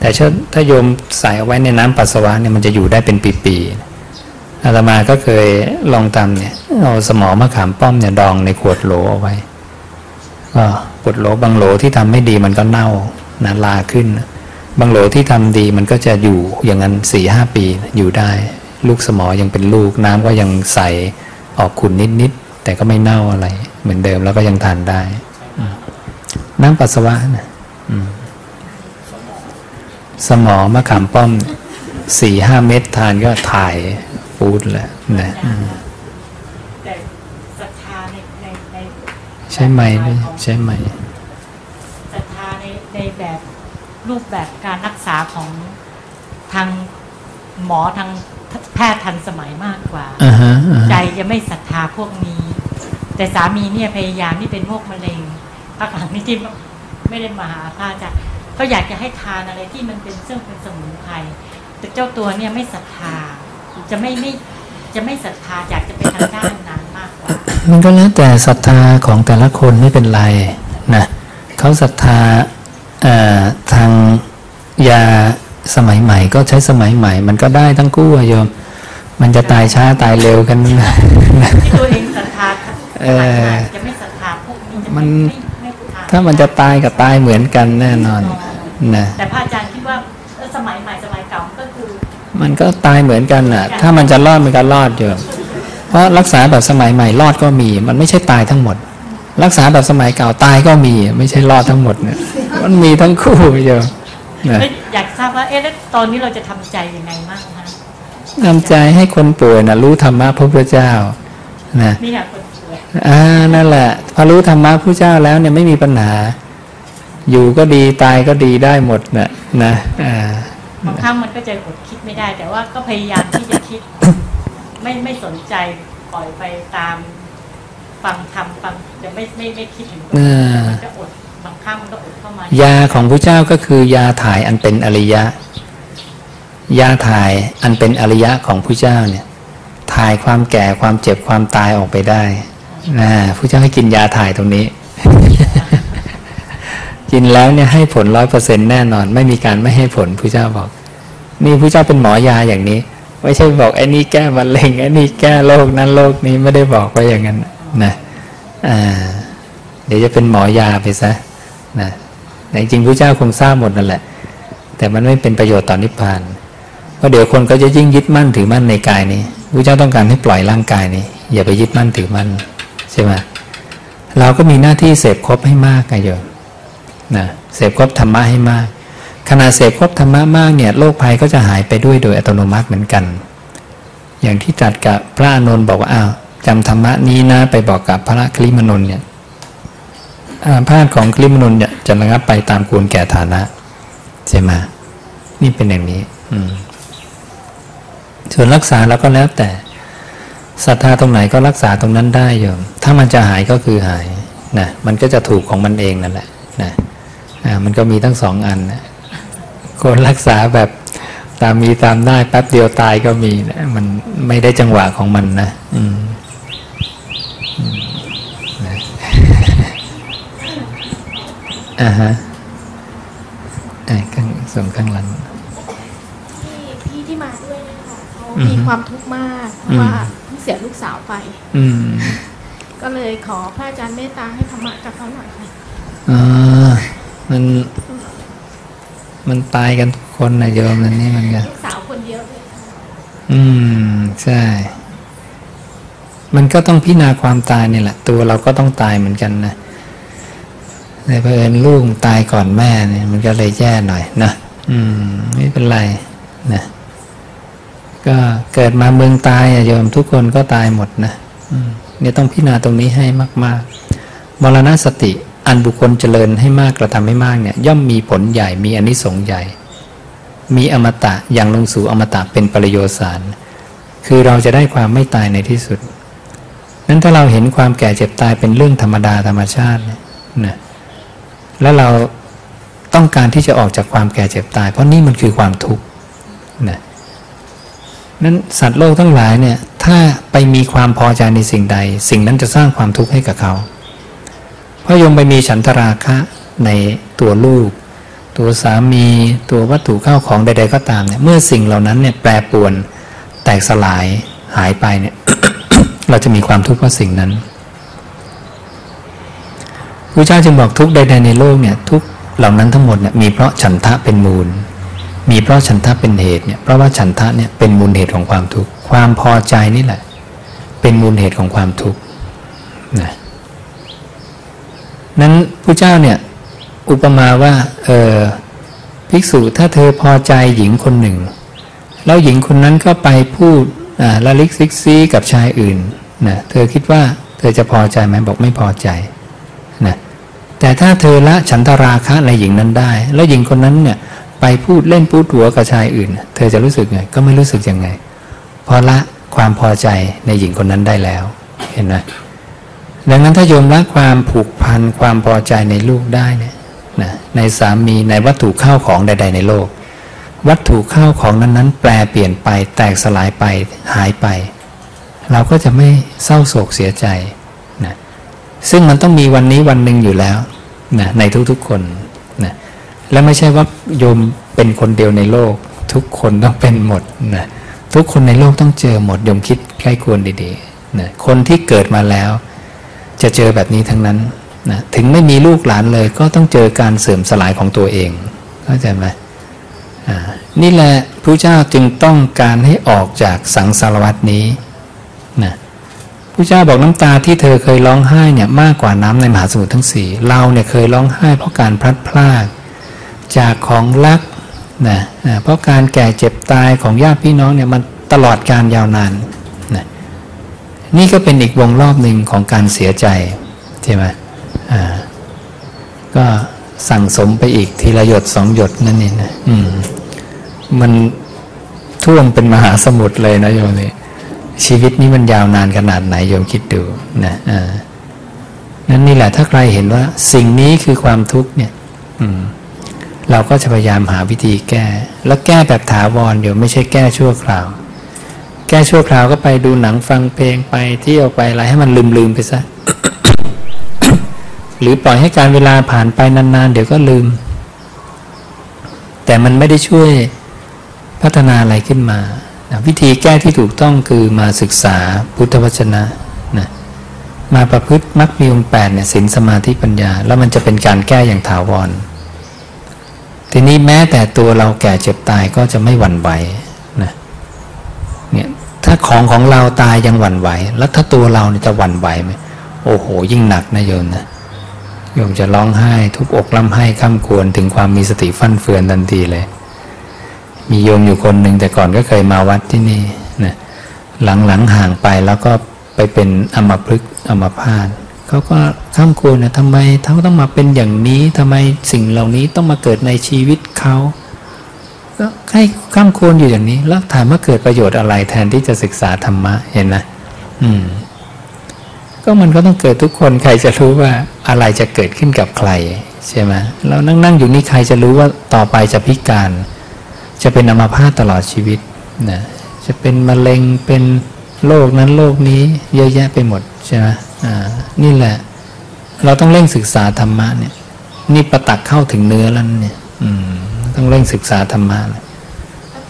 แต่ถ้าถ้าโยมใส่เอาไว้ในน้ำปัสสาวะเนี่ยมันจะอยู่ได้เป็นปีๆอาตมาก็เคยลองทำเนี่ยเอาสมอมะขามป้อมเนี่ยดองในขวดโหลเอาไว้ก็ขวดโหลบางโหลที่ทำไม่ดีมันก็เน่านาลาขึ้น บางโหลที่ทำดีมันก็จะอยู่อย่างนั้นสี่ห้าปีอยู่ได้ ลูกสมอยังเป็นลูกน้ำก็ยังใสออกขุ่นนิดๆแต่ก็ไม่เน่าอะไร เหมือนเดิมแล้วก็ยังทานได้ น้ำปัสสาวะนะ สมอมะขามป้อมสี่ห้าเม็ดทานก็ถ่ายปูดแล้วนะอืมแต่ศรัทธาในในในใช่ไหมด้วยใช่ไหมศรัทธาในในแบบรูปแบบการรักษาของทางหมอทางแพทย์ทันสมัยมากกว่าอ่าฮะอ่าใจฮะจะไม่ศรัทธาพวกนี้ แต่สามีเนี่ยพยายามที่เป็นโรคมะเร็งพักหลังนี่ที่ ไม่ได้มาหาพระอาจารย์ก็อยากจะให้ทานอะไรที่มันเป็นซึ่งเป็นสมุนไพรแต่เจ้าตัวเนี่ยไม่ศรัทธาจะไม่ไม่จะไม่ศรัทธาอยากจะไปทางด้านนั้นมากกว่า มันก็แล้วแต่ศรัทธาของแต่ละคนไม่เป็นไรนะเขาศรัทธาเอ่อทางยาสมัยใหม่ ก็ใช้สมัยใหม่ มันก็ได้ทั้งคู่อะโยม มันจะตายช้าตายเร็วกันนะที่ตัวเองศรัทธาเออจะไม่ศรัทธาพวกนี้จะมัน ถ้ามันจะตายกับตายเหมือนกันแน่นอนนะแต่พระอาจารย์คิดว่าเออสมัยใหม่สมัยเก่ามันก็คือ มันก็ตายเหมือนกันน่ะถ้ามันจะรอดมันก็รอดอยู่เพราะรักษาแบบสมัยใหม่รอดก็มี มันไม่ใช่ตายทั้งหมด รักษาแบบสมัยเก่าตายก็มี ไม่ใช่รอดทั้งหมดเนี่ยมันมีทั้งคู่อยู่นะเอ้ยอยากทราบว่าเอ๊ะแล้วตอนนี้เราจะทำใจยังไงบ้างคะนำใจให้คนป่วยนะรู้ธรรมะพระพุทธเจ้านะนี่ค่ะคนป่วย อ่านั่นแหละพอรู้ธรรมะพระพุทธเจ้าแล้วเนี่ยไม่มีปัญหา อยู่ก็ดีตายก็ดีได้หมดนะนะอ่าบางครั้งมันก็จะอดคิดไม่ได้ แต่ว่าก็พยายามที่จะคิด ไม่ไม่สนใจปล่อยไปตามฟังธรรมฟังจะไม่ไม่ไม่คิดถึงตรงนั้นแต่มันจะอดบางครั้งมันก็อดเข้ามายาของพระเจ้าก็คือยาถ่ายอันเป็นอริยะ ยาถ่ายอันเป็นอริยะของพระเจ้าเนี่ย ถ่ายความแก่ความเจ็บความตายออกไปได้ นะพระเจ้าให้กินยาถ่ายตรงนี้ กินแล้วเนี่ยให้ผลร้อยเปอร์เซ็นแน่นอน ไม่มีการไม่ให้ผลพระเจ้าบอก นี่พระเจ้าเป็นหมอยาอย่างนี้ ไม่ใช่บอกไอ้นี่แก้มะเร็งไอ้นี่แก้โรคนั้นโรคนี้ไม่ได้บอกไว้อย่างนั้นนะอ่าเดี๋ยวจะเป็นหมอยาไปซะนะแต่จริงๆพระเจ้าคงทราบหมดนั่นแหละ แต่มันไม่เป็นประโยชน์ต่อนนิพพาน เพราะเดี๋ยวคนก็จะยิ่งยึดมั่นถือมั่นในกายนี้พระเจ้าต้องการให้ปล่อยร่างกายนี้ อย่าไปยึดมั่นถือมั่น ใช่ไหมเราก็มีหน้าที่เสพครบให้มากไงโยมนะเสพครบธรรมะให้มากขณะเสพครบธรรมะมากเนี่ยโรคภัยก็จะหายไปด้วยโดยอัตโนมัติเหมือนกัน อย่างที่ตรัสกับพระอานนท์บอกว่าอ้าวจำธรรมะนี้นะไปบอกกับพระคลิมนนเนี่ยอาพาธของคลิมนุนเนี่ยจะระงับไปตามกูลแก่ฐานะใช่ไหมนี่เป็นอย่างนี้ อืมส่วนรักษาแล้วก็แล้วแต่ ศรัทธาตรงไหนก็รักษาตรงนั้นได้โยมถ้ามันจะหายก็คือหายนะมันก็จะถูกของมันเองนั่นแหละนะอ่ามันก็มีทั้งสองอันนะคนรักษาแบบตามมีตามได้แป๊บเดียวตายก็มีนะมันไม่ได้จังหวะของมันนะอืมอ่าฮะอ่าข้างส่งข้างหลังพี่พี่ที่มาด้วยเนี่ยค่ะเขาอือฮึมีความทุกข์มากเพอืราะมว่า เพิ่งเสียลูกสาวไปอืมก็เลยขอพระอาจารย์เมตตาให้ธรรมะกับเขาหน่อยค่ะอ่ามัน มันตายกันทุกคนนะโยมนั่นนี่มันก็ลูกสาวคนเดียวเลยค่ะอืม ใช่ มันก็ต้องพิจารณาความตายนี่แหละ ตัวเราก็ต้องตายเหมือนกันนะแต่เผอิญลูกตายก่อนแม่เนี่ยมันก็เลยแย่หน่อยนะอืม ไม่เป็นไรนะ ก็เกิดมาเมืองตายอะโยมทุกคนก็ตายหมดนะเนี่ยต้องพิจารณาตรงนี้ให้มาก ๆ มรณสติอันบุคคลเจริญให้มากกระทำให้มากเนี่ยย่อมมีผลใหญ่มีอนิสงส์ใหญ่ มีอมตะอย่างลงสู่อมตะเป็นประโยชน์สารคือเราจะได้ความไม่ตายในที่สุด นั้นถ้าเราเห็นความแก่เจ็บตายเป็นเรื่องธรรมดาธรรมชาติเนี่ยนะแล้วเราต้องการที่จะออกจากความแก่เจ็บตาย เพราะนี่มันคือความทุกข์นะ นั้นสัตว์โลกทั้งหลายเนี่ยถ้าไปมีความพอใจในสิ่งใด สิ่งนั้นจะสร้างความทุกข์ให้กับเขาเพราะยมไปมีฉันทราคะในตัวลูก ตัวสามี ตัววัตถุเข้าของใด ๆ ก็ตามเนี่ยเมื่อสิ่งเหล่านั้นเนี่ยแปรปรวนแตกสลายหายไปเนี่ย เราจะมีความทุกข์เพราะสิ่งนั้นพระเจ้าจึงบอกทุกใด ๆ ในโลกเนี่ย ทุกเหล่านั้นทั้งหมดเนี่ยมีเพราะฉันทะเป็นมูล มีเพราะฉันทะเป็นเหตุเนี่ยเพราะว่าฉันทะเนี่ยเป็นมูลเหตุของความทุกข์ความพอใจนี่แหละ เป็นมูลเหตุของความทุกข์นะนั้นพระเจ้าเนี่ยอุปมาว่าเออภิกษุถ้าเธอพอใจหญิงคนหนึ่ง แล้วหญิงคนนั้นก็ไปพูดอ่าละลิกซิกซีกับชายอื่นนะเธอคิดว่าเธอจะพอใจไหมบอกไม่พอใจนะแต่ถ้าเธอละฉันทราคะในหญิงนั้นได้ แล้วหญิงคนนั้นเนี่ย ไปพูดเล่นพูดหัวกับชายอื่น เธอจะรู้สึกไง ก็ไม่รู้สึกยังไง เพราะละความพอใจในหญิงคนนั้นได้แล้ว เห็นไหมดังนั้นถ้าโยมละความผูกพันความพอใจในลูกได้เนี่ยนะในสามีในวัตถุข้าวของใด ๆ ในโลก วัตถุข้าวของนั้นๆ แปลเปลี่ยนไปแตกสลายไปหายไป เราก็จะไม่เศร้าโศกเสียใจนะซึ่งมันต้องมีวันนี้วันหนึ่งอยู่แล้วนะในทุกๆคน และไม่ใช่ว่าโยมเป็นคนเดียวในโลก ทุกคนต้องเป็นหมดนะทุกคนในโลกต้องเจอหมดโยมคิดใกล้ควรดีๆนะคนที่เกิดมาแล้ว จะเจอแบบนี้ทั้งนั้นนะถึงไม่มีลูกหลานเลยก็ต้องเจอการเสื่อมสลายของตัวเองเข้าใจไหมนี่แหละพระเจ้าจึงต้องการให้ออกจากสังสารวัตนี้นะพระเจ้าบอกน้ำตาที่เธอเคยร้องไห้เนี่ยมากกว่าน้ำในมหาสมุทรทั้งสี่เราเนี่ยเคยร้องไห้เพราะการพลัดพราก จากของรักนะนะเพราะการแก่เจ็บตายของญาติพี่น้องเนี่ยมันตลอดการยาวนานนะนี่ก็เป็นอีกวงรอบหนึ่งของการเสียใจใช่ไหมอ่าก็สั่งสมไปอีกทีละหยดสองหยดนั่นเองนะอืมมันท่วมเป็นมหาสมุทรเลยนะโยมนี่ชีวิตนี้มันยาวนานขนาดไหนโยมคิดดูนะอ่านั่นนี่แหละถ้าใครเห็นว่า สิ่งนี้คือความทุกข์เนี่ย อืม เราก็จะพยายามหาวิธีแก้ แล้วแก้แบบถาวรเดี๋ยวไม่ใช่แก้ชั่วคราว แก้ชั่วคราวก็ไปดูหนังฟังเพลงไปเที่ยวไปอะไรให้มันลืมลืมไปซะหรือปล่อยให้การเวลาผ่านไปนานๆ เดี๋ยวก็ลืม แต่มันไม่ได้ช่วยพัฒนาอะไรขึ้นมานะวิธีแก้ที่ถูกต้องคือมาศึกษาพุทธวจนะนะมาประพฤติมรรคมีองค์แปดเนี่ยศีลสมาธิปัญญา แล้วมันจะเป็นการแก้อย่างถาวร ทีนี้แม้แต่ตัวเราแก่เจ็บตายก็จะไม่หวั่นไหวนะเนี่ยถ้าของของเราตายยังหวั่นไหว แล้วถ้าตัวเราเนี่ยจะหวั่นไหวไหมโอ้โห ยิ่งหนักนะโยมนะโยมจะร้องไห้ทุบอกล่ำไห้ข้ามควรถึงความมีสติฟั่นเฟือนทันทีเลย มีโยมอยู่คนหนึ่งแต่ก่อนก็เคยมาวัดที่นี่นะหลังๆห่างไปแล้วก็ไปเป็นอมพฤกษ์อมพาต เขาก็ข้ามควรนะทำไมเขาต้องมาเป็นอย่างนี้ทำไมสิ่งเหล่านี้ต้องมาเกิดในชีวิตเขาก็ให้ข้ามควรอยู่อย่างนี้ แล้วถามว่าเกิดประโยชน์อะไรแทนที่จะศึกษาธรรมะเห็นนะอืม ก็มันก็ต้องเกิดทุกคนใครจะรู้ว่าอะไรจะเกิดขึ้นกับใครใช่ไหมเรานั่งนั่งอยู่นี่ใครจะรู้ว่าต่อไปจะพิการ จะเป็นอัมพาตตลอดชีวิตนะจะเป็นมะเร็งเป็นโรคนั้นโรคนี้เยอะแยะไปหมดใช่ไหม นี่แหละ เราต้องเร่งศึกษาธรรมะเนี่ย นี่ประตักเข้าถึงเนื้อแล้วเนี่ยอืมต้องเร่งศึกษาธรรมะเลย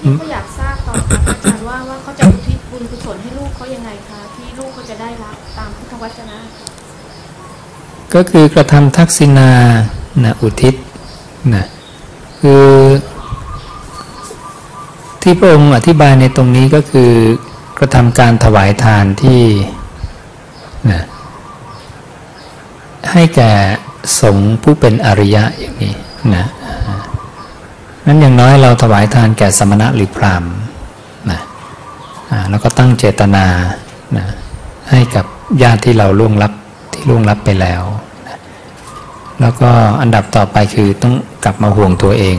พี่ก็อยากทราบต่อค่ะอาจารย์ว่าว่าเขาจะอุทิศบุญกุศลให้ลูกเขายังไงคะที่ลูกเขาจะได้รับตามพุทธวจนะ ก็คือกระทำทักษิณานะอุทิศนะคือที่พระองค์อธิบายในตรงนี้ก็คือกระทำการถวายทานที่นะ ให้แก่สงฆ์ผู้เป็นอริยะอย่างนี้นะนั้นอย่างน้อยเราถวายทานแก่สมณะหรือพราหมณ์นะแล้วก็ตั้งเจตนานะให้กับญาติที่เราล่วงลับที่ล่วงลับไปแล้วนะแล้วก็อันดับต่อไปคือต้องกลับมาห่วงตัวเอง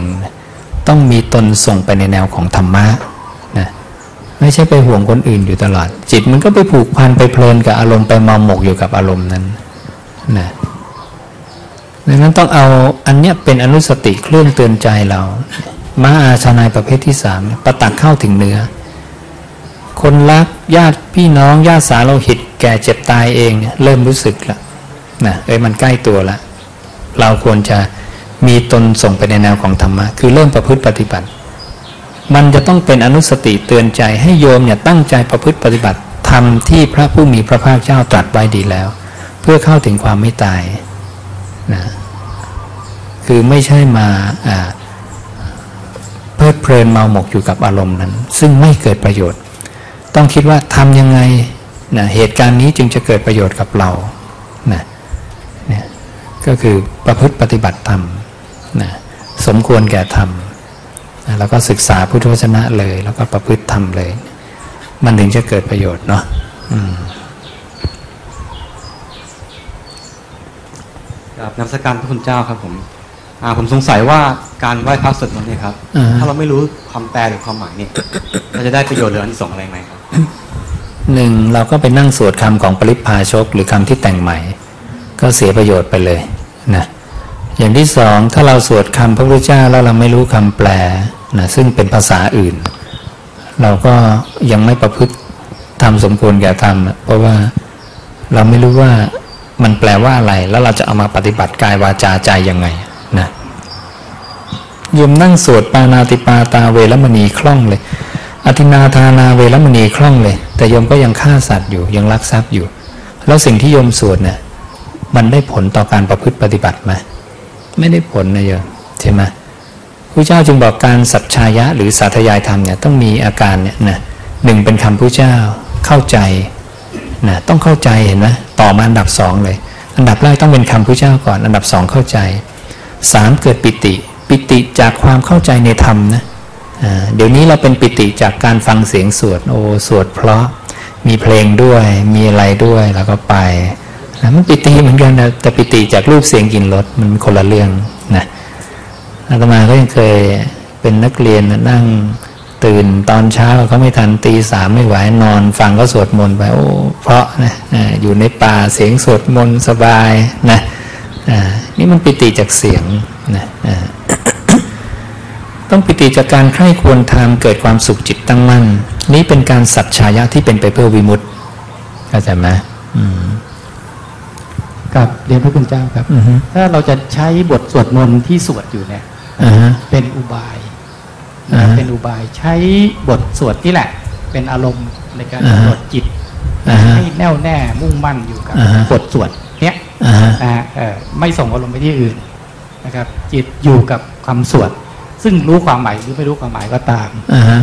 ต้องมีตนส่งไปในแนวของธรรมะนะไม่ใช่ไปห่วงคนอื่นอยู่ตลอด จิตมันก็ไปผูกพันไปเพลินกับอารมณ์ไปมาหมกอยู่กับอารมณ์นั้น นะดังนั้นต้องเอาอันเนี้ยเป็นอนุสติเครื่องเตือนใจเรามาอาชานายประเภทที่สามประตักเข้าถึงเนื้อ คนรักญาติพี่น้องญาติสาโลหิต แก่เจ็บตายเองเนี่ยเริ่มรู้สึกละนะเอ้ยมันใกล้ตัวละ เราควรจะมีตนส่งไปในแนวของธรรมะ คือเริ่มประพฤติปฏิบัติ มันจะต้องเป็นอนุสติเตือนใจให้โยมเนี่ยตั้งใจประพฤติปฏิบัติทำที่พระผู้มีพระภาคเจ้าตรัสไว้ดีแล้ว เพื่อเข้าถึงความไม่ตายนะคือไม่ใช่มาเพลิดเพลินเมาหมกอยู่กับอารมณ์นั้น ซึ่งไม่เกิดประโยชน์ ต้องคิดว่าทำยังไงนะเหตุการณ์นี้จึงจะเกิดประโยชน์กับเรานะเนี่ยก็คือประพฤติปฏิบัติธรรมนะสมควรแก่ธรรมนะแล้วก็ศึกษาพุทธวจนะเลย แล้วก็ประพฤติธรรมเลย มันถึงจะเกิดประโยชน์เนาะอืม ครับนมัสการพระคุณเจ้าครับผมอ่าผมสงสัยว่าการไหว้พระสวดมนต์เนี่ยครับ อ่า ถ้าเราไม่รู้ความแปลหรือความหมายเนี่ย เราจะได้ประโยชน์หรืออันที่สงส์อะไรไหมครับ หนึ่งเราก็ไปนั่งสวดคำของปริพาชกหรือคำที่แต่งใหม่ ก็เสียประโยชน์ไปเลยนะอย่างที่สองถ้าเราสวดคำพระพุทธเจ้าแล้วเราไม่รู้คำแปลนะซึ่งเป็นภาษาอื่น เราก็ยังไม่ประพฤติทำสมควรแก่ทำเพราะว่าเราไม่รู้ว่า มันแปลว่าอะไร แล้วเราจะเอามาปฏิบัติกายวาจาใจยังไงนะโยมนั่งสวดปานาติปาตาเวรมณีคล่องเลย อธินาทานาเวรมณีคล่องเลย แต่โยมก็ยังฆ่าสัตว์อยู่ยังลักทรัพย์อยู่ แล้วสิ่งที่โยมสวดเนี่ยมันได้ผลต่อการประพฤติปฏิบัติไหมไม่ได้ผลนะโยมใช่ไหมพระเจ้าจึงบอกการสัจชายะหรือสาธยายธรรมเนี่ยต้องมีอาการเนี่ยนะหนึ่งเป็นคำพระเจ้าเข้าใจ นะต้องเข้าใจเห็นไหมต่อมาอันดับสองเลย อันดับแรกต้องเป็นคำพระเจ้าก่อน อันดับสองเข้าใจสามเกิดปิติ ปิติจากความเข้าใจในธรรมนะเดี๋ยวนี้เราเป็นปิติจากการฟังเสียงสวดโอ้สวดเพราะมีเพลงด้วยมีอะไรด้วยแล้วก็ไปนะมันปิติเหมือนกันนะแต่ปิติจากรูปเสียงกลิ่นรสมันคนละเรื่องนะอาตมาก็ยังเคยเป็นนักเรียนนะนั่ง ตื่นตอนเช้าเขาไม่ทันตีสามไม่ไหวนอนฟังก็สวดมนต์ไปโอ้เพราะนะอ่าอยู่ในป่าเสียงสวดมนต์สบายนะอ่านี่มันปิติจากเสียงนะอ่าต้องปิติจากการใคร่ควรทำเกิดความสุขจิตตั้งมั่น นี้เป็นการสัจชายะที่เป็นไปเพื่อวิมุตติเข้าใจไหมอืมกับเรียนพระคุณเจ้าครับอือฮึถ้าเราจะใช้บทสวดมนต์ที่สวดอยู่เนี่ยอ่าฮะเป็นอุบายอ่าฮะ เป็นอุบายใช้บทสวดนี่แหละ เป็นอารมณ์ในการอ่าฮะกำหนดจิตอ่าฮะให้แน่วแน่มุ่งมั่นอยู่กับอ่าฮะบทสวดเนี้ยอ่าฮะนะฮะเอ่อไม่ส่งอารมณ์ไปที่อื่นนะครับ จิตอยู่กับคำสวด ซึ่งรู้ความหมายหรือไม่รู้ความหมายก็ตามอ่าฮะ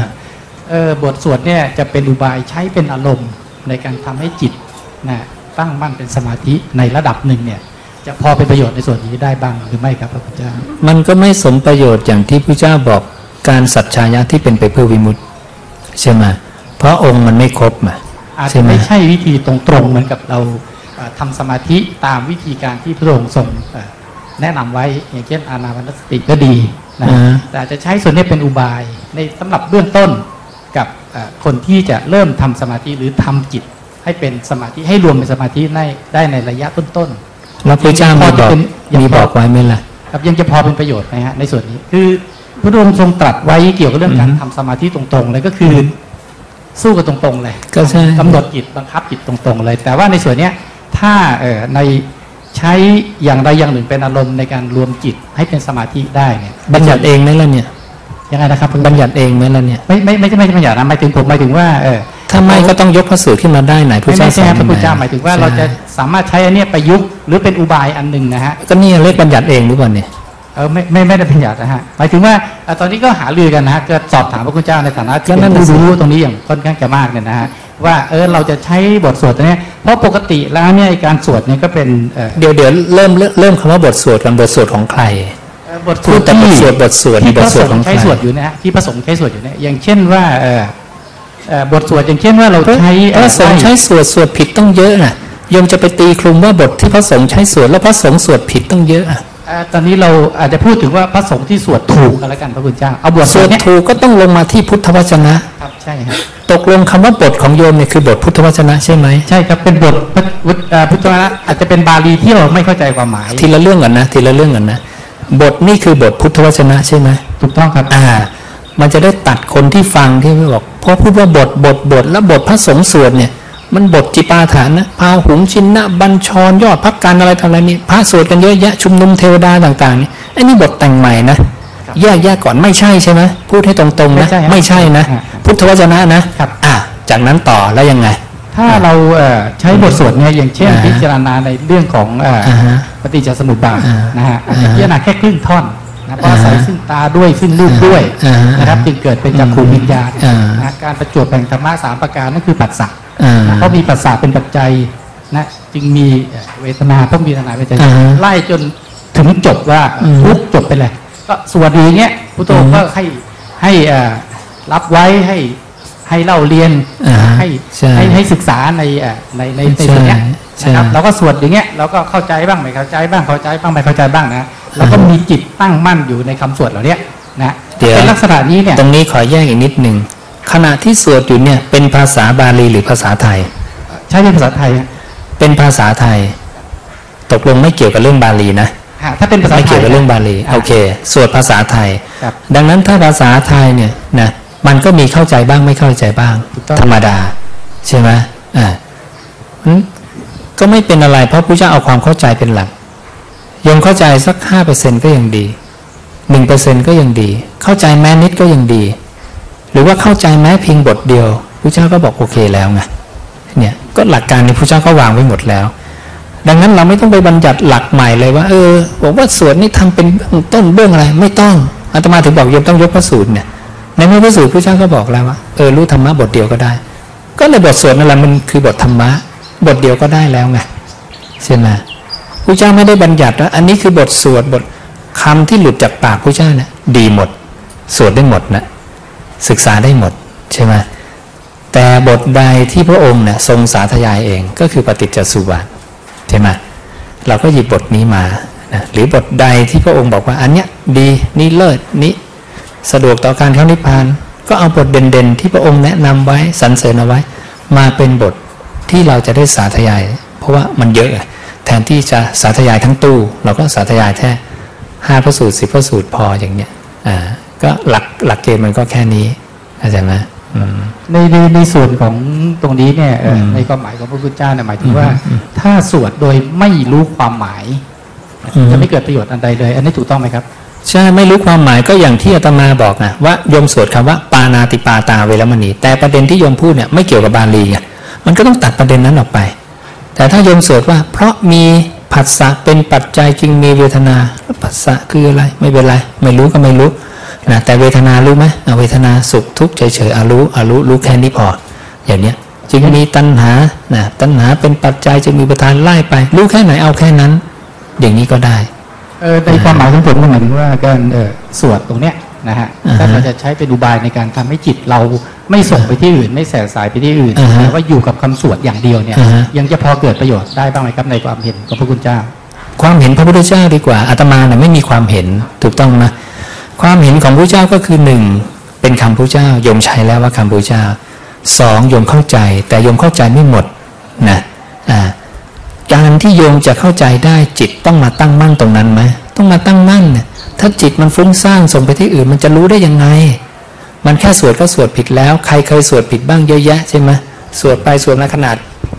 เออบทสวดเนี่ยจะเป็นอุบายใช้เป็นอารมณ์ในการทำให้จิตนะตั้งมั่นเป็นสมาธิในระดับหนึ่งเนี่ย จะพอเป็นประโยชน์ในส่วนนี้ได้บ้างหรือไม่ครับพระพุทธเจ้ามันก็ไม่สมประโยชน์อย่างที่พระเจ้าบอก การสัจชายะที่เป็นไปเพื่อวิมุตติใช่ไหมเพราะองค์มันไม่ครบมาอาจใช่จะไหมไม่ใช่วิธีตรงๆเหมือนกับเราเอ่อทำสมาธิตามวิธีการที่พระองค์ทรงเอ่อแนะนำไว้อย่างเช่นอานาปานสติก็ดีนะอ่าฮะแต่อาจจะใช้ส่วนนี้เป็นอุบายในสำหรับเบื้องต้นกับเอ่อคนที่จะเริ่มทำสมาธิหรือทำจิตให้เป็นสมาธิให้รวมเป็นสมาธิได้ได้ในระยะต้นๆแล้วพระเจ้ามีบอกยังมีพบอกไว้ไหมล่ะครับยังจะพอเป็นประโยชน์ไหมฮะในส่วนนี้คือ พระองค์ทรงตรัสไว้เกี่ยวกับเรื่องการทำสมาธิตรงๆเลยก็คือสู้กันตรงๆเลยก็ใช่กำหนดจิตบังคับจิตตรงๆเลย แต่ว่าในส่วนเนี้ยถ้าเอ่อในใช้อย่างใดอย่างหนึ่งเป็นอารมณ์ในการรวมจิตให้เป็นสมาธิได้เนี่ยบัญญัติเองไหมล่ะเนี่ยยังไงนะครับบัญญัติเองไหมล่ะเนี่ยไม่ไม่ไม่ใช่ไม่ใช่บัญญัตินะหมายถึงผมหมายถึงว่าเออถ้าไม่ก็ต้องยกพระสูตรขึ้นมาได้ไหนพระไม่เจ้าไม่สใช่อนครับพระทำไมพุทธเจ้าหมายถึงว่าเราจะสามารถใช้อันเนี้ยประยุกต์หรือเป็นอุบายอันหนึ่งนะฮะก็นี่เรียกบัญญัติเองหรือเปล่าเนี่ย เออไม่ไม่ไม่ได้เป็นหยาดนะฮะหมายถึงว่าเอ่อตอนนี้ก็หาลือกันนะฮะก็สอบถามพระคุณเจ้าในฐานะที่ก็นั่เป็นนน่ะผู้สิรู้ตรงนี้อย่างค่อนข้างจะมากเนี่ยนะฮะว่าเออเราจะใช้บทสวดตัวเนี้ยเพราะปกติแล้วเนี่ยไอ้การสวดเนี่ยก็เป็นเอ่อเดี๋ยวเดี๋ยวเริ่มเริ่มเริ่มคำว่าบทสวดกันบทสวดของใครเอ่อบทสพูวดดแต่บทที่สวดบทสวดที่บพทระสสวดงของฆ์ใคใช้รสวดอยู่นะฮะที่พระสงฆ์ใช้สวดอยู่เนี่ยอย่างเช่นว่าเออเอ่อบทสวดอย่างเช่นว่าเราใช้พระสงฆ์ใช้สวดสวดผิดต้องเยอะนะโยมจะไปตีคลุมว่าบทที่พระสงฆ์ใช้สวดแล้วพระสงฆ์สวดผิดต้องเยอะอะเอ่อ ตอนนี้เราอาจจะพูดถึงว่าพระสงฆ์ที่สวดถูกกันแล้วกันพระคุณเจ้าเอาบทสสววดดเนี่ยถูกก็ต้องลงมาที่พุทธวจนะครับใช่ครับตกลงคำว่าบทของโยมเนี่ยคือบทพุทธวจนะใช่ไหมใช่ครับเป็นบทพระพุทธเอ่อพุทธวจนะอาจจะเป็นบาลีที่เราไม่เข้าใจความหมาย ทีละเรื่องก่อนนะทีละเรื่องก่อนนะบทนี่คือบทพุทธวจนะใช่ไหมถูกต้องครับอ่ามันจะได้ตัดคนที่ฟังที่บอกเพราะพูดว่าบทบทบทแล้วบทพระสงฆ์สวดเนี่ย มันบทจิปาถานนะพาหุงชินนะบัญชรยอดพักการอะไรต่ออะไรนี่พระสวดกันเยอะแยะชุมนุมเทวดาต่างๆนี่ไอ้นี่บทแต่งใหม่นะแยกแยกก่อนไม่ใช่ใช่ไหมพูดให้ตรงๆนะไม่ใช่ครับไม่ใช่นะอ่าพุทธวจนะนะครับอะจากนั้นต่อแล้วยังไง ถ้าเราเอ่อใช้บทสวดเนี่ยอย่างเช่นอ่าฮะพิจารณาในเรื่องของเอ่ออาฮะปฏิจจสมุปบาทอ่านะฮะอาจจะอ่าฮะพิจารณาแค่ครึ่งท่อนนะเพราะอาศัยอ่าฮะซึ่งตาด้วยซึ่งรูปด้วยอ่าฮะนะครับจึงเกิดเป็นจักขูวิญญาณอ่านะการประจวบแบ่งธรรมะสามประการนั่นคือปัสสะอ่านะ เพราะมีปัสสะเป็นปัจจัยนะจึงมีเอ่อเวทนาต้องมีเวทนาเป็นปัจจัยอ่าฮะไล่จนถึงจบว่าอืมทุกจบไปเลยก็สวดดีอย่างเงี้ยพุทโธอืมก็ให้ให้เอ่อรับไว้ให้ให้เล่าเรียนอ่าฮะให้ใช่ให้ให้ศึกษาในเอ่อในในในใช่ส่วนเนี้ยใช่นะครับเราก็สวดอย่างเงี้ยเราก็เข้าใจบ้างไม่เข้าใจบ้างเข้าใจบ้างไม่เข้าใจบ้างนะแล้วก็มีจิตตั้งมั่นอยู่ในคำสวดเหล่าเนี้ยนะเดี๋ยวเป็นลักษณะนี้เนี่ยตรงนี้ขอแยกอีกนิดหนึ่ง ขณะที่สวดอยู่เนี่ยเป็นภาษาบาลีหรือภาษาไทย ใช้เป็นภาษาไทยฮะเป็นภาษาไทย ตกลงไม่เกี่ยวกับเรื่องบาลีนะฮะถ้าเป็นภาษาไทยไม่เกี่ยวกับเรื่องบาลีอะโอเคสวดภาษาไทยครับดังนั้นถ้าภาษาไทยเนี่ยนะมันก็มีเข้าใจบ้างไม่เข้าใจบ้างถูกต้องธรรมดา ใช่ไหมอ่างั้นก็ไม่เป็นอะไร เพราะพระเจ้าเอาความเข้าใจเป็นหลักยมเข้าใจสักห้าเปอร์เซ็นก็ยังดีหนึ่งเปอร์เซ็นก็ยังดี เข้าใจแม้นิดก็ยังดี หรือว่าเข้าใจแม้เพียงบทเดียวพระเจ้าก็บอกโอเคแล้วไงเนี่ยก็หลักการนี้พระเจ้าก็วางไว้หมดแล้ว ดังนั้นเราไม่ต้องไปบัญญัติหลักใหม่เลยว่า เออบอกว่าสวดนี่ทำเป็นต้นเบื้องอะไร ไม่ต้องอาตมาถึงบอกโยมต้องยกพระสูตรเนี่ยในเมื่อพระสูตรพระเจ้าก็บอกแล้วว่าเออรู้ธรรมะบทเดียวก็ได้ ก็เลยบทสวดนั่นแหละมันคือบทธรรมะ บทเดียวก็ได้แล้วไงใช่ไหมพระเจ้าไม่ได้บัญญัติว่าอันนี้คือบทสวดบทคำที่หลุดจากปากพระเจ้าเนี่ยดีหมด สวดได้หมดนะ ศึกษาได้หมดใช่ไหมแต่บทใดที่พระองค์เนี่ยทรงสาธยายเองก็คือปฏิจจสุบาทใช่ไหมเราก็หยิบบทนี้มานะหรือบทใดที่พระองค์บอกว่าอันเนี้ยดีนี่เลิศนี้สะดวกต่อการเข้านิพพาน ก็เอาบทเด่นๆ ที่พระองค์แนะนำไว้สรรเสริญเอาไว้ มาเป็นบทที่เราจะได้สาธยาย เพราะว่ามันเยอะอะแทนที่จะสาธยายทั้งตู้ เราก็สาธยายแค่ห้าพระสูตรสิบพระสูตรพออย่างเนี้ยอ่า ก็หลักหลักเกณฑ์มันก็แค่นี้เข้าใจไหมอืมในในในส่วนของตรงนี้เนี่ยเอ่ออมในความหมายของพระพุทธเจ้าเนี่ยหมายถึงว่าอืมถ้าสวดโดยไม่รู้ความหมายอืมจะไม่เกิดประโยชน์อันใดเลย อันนี้ถูกต้องไหมครับ ใช่ไม่รู้ความหมายก็อย่างที่อาตมาบอกนะว่าโยมสวดคำว่า ปานาติปาตาเวรมณี แต่ประเด็นที่โยมพูดเนี่ยไม่เกี่ยวกับบาลีไงมันก็ต้องตัดประเด็นนั้นออกไป แต่ถ้าโยมสวดว่า เพราะมีผัสสะเป็นปัจจัยจึงมีเวทนาแล้วผัสสะคืออะไรไม่เป็นไร ไม่รู้ก็ไม่รู้ นะแต่เวทนารู้ไหมอะเวทนาสุขทุกข์เฉยๆอารู้อารู้รู้แค่นี้พออย่างเนี้ยจึงมีตัณหานะตัณหาเป็นปัจจัยจึงมีประธานไล่ไป รู้แค่ไหนเอาแค่นั้น อย่างนี้ก็ได้เออในความหมายของผมก็หมายถึงว่าการเออสวดตรงเนี้ยนะฮะอ่าฮะถ้าเราจะใช้เป็นอุบายในการทำให้จิตเราไม่ส่งไปที่อื่น ไม่แสสายไปที่อื่นอ่าฮะแต่ว่าอยู่กับคำสวดอย่างเดียวเนี่ยอ่าฮะยังจะพอเกิดประโยชน์ได้บ้างไหมครับในความเห็นของพระคุณเจ้า ความเห็นพระพุทธเจ้าดีกว่าอาตมาเนี่ยไม่มีความเห็นถูกต้องนะ ความเห็นของพระเจ้าก็คือหนึ่งเป็นคำพระเจ้ายมใช้แล้วว่าคำพระเจ้าสองโยมเข้าใจ แต่โยมเข้าใจไม่หมดนะอ่าการที่โยมจะเข้าใจได้จิตต้องมาตั้งมั่นตรงนั้นไหมต้องมาตั้งมั่นถ้าจิตมันฟุ้งซ่านส่งไปที่อื่น มันจะรู้ได้ยังไง มันแค่สวดก็สวดผิดแล้ว ใครเคยสวดผิดบ้างเยอะแยะใช่ไหมสวดไปสวดมาขนาด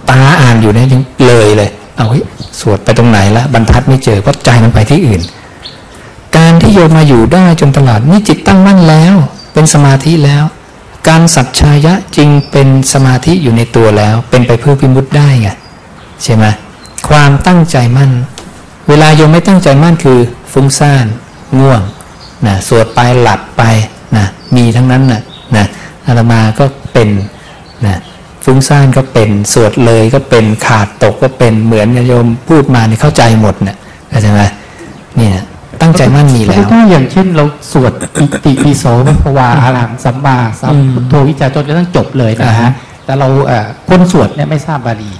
ตาอ่านอยู่เนี่ยยังเลยเลย เอาเฮ้ยสวดไปตรงไหนละบรรทัดไม่เจอเพราะใจมันไปที่อื่น การที่โยมมาอยู่ได้จนตลอดนี่จิตตั้งมั่นแล้ว เป็นสมาธิแล้ว การสัจชายะจริงเป็นสมาธิอยู่ในตัวแล้ว เป็นไปเพื่อพิมุตได้ไงใช่ไหมความตั้งใจมั่น เวลาโยมไม่ตั้งใจมั่นคือ ฟุ้งซ่านง่วงนะสวดไปหลับไปนะมีทั้งนั้นนะนะอาตมาก็เป็นนะฟุ้งซ่านก็เป็นสวดเลยก็เป็นขาดตกก็เป็นเหมือนโยมพูดมาเนี่เข้าใจหมดเนะเข้าใจไหมเนี่ย ตั้งใจมั่นมีแล้วถ้าอย่างเช่นเราสวดอิติปิโสมัพวาอาหังสัมมาสัมพุทโธวิจารจนกระทั่งจบเลยนะอ่าฮะฮะแต่เราเอ่อคนสวดเนี่ยไม่ทราบบาลี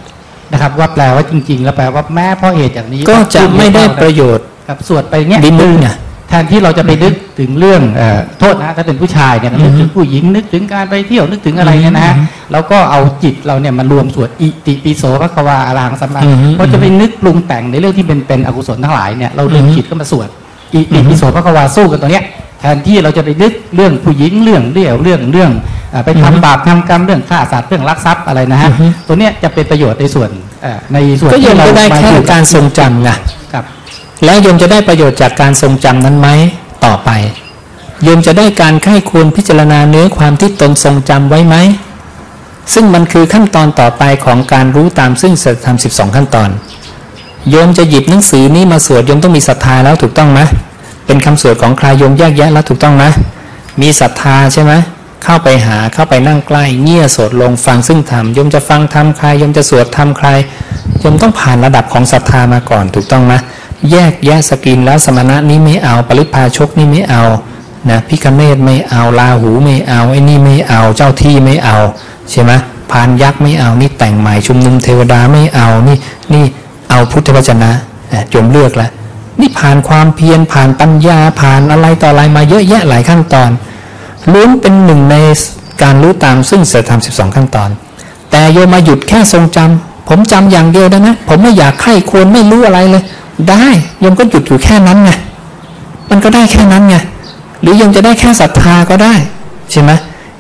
นะครับ ว่าแปลว่าจริง ๆ แล้วแปลว่าแม้เพราะเหตุอย่างนี้ ก็จะไม่ได้ประโยชน์กับสวดไปเงี้ยดิมุกเนี่ยแทนที่เราจะไปนึกถึงเรื่องเอ่อโทษนะถ้าเป็นผู้ชายเนี่ยนึกถึงผู้หญิงนึกถึงการไปเที่ยวนึกถึงอะไรเนี่ยนะฮะอืมแล้วก็เอาจิตเราเนี่ยมารวมสวดอิติปิโสพระควาอารังสัมมาอืมเพราะจะไปนึกปรุงแต่งในเรื่องที่เป็นเป็นอกุศลทั้งหลายเนี่ยเราดึงอืมจิตเข้ามาสวด อิติปิโสพระควาสู้กันตัวเนี้ยแทแทนที่เราจะไปนึกเรื่องผู้หญิงเรื่องเดี่ยวเรื่องเรื่องอ่าไปอือฮึทำบาปทำกรรมเรื่องฆ่าสัตว์เรื่องลักทรัพย์อะไรนะฮะอือฮึตัวเนี้ยจะเป็นประโยชน์ในส่วนเอ่อในส่วนก็โยที่มเราก็ได้มาแค่อยู่การทรงจำไงครับแล้วโยมจะได้ประโยชน์จากการทรงจำนั้นไหมต่อไปโยมจะได้การไข้ควรพิจารณาเนื้อความที่ตนทรงจำไว้ไหมซึ่งมันคือขั้นตอนต่อไปของการรู้ตามซึ่งสัจธรรม12ขั้นตอน โยมจะหยิบหนังสือนี้มาสวดโยมต้องมีศรัทธาแล้วถูกต้องไหมเป็นคำสวดของใครโยมแยกแยะแล้วถูกต้องไหมมีศรัทธาใช่ไหมเข้าไปหาเข้าไปนั่งใกล้เงี่ยสวดลงฟังซึ่งธรรมโยมจะฟังธรรมใครโยมจะสวดธรรมใครโยมต้องผ่านระดับของศรัทธามาก่อนถูกต้องไหมแยกแยะสกินแล้วสมณะนี้ไม่เอา ปริพาชกนี่ไม่เอานะพิคเนตไม่เอาลาหูไม่เอาไอ้นี่ไม่เอาเจ้าที่ไม่เอาใช่ไหมพานยักษ์ไม่เอานี่แต่งใหม่ชุมนุมเทวดาไม่เอานี่นี่ เอาพุทธวจนะโยมเลือกแล้วนี่ผ่านความเพียรผ่านปัญญาผ่านอะไรต่ออะไรมาเยอะแยะหลายขั้นตอนล้วนเป็นหนึ่งในการรู้ตามซึ่งศีลธรรม12ขั้นตอน แต่โยมมาหยุดแค่ทรงจำผมจำอย่างเดียวได้ไหมผมไม่อยากใครควรไม่รู้อะไรเลย ได้โยมก็หยุดอยู่แค่นั้นไงมันก็ได้แค่นั้นไงหรือโยมจะได้แค่ศรัทธาก็ได้ใช่ไหม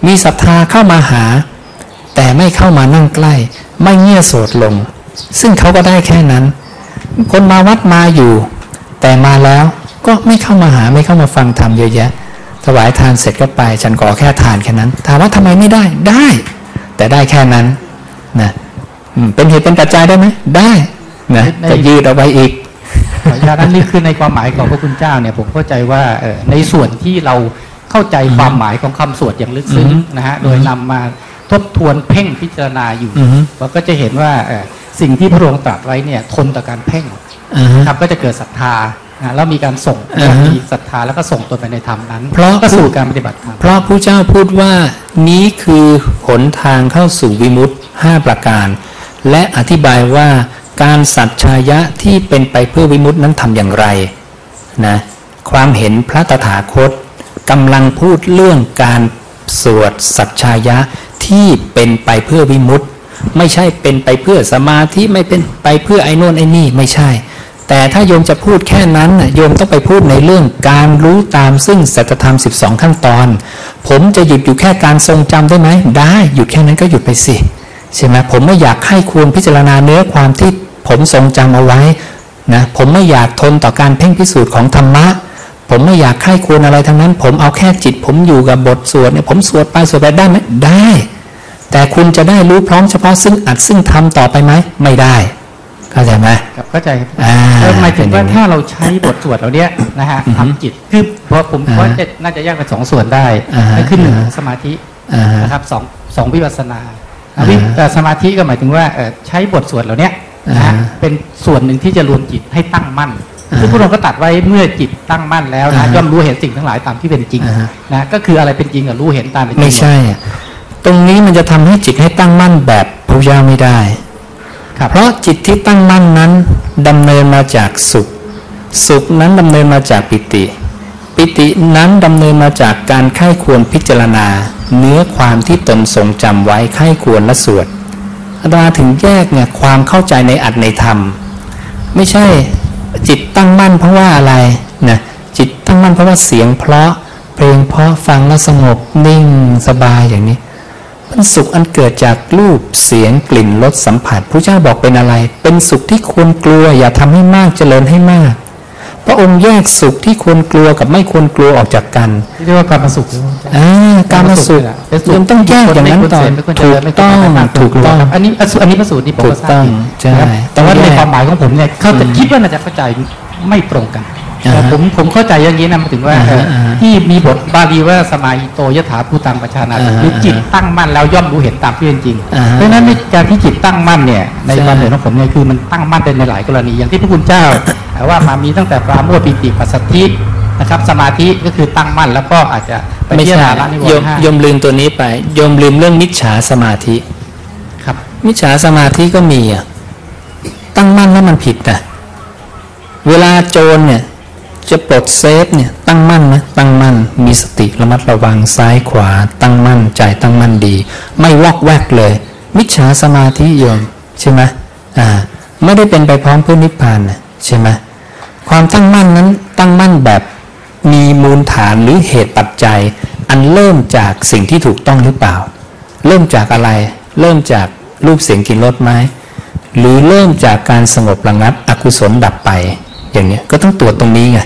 มีศรัทธาเข้ามาหา แต่ไม่เข้ามานั่งใกล้ ไม่เงี่ยโสดลง ซึ่งเขาก็ได้แค่นั้น คนมาวัดมาอยู่ แต่มาแล้วก็ไม่เข้ามาหาไม่เข้ามาฟังธรรมเยอะแยะ ถวายทานเสร็จก็ไป ฉันขอแค่ทานแค่นั้น ถามว่าทำไมไม่ได้ได้ แต่ได้แค่นั้นนะอืมเป็นเหตุเป็นปัจจัยได้ไหมได้นะในจะยืดเอาไว้อีกขออนุญาตนั่นนี่คือในความหมายของพระคุณเจ้าเนี่ยผมเข้าใจว่าเอ่อในส่วนที่เราเข้าใจความหมายของคำสวดอย่างลึกซึ้งอือฮึนะฮะโดยนำมาทบทวนเพ่งพิจารณาอยู่อือฮึเราก็จะเห็นว่าเอ่อ สิ่งที่พระองค์ตรัสไว้เนี่ยทนต่อการเพ่งอ่าฮะครับก็จะเกิดศรัทธานะแล้วมีการส่งอ่าฮะมีศรัทธาแล้วก็ส่งตัวไปในธรรมนั้น เพราะก็สู่การปฏิบัติธรรมเพราะผู้เจ้าพูดว่านี้คือหนทางเข้าสู่วิมุตติ5ประการ และอธิบายว่าการสัจชายะที่เป็นไปเพื่อวิมุตตินั้นทำอย่างไรนะความเห็นพระตถาคตกำลังพูดเรื่องการสวดสัจชายะที่เป็นไปเพื่อวิมุตติ ไม่ใช่เป็นไปเพื่อสมาธิไม่เป็นไปเพื่อไอ้โน่นไอ้นี่ไม่ใช่ แต่ถ้าโยมจะพูดแค่นั้นน่ะโยมต้องไปพูดในเรื่องการรู้ตามซึ่งสัจธรรม 12 ขั้นตอน ผมจะหยุดอยู่แค่การทรงจำได้ไหมได้หยุดแค่นั้นก็หยุดไปสิใช่ไหมผมไม่อยากให้ควรพิจารณาเนื้อความที่ผมทรงจำเอาไว้นะผมไม่อยากทนต่อการเพ่งพิสูจน์ของธรรมะ ผมไม่อยากให้ควรอะไรทั้งนั้น ผมเอาแค่จิต ผมอยู่กับบทสวดเนี่ยผมสวดไปสวดไปได้ไหมได้ แต่คุณจะได้รู้พร้อมเฉพาะซึ่งอัดซึ่งทำต่อไปไหมไม่ได้เข้าใจไหมครับเข้าใจครับอ่าเออหมายถึงว่าเป็นอย่างนี้ถ้าเราใช้บทสวดเราเนี้ยนะฮะอือฮึทำจิตคือเพราะผมอ่าว่าจะน่าจะแยกเป็นสองส่วนได้อ่าฮะนั่นคือหนึ่งอ่าฮะสมาธิอ่าฮะนะครับสองสองวิปัสสนาอ่าฮะวิเอ่อสมาธิก็หมายถึงว่าเอ่อใช้บทสวดเหล่าเนี้ยนะฮะอ่าฮะเป็นส่วนหนึ่งที่จะรวมจิตให้ตั้งมั่นอ่าฮะซึ่งพระองค์ก็ตรัดไว้เมื่อจิตตั้งมั่นแล้วอ่านะฮะย่อมรู้เห็นสิ่งทั้งหลายตามที่เป็นจริงอ่าฮะนะก็คืออะไรเป็นจริงกับรู้เห็นตามเป็นจริงไม่ใช่อะ ตรงนี้มันจะทำให้จิตให้ตั้งมั่นแบบพระเจ้าไม่ได้ครับเพราะจิตที่ตั้งมั่นนั้นดำเนินมาจากสุข สุขนั้นดำเนินมาจากปิติ ปิตินั้นดำเนินมาจากการไข้ควรพิจารณา เนื้อความที่ตนทรงจำไว้ไข้ควรและสวดอาตมาถึงแยกเนี่ยความเข้าใจในอัตในธรรม ไม่ใช่จิตตั้งมั่นเพราะว่าอะไรนะจิตตั้งมั่นเพราะว่าเสียงเพราะเพลงเพราะฟังแล้วสงบนิ่งสบายอย่างนี้ มันสุขอันเกิดจากรูปเสียงกลิ่นรสสัมผัสพระเจ้าบอกเป็นอะไร เป็นสุขที่ควรกลัว อย่าทำให้มากเจริญให้มาก พระองค์แยกสุขที่ควรกลัวกับไม่ควรกลัวออกจากกันที่เรียกว่าการมาสุขหรือว่าอ่าการมาสุขเป็นสุขโยมต้องแยกอย่างนั้นต่อไม่ควรเสพถูกไม่ควรต้องเจริญไม่ควรถูกต้องครับอันนี้อันนี้พระสูตรนี่ผมถูก็กทราบต้องดีใช่นะครับแต่ว่าต้องในแยกความหมายของผมเนี่ยเขาจะอืมคิดว่าน่าจะเข้าใจไม่ตรงกันอ่าฮะแต่ ผมผมเข้าใจอย่างนี้นะหมายถึงว่าอ่าฮะเอ่ออาฮะที่มีบทบาลีว่าสมาหิโตยถาภูตังประชานาอ่าฮะคือจิตตั้งมั่นแล้วย่อมรู้เห็นตามที่เป็นจริงอ่าฮะเพราะฉะนั้นในการที่จิตตั้งมั่นเนี่ยในใช่ความเห็นของผมเนี่ยคือมันตั้งมั่นเป็นในหลายกรณีอย่างที่พระคุณเจ้าว่ามามีตั้งแต่ปราโมทย์ปิติปัสสทธินะครับสมาธิก็คือตั้งมั่นแล้วก็อาจจะไปไม่พิจารใช่ณาละนิวรโยมณ์ห้าโยมลืมตัวนี้ไปโยมลืมเรื่องมิจฉาสมาธิครับ มิจฉาสมาธิก็มีอะตั้งมั่นแล้วมันผิดอะเวลาโจรเนี่ย จะปลดเซฟเนี่ยตั้งมั่นนะตั้งมั่นมีสติระมัดระวังซ้ายขวา ตั้งมั่นใจตั้งมั่นดี ไม่วอกแวกเลย มิจฉาสมาธิโยมใช่ไหมอ่าไม่ได้เป็นไปพร้อมเพื่อนิพพานนะใช่ไหมความตั้งมั่นนั้นตั้งมั่นแบบมีมูลฐานหรือเหตุปัจจัย อันเริ่มจากสิ่งที่ถูกต้องหรือเปล่า เริ่มจากอะไร เริ่มจากรูปเสียงกลิ่นรสไหมหรือเริ่มจากการสงบระงับอกุศลดับไป อย่างเนี้ยก็ต้องตรวจตรงนี้ไง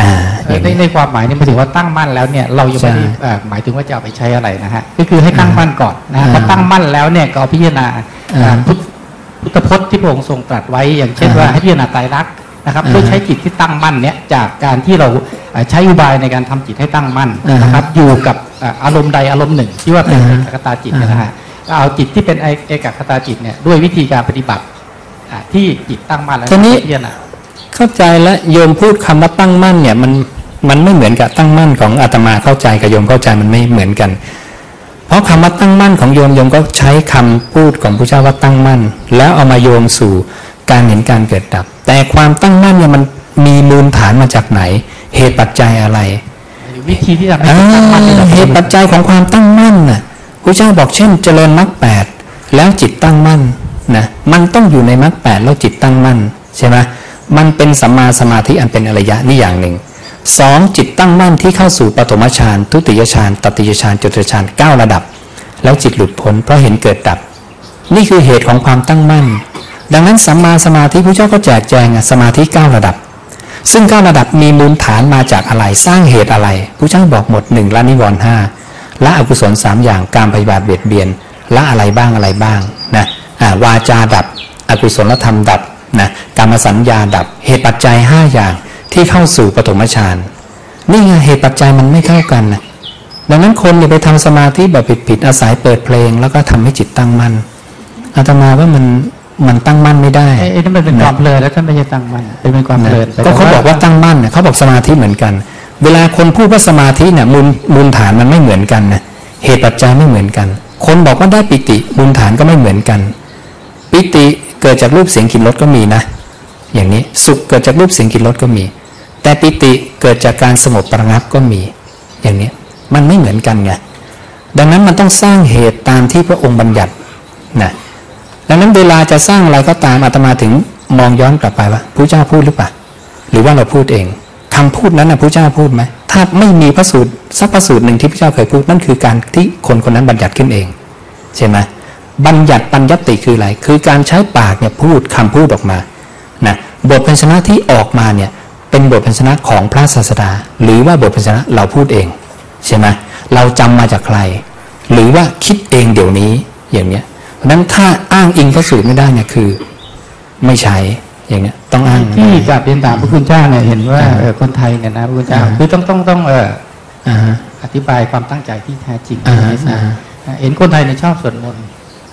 อ่าอย่างในนี้ในความหมายนี่หมายถึงว่าตั้งมั่นแล้วเนี่ยเรายังไม่ได้ใช่เอ่อหมายถึงว่าจะเอาไปใช้อะไรนะฮะก็คือให้ตั้งมั่นก่อนนะฮะอ่าพอตั้งมั่นแล้วเนี่ยก็เอาพิจารณาอ่าพุทธพุทธพจน์ที่พระองค์ทรงตรัสไว้ อย่างเช่นอ่าว่าให้พิจารณาไตรลักษณ์นะครับอ่าโดยใช้จิตที่ตั้งมั่นเนี่ยจากการที่เราเอ่อใช้อุบายในการทำจิตให้ตั้งมั่นอ่านนะครับอยู่กับเอ่ออารมณ์ใดอารมณ์หนึ่ง ที่ว่าเป็นอ่าเอกคตาจิตเนยนะฮะก็เอาจิตที่เป็นเอกคตาจิตเนี่ยด้วยวิธีการปฏิบัติอ่าที่จิตตั้งมั่นแล้วทีนี้พิจารณา เข้าใจแล้วโยมพูดคำว่าตั้งมั่นเนี่ยมันมันไม่เหมือนกับตั้งมั่นของอาตมาเข้าใจกับโยมเข้าใจมันไม่เหมือนกัน เพราะคำว่าตั้งมั่นของโยมโยมก็ใช้คำพูดของพระเจ้าว่าตั้งมั่น แล้วเอามาโยงสู่การเห็นการเกิดดับ แต่ความตั้งมั่นเนี่ยมันมีมูลฐานมาจากไหน เหตุปัจจัยอะไรวิธีที่ทำให้อ่าจิตตั้งมั่นนี่เราเหตุปัจจัยของความตั้งมั่นน่ะพระเจ้าบอกเช่น เจริญมรรคแปดแล้วจิตตั้งมั่นนะมันต้องอยู่ในมรรคแปดแล้วจิตตั้งมั่นใช่ไหม มันเป็นสัมมาสมาธิอันเป็นอริยะนี่อย่างหนึ่งสองจิตตั้งมั่นที่เข้าสู่ปฐมฌานทุติยฌานตติยฌานจตุฌานเก้าระดับ แล้วจิตหลุดพ้นเพราะเห็นเกิดดับ นี่คือเหตุของความตั้งมั่น ดังนั้นสัมมาสมาธิพระเจ้าก็แจกแจงสมาธิเก้าระดับ ซึ่งเก้าระดับมีมูลฐานมาจากอะไรสร้างเหตุอะไรพระเจ้าบอกหมดหนึ่งละนิวรณ์ห้าละอกุศลสามอย่างการปฏิบัติเบียดเบียนละอะไรบ้างอะไรบ้างนะวาจาดับอกุศลธรรมดับ นะกรรมสัญญาดับเหตุปัจจัยห้าอย่างที่เข้าสู่ปฐมฌานนี่ไงเหตุปัจจัยมันไม่เท่ากันนะดังนั้นคนอย่าไปทำสมาธิแบบผิดๆอาศัยเปิดเพลง แล้วก็ทำให้จิตตั้งมั่นอาตมาว่ามันมันตั้งมั่นไม่ได้ไอ้ไอ้นั่นมันเป็นความเพลินแล้วท่านไม่ใช่ตั้งมั่นเป็นเป็นความเพลินก็เขาบอกว่าตั้งมั่นเนี่ยเขาบอกสมาธิเหมือนกัน เวลาคนพูดว่าสมาธิเนี่ยมูลมูลฐานมันไม่เหมือนกันนะเหตุปัจจัยไม่เหมือนกัน คนบอกว่าได้ปิติมูลฐานก็ไม่เหมือนกัน ปิติ เกิดจากรูปเสียงกลิ่นรสก็มีนะ อย่างนี้สุขเกิดจากรูปเสียงกลิ่นรสก็มี แต่ปิติเกิดจากการสงบประงับก็มี อย่างนี้มันไม่เหมือนกันไงดังนั้นมันต้องสร้างเหตุตามที่พระองค์บัญญัตินะดังนั้นเวลาจะสร้างอะไรก็ตามอาตมาถึงมองย้อนกลับไปว่าพระเจ้าพูดหรือเปล่าหรือว่าเราพูดเองคำพูดนั้นนะพระเจ้าพูดไหมถ้าไม่มีพระสูตรสักพระสูตรหนึ่งที่พระเจ้าเคยพูดนั่นคือการที่คนคนนั้นบัญญัติขึ้นเองใช่ไหม บัญญัติปัญญติคืออะไร คือการใช้ปากเนี่ยพูดคำพูดออกมานะบทพันชนะที่ออกมาเนี่ยเป็นบทพันชนะของพระศาสดา หรือว่าบทพันชนะเราพูดเองใช่ไหมเราจำมาจากใคร หรือว่าคิดเองเดี๋ยวนี้อย่างเนี้ยเพราะฉะนั้นถ้าอ้างอิงพระสูตรไม่ได้เนี่ยคือ ไม่ใช้อย่างเนี้ยต้องอ้างที่กับเรียนถามพระคุณเจ้าเนี่ยเห็นว่าเออคนไทยเนี่ยนะพระคุณเจ้าอ่าคือต้องต้องต้องเอออ่าฮะอธิบายความตั้งใจที่แท้จริงอ่าฮะให้ทราบอ่าฮะเห็นคนไทยเนี่ยชอบสวดมนต์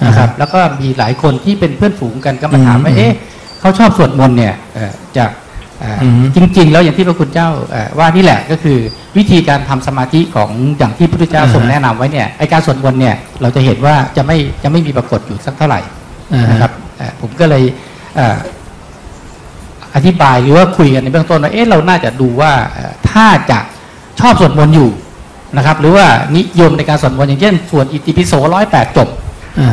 นะครับ แล้วก็มีหลายคนที่เป็นเพื่อนฝูงกันก็มาถามว่าอืมเอ๊ะเขาชอบสวดมนต์เนี่ยเอ่อจากเอ่ออมจริง ๆ แล้วอย่างที่พระคุณเจ้าเอ่อว่านี่แหละก็คือวิธีการทำสมาธิของอย่างที่พระพุทธเจ้าอ่าฮะทรงแนะนำไว้เนี่ยไอการสวดมนต์เนี่ยเราจะเห็นว่าจะไม่จะไม่มีปรากฏอยู่สักเท่าไหร่อ่าฮะนะครับเอ่อผมก็เลยเอ่ออธิบายหรือว่าคุยกันในเบื้องต้นว่าเอ๊ะเราน่าจะดูว่าเอ่อถ้าจะชอบสวดมนต์อยู่นะครับ หรือว่านิยมในการสวดมนต์อย่างเช่นสวดอิติปิโสร้อยแปดจบอ่าฮะ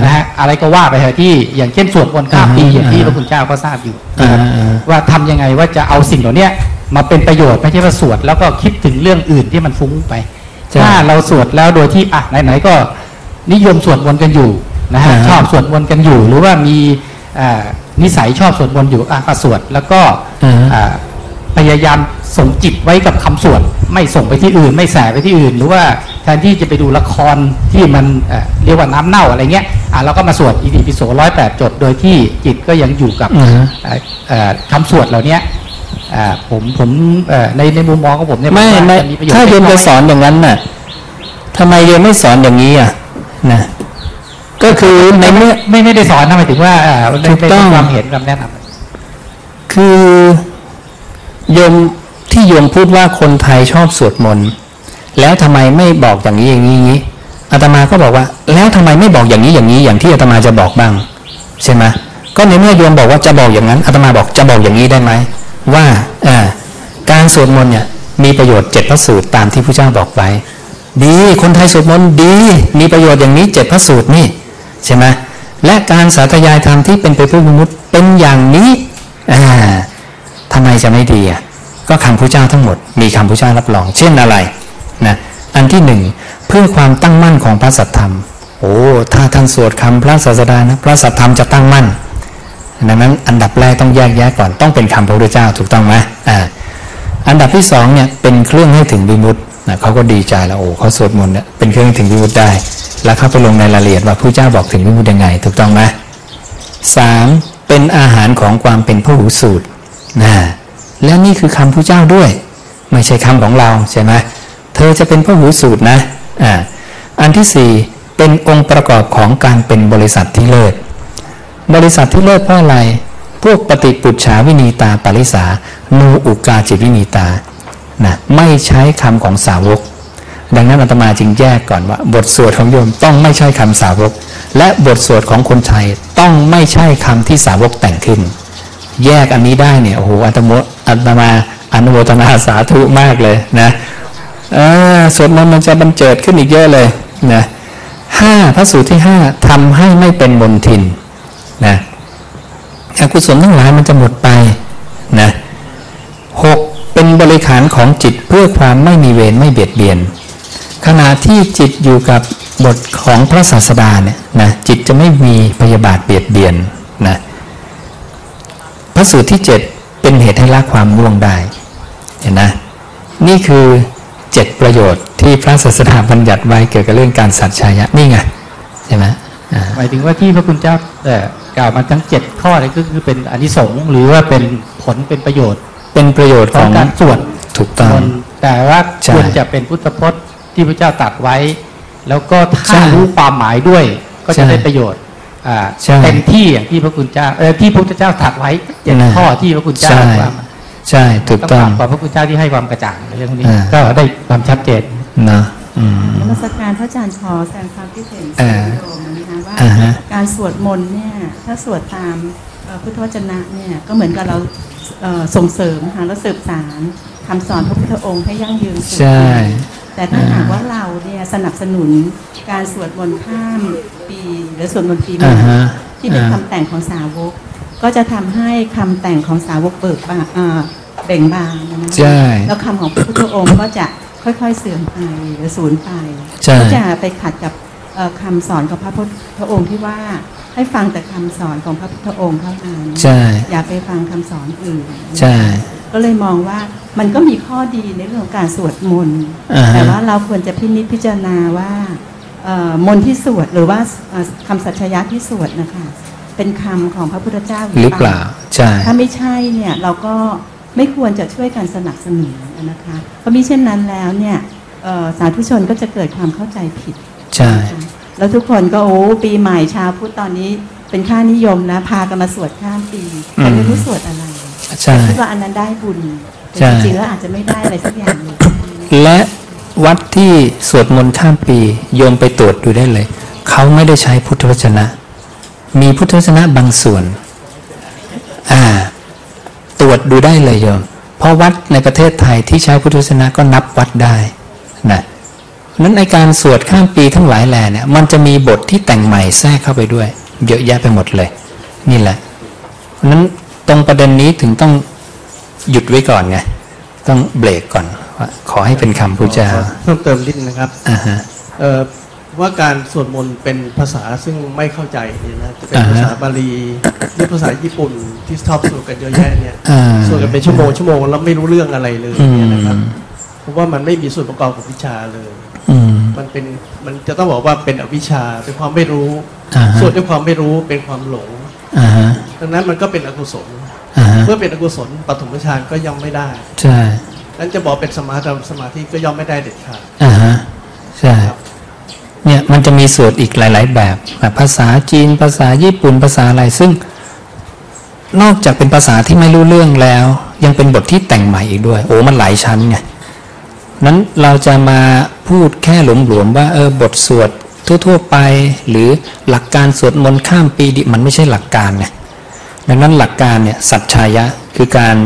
นะฮะอะไรก็ว่าไปเถอะที่อย่างเช่นสวดมนต์ข้ามปีอ่าฮะอย่างที่อ่าพฮะระคุณเจ้าก็ทราบอยู่อ่านะครับอ่าว่าทำยังไงว่าจะเอาสิ่งเหล่าเนี้ยมาเป็นประโยชน์ไม่ใช่ว่าสวดแล้วก็คิดถึงเรื่องอื่นที่มันฟุ้งไปใช่ถ้าเราสวดแล้วโดยที่อะไหนๆก็นิยมสวดมนต์กันอยู่นะฮะอ่าฮะชอบสวดมนต์กันอยู่ หรือว่ามีอ่านิสัยชอบสวดมนต์อยู่อะก็สวดแล้วก็อ่าฮะอ่า พยายามส่งจิตไว้กับคำสวดไม่ส่งไปที่อื่น ไม่แสไปที่อื่น หรือว่าแทนที่จะไปดูละครที่มันเอ่อเรียกว่าน้ำเน่าอะไรเงี้ยอะเราก็มาสวดอีดีปิโสร้อยแปดจบโดยที่จิตก็ยังอยู่กับอ่าฮะเอ่อเอ่อคำสวดเหล่าเนี้ยอ่าผมผมเอ่อในในมุมมองของผมเนี่ยไม่ผว่าไม่จะประโยชน์ถ้าโยมเล็จะกสอนอย่างนั้นน่ะทำไมโยมไม่สอนอย่างนี้อะนะก็คือในเมื่อไม่ไม่ได้สอนนะหมายถึงว่าเอ่อในถูกในต้องความเห็นคำแนะนำคือ โยมที่โยมพูดว่าคนไทยชอบสวดมนต์แล้วทำไมไม่บอกอย่างนี้อย่างนี้อย่างนี้อาตมาก็บอกว่า แล้วทำไมไม่บอกอย่างนี้อย่างนี้อย่างที่อาตมาจะบอกบ้าง ใช่ไหมก็ในเมื่อโยมบอกว่าจะบอกอย่างนั้นอาตมาบอกจะบอกอย่างนี้ได้ไหมว่าอ่าการสวดมนต์เนี่ยมีประโยชน์เจ็ดพระสูตรตามที่พระเจ้าบอกไว้ ดีคนไทยสวดมนต์ดี มีประโยชน์อย่างนี้เจ็ดพระสูตรนี่ใช่ไหมและการสาธยายธรรมที่เป็นไปเพื่อมนุษย์เป็นอย่างนี้อ่า ทำไมจะไม่ดีอะก็คำพระเจ้าทั้งหมดมีคำพระเจ้ารับรอง เช่นอะไรนะอันที่หนึ่งเพื่อความตั้งมั่นของพระสัทธรรม โอ้ถ้าท่านสวดคำพระศาสดานะพระสัทธรรมจะตั้งมั่นดังนั้นอันดับแรกต้องแยกแยะก่อนต้องเป็นคำพระพุทธเจ้าถูกต้องไหมอ่าอันดับที่สองเนี่ยเป็นเครื่องให้ถึงวิมุตตินะเขาก็ดีใจแล้วโอ้เขาสวดมนต์เนี่ยเป็นเครื่องถึงวิมุตติได้ แล้วเขาไปลงในรายละเอียดว่าพระเจ้าบอกถึงวิมุตติยังไง ถูกต้องไหมสามเป็นอาหารของความเป็นผู้หูสูตร นะและนี่คือคำพระเจ้าด้วย ไม่ใช่คำของเราใช่ไหมเธอจะเป็นผู้หูสูตรนะอ่าอันที่สี่เป็นองค์ประกอบของการเป็นบริษัทที่เลิศบริษัทที่เลิศเพราะอะไร พวกปฏิปุจฉาวินีตาปริสานูอุกาจิตวินีตานะไม่ใช้คำของสาวก ดังนั้นอาตมาจึงแยกก่อนว่า บทสวดของโยมต้องไม่ใช่คำสาวก และบทสวดของคนไทยต้องไม่ใช่คำที่สาวกแต่งขึ้น แยกอันนี้ได้เนี่ยโอ้โหอาตโมอาตมาอนุโมทนาสาธุมากเลยนะสวดมนต์มันจะบันเจิดขึ้นอีกเยอะเลยนะห้าพระสูตรที่ห้าทำให้ไม่เป็นมนทินนะอกุศลทั้งหลายมันจะหมดไปนะหกเป็นบริขารของจิตเพื่อความไม่มีเวรไม่เบียดเบียน ขณะที่จิตอยู่กับบทของพระศาสดาเนี่ยนะจิตจะไม่มีพยาบาทเบียดเบียนนะ พระสูตรที่เจ็ดเป็นเหตุให้ละความง่วงได้ เห็นนะ นี่คือเจ็ดประโยชน์ที่พระศาสดาบัญญัติไว้เกี่ยวกับเรื่องการสัจชายะนี่ไงใช่ไหมอ่าหมายถึงว่าที่พระคุณเจ้าเอ่อกล่าวมาทั้งเจ็ดข้อนี้ก็คือเป็นอานิสงส์หรือว่าเป็นผลเป็นประโยชน์ เป็นประโยชน์ขขอองงการสวดถูกต้องมนต์แต่ว่าใช่ควรจะเป็นพุทธพจน์ที่พระเจ้าตรัสไว้ แล้วก็ใช่ถ้ารู้ความหมายด้วยก็ใช่จะได้ประโยชน์อ่าใช่ เต็มที่อย่างที่พระคุณเจ้าเออที่พระพุทธเจ้าตรัสไว้เจ็ดนะข้อที่พระคุณเจ้าใช่ว่ามาใช่ถูกต้องขอบพระคุณเจ้าที่ให้ความกระจ่างในเรื่องนี้อ่าก็ได้ความชัดเจนนะอืมนมัสการพระอาจารย์ขอแสดงความคิดเห็นเอ่อโยมนะคะว่าอ่าฮะการสวดมนต์เนี่ยถ้าสวดตามเอ่อพุทธวจนะเนี่ยก็เหมือนกับเราเอ่อส่งเสริมค่ะและสืบสารคำสอนพระพุทธองค์ให้ยั่งยืนสืบใช่ แต่ถ้าหากว่าเราเนี่ยสนับสนุนการสวดมนต์ข้ามปีหรือสวดมนต์ปีใหม่อ่าฮะที่เป็นอ่าคำแต่งของสาวก ก็จะทำให้คำแต่งของสาวกเบิกบานอ่าเบ่งบานนะคะใช่แล้วคำของพระพุทธองค์ก็จะค่อยๆเสื่อมไปหรือสูญไปใช่ก็จะไปขัดกับเอ่อคำสอนของพระพุทธองค์ที่ว่าให้ฟังแต่คำสอนของพระพุทธองค์เท่านั้นใช่อย่าไปฟังคำสอนอื่นใช่ ก็เลยมองว่ามันก็มีข้อดีในเรื่องของการสวดมนต์อ่าฮะแต่ว่าเราควรจะพินิจพิจารณาว่าเอ่อมนต์ที่สวดหรือว่าเอ่อคำสัจฉยะที่สวดนะคะเป็นคำของพระพุทธเจ้าหรือเปล่าใช่ถ้าไม่ใช่เนี่ยเราก็ไม่ควรจะช่วยกันสนับสนุนนะคะเพราะมิเช่นนั้นแล้วเนี่ยเอ่อสาธุชนก็จะเกิดความเข้าใจผิดใช่แล้วทุกคนก็โอ้ปีใหม่ชาวพุทธตอนนี้เป็นค่านิยมนะพากันมาสวดข้ามปีแต่ไม่รู้สวดอะไร ใช่คิดว่าอันนั้นได้บุญแต่ใช่จริงๆแล้วอาจจะไม่ได้อะไรสักอย่างเลยและวัดที่สวดมนต์ข้ามปีโยมไปตรวจดูได้เลย เขาไม่ได้ใช้พุทธวจนะ มีพุทธวจนะบางส่วน อ่า ตรวจดูได้เลยโยม เพราะวัดในประเทศไทยที่ใช้พุทธวจนะก็นับวัดได้นะนั้นในการสวดข้ามปีทั้งหลายแหล่เนี่ยมันจะมีบทที่แต่งใหม่แทรกเข้าไปด้วย เยอะแยะไปหมดเลย นี่แหละเพราะฉะนั้น ตรงประเด็นนี้ถึงต้องหยุดไว้ก่อนไงต้องเบรกก่อนว่าขอให้เป็นคำพุทธเจ้าเพิ่มเติมนิดนึงนะครับอ่าฮะเอ่อว่าการสวดมนต์เป็นภาษาซึ่งไม่เข้าใจเนี่ยนะจะเป็นอ่าฮะภาษาบาลีหรือภาษาญี่ปุ่นที่ชอบสวดกันเยอะแยะเนี่ยอ่าสวดกันเป็นชั่วโมงชั่วโมงแล้วไม่รู้เรื่องอะไรเลยอืมเนี่ยนะครับเพราะว่ามันไม่มีส่วนประกอบของวิชาเลยอืมมันเป็นมันจะต้องบอกว่าเป็นอวิชชาเป็นความไม่รู้อ่าฮะสวดด้วยความไม่รู้เป็นความหลงอ่าฮะ ดังนั้นมันก็เป็นอกุศลอ่าฮะเมื่อเป็นอกุศลปฐมฌานก็ย่อมไม่ได้ ใช่นั้นจะบอกเป็นสมาธิสมาธิก็ย่อมไม่ได้เด็ดขาดอ่าฮะใช่เนี่ยมันจะมีสวดอีกหลาย ๆ แบบแบบภาษาจีนภาษาญี่ปุ่นภาษาอะไรซึ่ง นอกจากเป็นภาษาที่ไม่รู้เรื่องแล้ว ยังเป็นบทที่แต่งใหม่อีกด้วย โอ้มันหลายชั้นไงนั้นเราจะมาพูดแค่หลวมๆว่าเออบทสวดทั่ว ๆ ไป หรือหลักการสวดมนต์ข้ามปีดิมันไม่ใช่หลักการไง ดังนั้นหลักการเนี่ยสัจชายะคือการ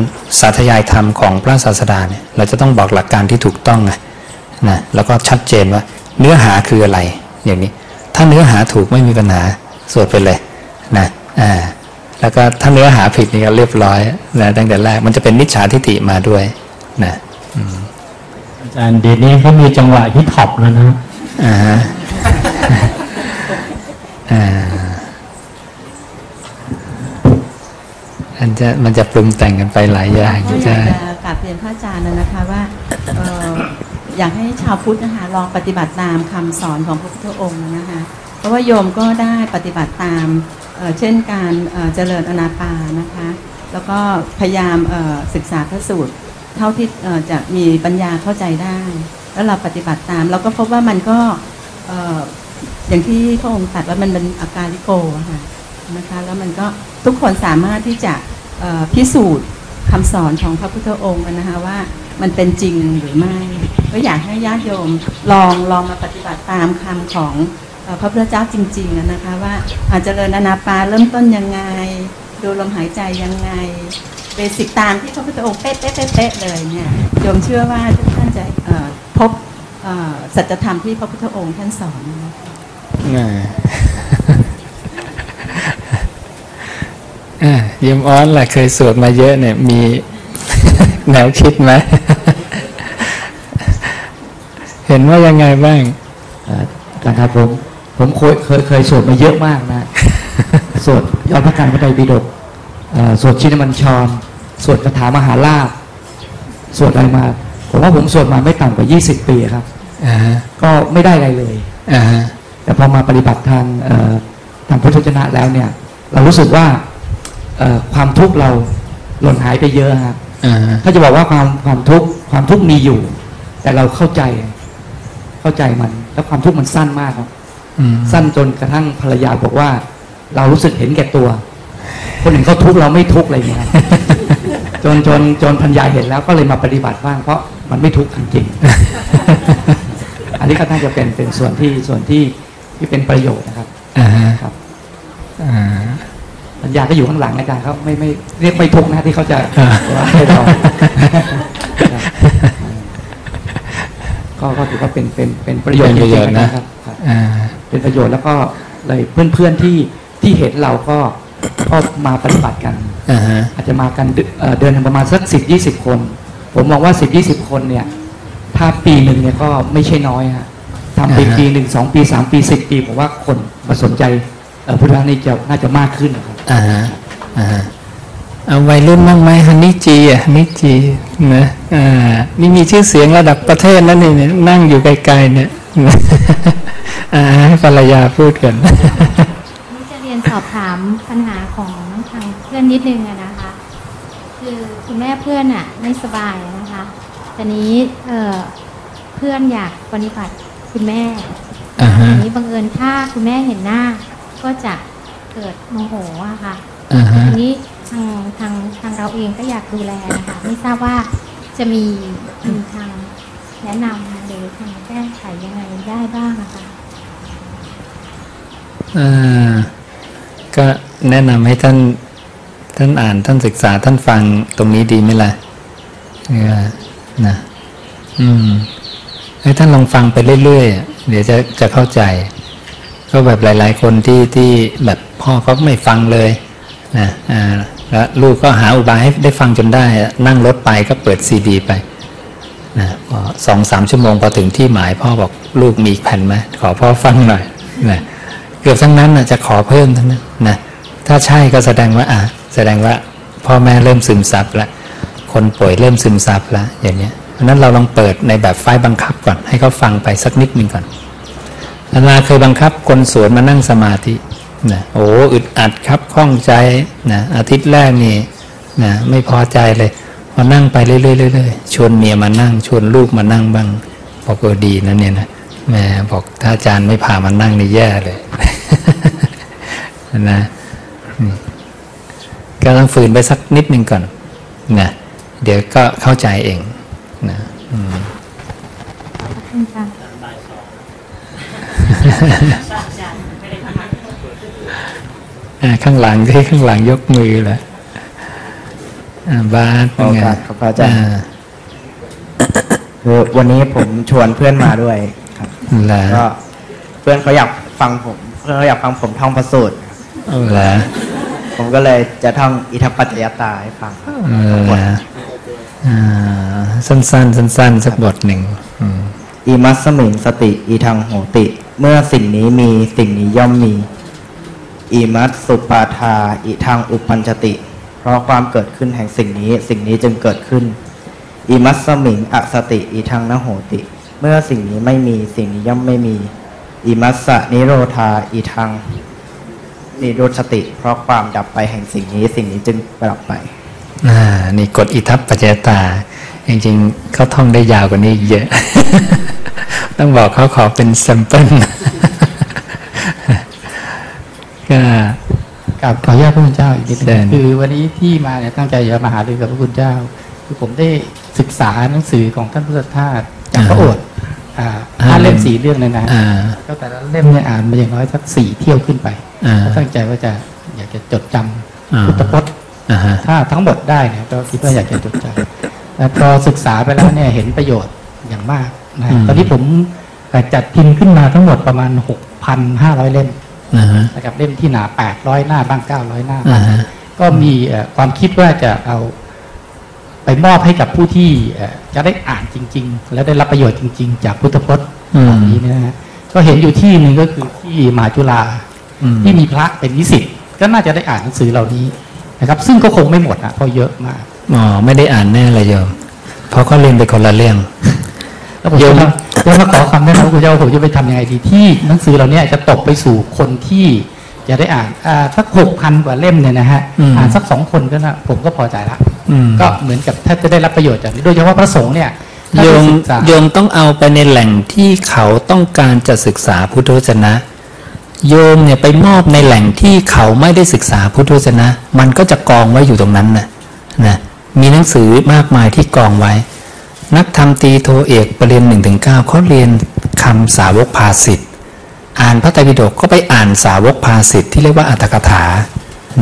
สาธยายธรรมของพระศาสดาเนี่ยเราจะต้องบอกหลักการที่ถูกต้องไงนะแล้วก็ชัดเจนว่าเนื้อหาคืออะไรอย่างนี้ ถ้าเนื้อหาถูกไม่มีปัญหาสวดไปเลยนะอ่าแล้วก็ถ้าเนื้อหาผิดนี่ก็เรียบร้อยนะตั้งแต่แรกมันจะเป็นมิจฉาทิฏฐิมาด้วยนะอืมอาจารย์เดี๋ยวนี้เขามีจังหวะฮิปฮอปแล้วนะอ่าฮะอ่า มันจะมันจะปรุงแต่งกันไปหลายอย่างก็อยาใช่กจะกราบเรียนพระอาจารย์นะคะว่าเอ่ออยากให้ชาวพุทธนะคะลองปฏิบัติตามคำสอนของพระพุทธองค์นะคะเพราะว่าโยมก็ได้ปฏิบัติตามเอ่อเช่นการเอ่อเจริญอนาปานนะคะ แล้วก็พยายามเอ่อศึกษาพระสูตรเท่าที่เอ่อจะมีปัญญาเข้าใจได้ แล้วเราปฏิบัติตามเราก็พบว่ามันก็เอ่ออย่างที่พระองค์ตรัสว่ามันเป็นอาการลิโกอะค่ะนะคะ แล้วมันก็ ทุกคนสามารถที่จะพิสูจน์คำสอนของพระพุทธองค์นะคะว่ามันเป็นจริงหรือไม่ ก็อยากให้ญาติโยมลองลองมาปฏิบัติตามคำของพระพุทธเจ้าจริงๆนะคะว่าอาจจะเริญอนาปาเริ่มต้นยังไง ดูลมหายใจยังไงเบสิกตามที่พระพุทธองค์เป๊ะเป๊ะเป๊ะเลยเนี่ยโยมเชื่อว่าทุกท่านจะพบสัจธรรมที่พระพุทธองค์ท่านสอนนะคะ อ่า อ่าเยี่ยมอ้อนแหละเคยสวดมาเยอะเนี่ย มีแนวคิดไหมเห็นว่ายังไงบ้างอาจารย์ครับผมผมเคยเคยเคยสวดมาเยอะมากนะสวดยอดพระการพระไตรปิฎกเอ่อสวดชินมัญชรสวดคาถามหาราชสวดอะไรมา ผมว่าผมสวดมาไม่ต่ำกว่า 20 ปีครับอ่าฮะก็ไม่ได้อะไรเลยอ่าฮะแต่พอมาปฏิบัติทางเอ่อทางพุทธวจนะแล้วเนี่ย เรารู้สึกว่าเอ่อ ความทุกข์เราหล่นหายไปเยอะครับอ่าฮะถ้าจะบอกว่าความความทุกข์ความทุกข์มีอยู่ แต่เราเข้าใจ เข้าใจมัน แล้วความทุกข์มันสั้นมากครับอืมสั้นจนกระทั่งภรรยาบอกว่า เรารู้สึกเห็นแก่ตัว คนอื่นเขาทุกข์เราไม่ทุกข์อะไรอย่างเงี้ยครับจนจนจนพัญญาเห็นแล้วก็เลยมาปฏิบัติบ้างเพราะมันไม่ทุกข์จริงๆอันนี้ก็น่าจะเป็นเป็นส่วนที่ส่วนที่ที่เป็นประโยชน์นะครับอ่าฮะครับอ่า พัญญาก็อยู่ข้างหลังอาจารย์เขาไม่ไม่เรียกไม่ทุกข์นะที่เขาจะอ่าว่าให้เราก็ก็ถือว่าเป็นเป็นเป็นประโยชน์จเป็นประโยริงชน์ๆนะนะครับครับอ่าเป็นประโยชน์แล้วก็เลยเพื่อนๆที่ที่เห็นเราก็ก็มาปฏิบัติกันอ่าฮะอาจจะมากันเดืเอ่อเดือนหนึ่งประมาณสักสิบยี่สิบคน ผมมองว่าสิบยี่สิบคนเนี่ย ถ้าปีหนึ่งเนี่ยก็ไม่ใช่น้อยฮะทำปีอ่าฮะปีหนึ่งสองปีสามปีสิบปีผมว่าคนมาสนใจเอ่อ พุทธะนี่จะน่าจะมากขึ้นนะครับอ่าฮะอ่าฮะเอาวัยรุ่นบ้างไหมฮันนี่จีอะฮันนี่จีนะอ่านี่มีชื่อเสียงระดับประเทศนั่นนี่เนี่ยนั่งอยู่ไกลๆเนี่ยอ่าให้ภรรยาพูดกันนี่จะเรียนสอบถามปัญหาของทางเพื่อนนิดนึงอะนะคะ คือคุณแม่เพื่อนอะไม่สบายอะนะคะแต่นี้เอ่อเพื่อนอยากปฏิบัติคุณแม่อ่าฮะทีนี้บังเอิญถ้าคุณแม่เห็นหน้า ก็จะเกิดโมโหอะค่ะอ่าฮะทีนี้ทางทางทางเราเองก็อยากดูแลนะคะไม่ทราบว่าจะมีมีทางแนะนำหรือทางแก้ไขยังไงได้บ้างนะคะอ่าก็แนะนำให้ท่านท่านอ่านท่านศึกษาท่านฟังตรงนี้ดีไหมล่ะเออนะอืมให้ท่านลองฟังไปเรื่อยๆอะเดี๋ยวจะจะเข้าใจ ก็แบบหลาย ๆ คนที่ที่แบบพ่อเขาไม่ฟังเลยนะอ่าแล้วลูกก็หาอุบายให้ได้ฟังจนได้ นั่งรถไปก็เปิดซีดีไปนะพอสองสามชั่วโมงพอถึงที่หมายพ่อบอกลูกมีอีกแผ่นไหมขอพ่อฟังหน่อยนะเกือบทั้งนั้นนะจะขอเพิ่มทั้งนั้นนะถ้าใช่ก็แสดงว่าอะแสดงว่าพ่อแม่เริ่มซึมซับล้วคนป่วยเริ่มซึมซับล้วอย่างเนี้ยเพราะนั้นเราลองเปิดในแบบไฟล์บังคับก่อน ให้เขาฟังไปสักนิดหนึ่งก่อน อาลาเคยบังคับคนสวนมานั่งสมาธินะโอ้อึดอัดครับข้องใจนะอาทิตย์แรกนี่นะไม่พอใจเลยพอนั่งไปเรื่อยๆๆชวนเมียมานั่ง ชวนลูกมานั่งบ้างบอกเออดีนะเนี่ยนะแม่บอกถ้าอาจารย์ไม่พามานั่งนี่แย่เลยนะก็ต้องฝืนไปสักนิดหนึ่งก่อนนะเดี๋ยวก็เข้าใจเองนะอืม ขอบคุณค่ะ อ่า ข้างหลังที่ข้างหลังยกมือเลยอ่าบาสเป็นไงโอกาสครับพระอาจารย์อ่คือวันนี้ผมชวนเพื่อนมาด้วยครับเหรอก็เพื่อนเขาอยากฟังผมเพื่อนเขาอยากฟังผมท่องพระสูตรเอาเหรอผมก็เลยจะท่องอิทัปปัจจยตาให้ฟังเออเหรออ่าสั้นๆสั้นๆสักบทหนึ่งอืม อิมัสมิงสติอีทังโหติ เมื่อสิ่งนี้มีสิ่งนี้ย่อมมีอิมัสสุปาทาอีทังอุปัญชติ เพราะความเกิดขึ้นแห่งสิ่งนี้สิ่งนี้จึงเกิดขึ้นอิมัสมิงอสติอีทังนโหติ เมื่อสิ่งนี้ไม่มีสิ่งนี้ย่อมไม่มีอิมัสสะนิโรธาอีทังนิโรธสติ เพราะความดับไปแห่งสิ่งนี้สิ่งนี้จึงดับไปอ่านี่กฎอิทัปปัจจตา จริงๆเขาท่องได้ยาวกว่านี้เยอะ ต้องบอกเขาขอเป็นแซมเปิลก็กับขออนุญาตพระคุณเจ้าอีกนิดนึเชิงญคือวันนี้ที่มาเนี่ยตั้งใจจะมาหารือกับพระคุณเจ้า คือผมได้ศึกษาหนังสือของท่านพุทธทาสจากพระโอษฐ์อ่าห้าเล่มสี่เรื่องเลยนะอ่าก็แต่ละเล่มเนี่ยอ่านมาอย่างน้อยสักสี่เที่ยวขึ้นไปอ่าก็ตั้งใจว่าจะอยากจะจดจำอ่าพุทธพจน์อ่าฮะถ้าทั้งหมดได้เนี่ยก็คิดว่าอยากจะจดจำแต่พอศึกษาไปแล้วเนี่ยเห็นประโยชน์อย่างมาก นะอืมตอนนี้ผมเอ่อจัดพิมพ์ขึ้นมาทั้งหมดประมาณ 6,500 เล่มอ่าฮะนะครับเล่มที่หนา 800 หน้าบ้าง 900 หน้าอ่าบ้างฮะก็มีเอ่อความคิดว่าจะเอาไปมอบให้กับผู้ที่เอ่อจะได้อ่านจริง ๆ และได้รับประโยชน์จริง ๆ จากพุทธพจน์อืมเหล่านี้เนยนะฮะก็เห็นอยู่ที่หนึ่งก็คือที่มหาจุฬาอืมที่มีพระเป็นนิสิตก็น่าจะได้อ่านหนังสือเหล่านี้นะครับ ซึ่งก็คงไม่หมดนะเพราะเยอะมากอ๋อไม่ได้อ่านแน่เลยโยมเพราะเขาเรียนไปคนละเรื่อง แล้วผมโยจะมมาจะมาขอคำแนะนำคุณเจ้าผมจะไปทำยังไงดีที่หนังสือเหล่านี้จะตกไปสู่คนที่จะได้อ่านอ่าสักหกพันกว่าเล่มเนี่ยนะฮะอืมอ่านสักสองคนก็นะผมก็พอใจละอืมก็เหมือนกับถ้าจะได้รับประโยชน์จากนี้โดยเฉพาะพระสงฆ์เนี่ยถ้าโยได้มศึกษาโยมต้องเอาไปในแหล่งที่เขาต้องการจะศึกษาพุทธวจนะ โยมเนี่ยไปมอบในแหล่งที่เขาไม่ได้ศึกษาพุทธวจนะ มันก็จะกองไว้อยู่ตรงนั้นนะนะมีหนังสือมากมายที่กองไว้ นักธรรมตีโทเอกประเรียนหนึ่งถึงเก้าเขาเรียนคำสาวกภาสิทธ์อ่านพระไตรปิฎกก็ไปอ่านสาวกภาสิทธ์ที่เรียกว่าอัตถกถา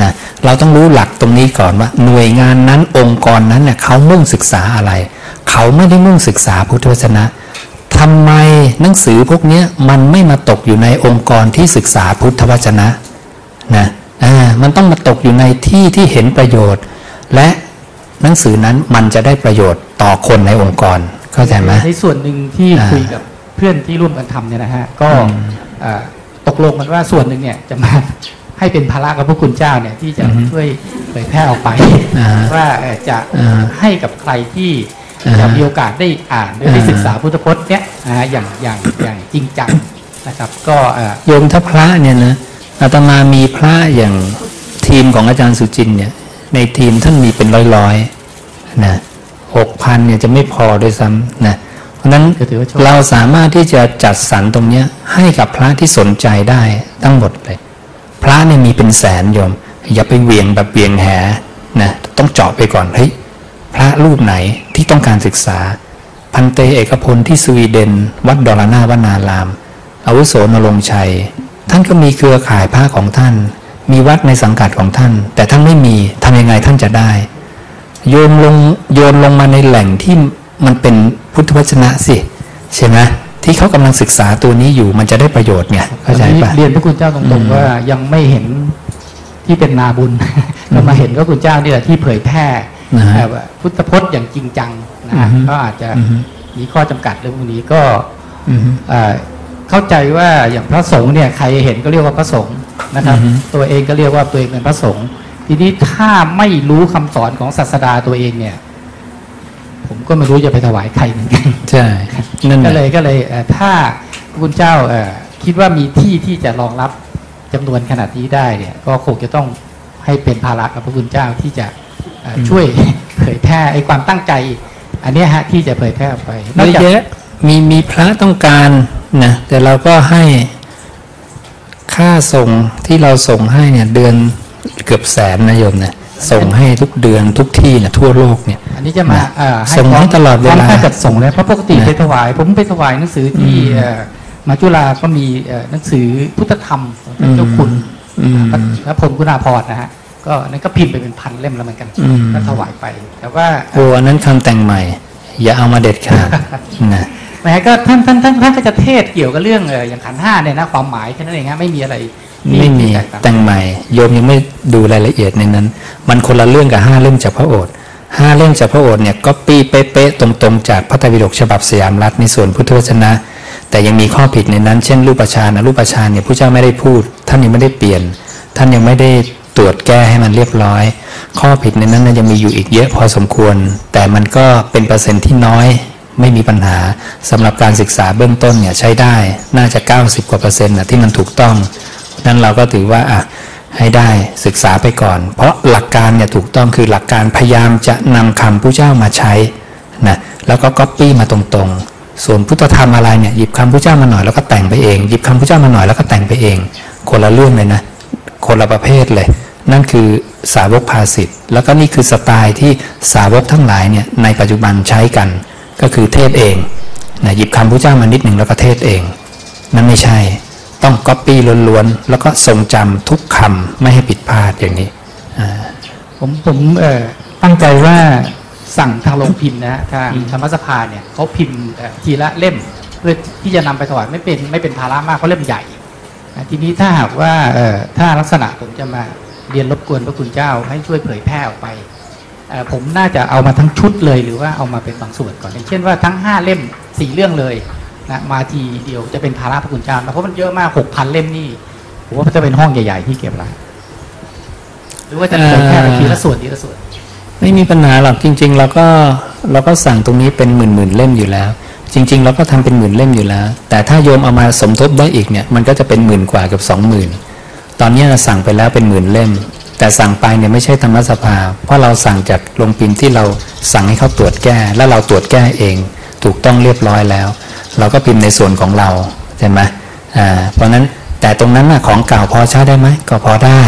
นะเราต้องรู้หลักตรงนี้ก่อนว่า หน่วยงานนั้นองค์กรนั้นเนี่ยเขามุ่งศึกษาอะไร เขาไม่ได้มุ่งศึกษาพุทธวจนะทำไมหนังสือพวกนี้มันไม่มาตกอยู่ในองค์กรที่ศึกษาพุทธวจนะนะมันต้องมาตกอยู่ในที่ที่เห็นประโยชน์ และ หนังสือนั้นมันจะได้ประโยชน์ต่อคนในองค์กรเข้าใจไหมในส่วนหนึ่งที่อ่าคุยกับเพื่อนที่ร่วมกันทำเนี่ยนะฮะก็อืมเอ่อตกลงกันว่าส่วนหนึ่งเนี่ยจะมาให้เป็นภาระกับพระคุณเจ้าเนี่ยที่จะอือฮึช่วยเผยแพร่ออกไปอ่าว่าเอ่อจะอ่าให้กับใครที่อ่าจะมีโอกาสได้อ่านได้ได้อ่าศึกษาพุทธพจน์เนี่ยนะฮะอย่างอย่างอย่างจริงจังนะครับ ก็เอ่อโยมถ้าพระเนี่ยนะอาตมามีพระอย่างทีมของอาจารย์สุจินต์เนี่ย ในทีมท่านมีเป็นร้อยๆนะหกพันเนี่ยจะไม่พอด้วยซ้ำนะเพราะฉะนั้นก็ถือว่าโชคเราสามารถที่จะจัดสรรตรงเนี้ยให้กับพระที่สนใจได้ทั้งหมดเลย พระเนี่ยมีเป็นแสนโยม อย่าไปเหวียงแบบเหวียงแหนะต้องเจาะไปก่อนเฮ้ยพระรูปไหนที่ต้องการศึกษา พันเตเอกพลที่สวีเดน วัดดอลนาวนารามอาวุโสนรงค์ชัย ท่านก็มีเครือข่ายพระของท่าน มีวัดในสังกัดของท่าน แต่ท่านไม่มีทำยังไงท่านจะได้ โยนลงโยนลงมาในแหล่งที่มันเป็นพุทธวจนะสิ ใช่ไหมที่เขากำลังศึกษาตัวนี้อยู่มันจะได้ประโยชน์ไงเข้าใจอันนี้ปะเรียนพระคุณเจ้าตรงอืมๆว่ายังไม่เห็นที่เป็นนาบุญก็มาเห็นพระคุณเจ้านี่แหละที่เผยแพร่นะฮะเอ่อพุทธพจน์อย่างจริงจังนะฮะอือฮึก็อาจจะอือฮึมีข้อจำกัดเรื่องพวกนี้ก็อือฮึเอ่อเข้าใจว่าอย่างพระสงฆ์เนี่ยใครเห็นก็เรียกว่าพระสงฆ์ นะครับอือฮึตัวเองก็เรียกว่าตัวเองเป็นพระสงฆ์ทีนี้ถ้าไม่รู้คำสอนของศาสดาตัวเองเนี่ย ผมก็ไม่รู้จะไปถวายใครเหมือนกันใช่นั่นแหก็ละเลยก็เลยเอ่อถ้าพระคุณเจ้าเอ่อคิดว่ามีที่ที่จะรองรับจำนวนขนาดนี้ได้เนี่ย ก็คงจะต้องให้เป็นภาระกับพระคุณเจ้าที่จะเอ่ออมช่วยเผยแพร่ไอ้ความตั้งใจ อันเนี้ยฮะที่จะเผยแพร่ออกไปนเยอกอะจากแยะมีมีพระต้องการนะแต่เราก็ให้ ค่าส่งที่เราส่งให้เนี่ยเดือนเกือบแสนนะโยมนะส่งให้ทุกเดือนทุกที่นะทั่วโลกเนี่ย อันนี้จะมานะเอ่อส่งให้ตลอดเวลาพร้มค่าจัดส่งเลยเพราะปกตินะไปถวาย ผมไปถวายหนังสือที่อืมเอ่อมาจุฬาก็มีเอ่อหนังสือพุทธธรรมของท่านเจ้าคุณอืมพระพระพลคุณาภรณ์นะฮะก็นั่นก็พิมพ์ไปเป็นพันเล่มแล้วเหมือนกันอืมก็ถวายไป แต่ว่าโอ้อันนั้นคำแต่งใหม่ อย่าเอามาเด็ดขาดนะ แหมก็ท่านท่านท่านท่านก็จะเทศเกี่ยวกับเรื่องเอ่ออย่างขันธ์ห้าเนี่ยนะความหมายแค่นั้นเองฮะไม่มีอะไรที่ไม่มีที่แตกต่างแต่งใหม่โยมยังไม่ดูรายละเอียดในนั้น มันคนละเรื่องกับห้าเล่มจากพระโอษฐ์ห้าเล่มจากพระโอษฐ์เนี่ยก็ปีเป๊ะๆตรงๆ จากพระไตรปิฎกฉบับสยามรัฐในส่วนพุทธวจนะ แต่ยังมีข้อผิดในนั้น เช่น รูปฌานนะรูปฌานเนี่ยพระเจ้าไม่ได้พูด ท่านยังไม่ได้เปลี่ยน ท่านยังไม่ได้ตรวจแก้ให้มันเรียบร้อย ข้อผิดในนั้นนะยังมีอยู่อีกเยอะพอสมควร แต่มันก็เป็นเปอร์เซ็นต์ที่น้อย ไม่มีปัญหาสำหรับการศึกษาเบื้องต้นเนี่ยใช้ได้น่าจะ 90 กว่าเปอร์เซ็นต์นะที่มันถูกต้องนั้นเราก็ถือว่าอะให้ได้ศึกษาไปก่อน เพราะหลักการเนี่ยถูกต้องคือหลักการพยายามจะนำคำผู้เจ้ามาใช้นะแล้วก็ก๊อปปี้มาตรงๆ ส่วนพุทธธรรมอะไรเนี่ยหยิบคำผู้เจ้ามาหน่อยแล้วก็แต่งไปเองหยิบคำผู้เจ้ามาหน่อยแล้วก็แต่งไปเอง คนละเรื่องเลยนะคนละประเภทเลย นั่นคือสาวกภาสิทธ์แล้วก็นี่คือสไตล์ที่สาวกทั้งหลายเนี่ยในปัจจุบันใช้กัน ก็คือเทศเองนะหยิบคำพระเจ้ามานิดหนึ่งแล้วก็เทศเองนั่นไม่ใช่ ต้องก๊อปปี้ล้วนๆ แล้วก็ทรงจำทุกคำไม่ให้ผิดพลาดอย่างนี้อ่าผมผมเอ่อตั้งใจว่าสั่งทางโรงพิมพ์นะฮะทางธรรมสภาเนี่ยเขาพิมพ์เอ่อทีละเล่มเพื่อที่จะนำไปถวายไม่เป็นไม่เป็นภาระมากเขาะเล่มใหญ่นะทีนี้ถ้าหากว่าเอ่อถ้าลักษณะผมจะมาเรียนรบกวนพระคุณเจ้าให้ช่วยเผยแพร่ออกไปเอ่อ ผมน่าจะเอามาทั้งชุดเลย หรือว่าเอามาเป็นบางส่วนก่อนอย่างเช่นว่าทั้ง 5 เล่มสี่เรื่องเลยนะมาทีเดียวจะเป็นภาระพระคุณเจ้านะเพราะมันเยอะมากหกพันเล่มนี่ผมว่าจะเป็นห้องใหญ่ๆที่เก็บไว้หรือว่าจะเผยแพร่ทีละส่วนทีละส่วน ไม่มีปัญหาหรอกจริง ๆ เราก็เราก็สั่งตรงนี้เป็นหมื่นหมื่นๆเล่มอยู่แล้ว จริง ๆ เราก็ทำเป็นหมื่นเล่มอยู่แล้ว แต่ถ้าโยมเอามาสมทบได้อีกเนี่ยมันก็จะเป็นหมื่นกว่ากับสองหมื่นตอนนี้เราสั่งไปแล้วเป็นหมื่นเล่ม แต่สั่งไปเนี่ยไม่ใช่ธรรมสภา เพราะเราสั่งจากโรงพิมพ์ที่เราสั่งให้เขาตรวจแก้ แล้วเราตรวจแก้เอง ถูกต้องเรียบร้อยแล้ว เราก็พิมพ์ในส่วนของเราใช่ไหมอ่าเพราะนั้นแต่ตรงนั้นนะของเก่าพอใช้ได้ไหมก็พอได้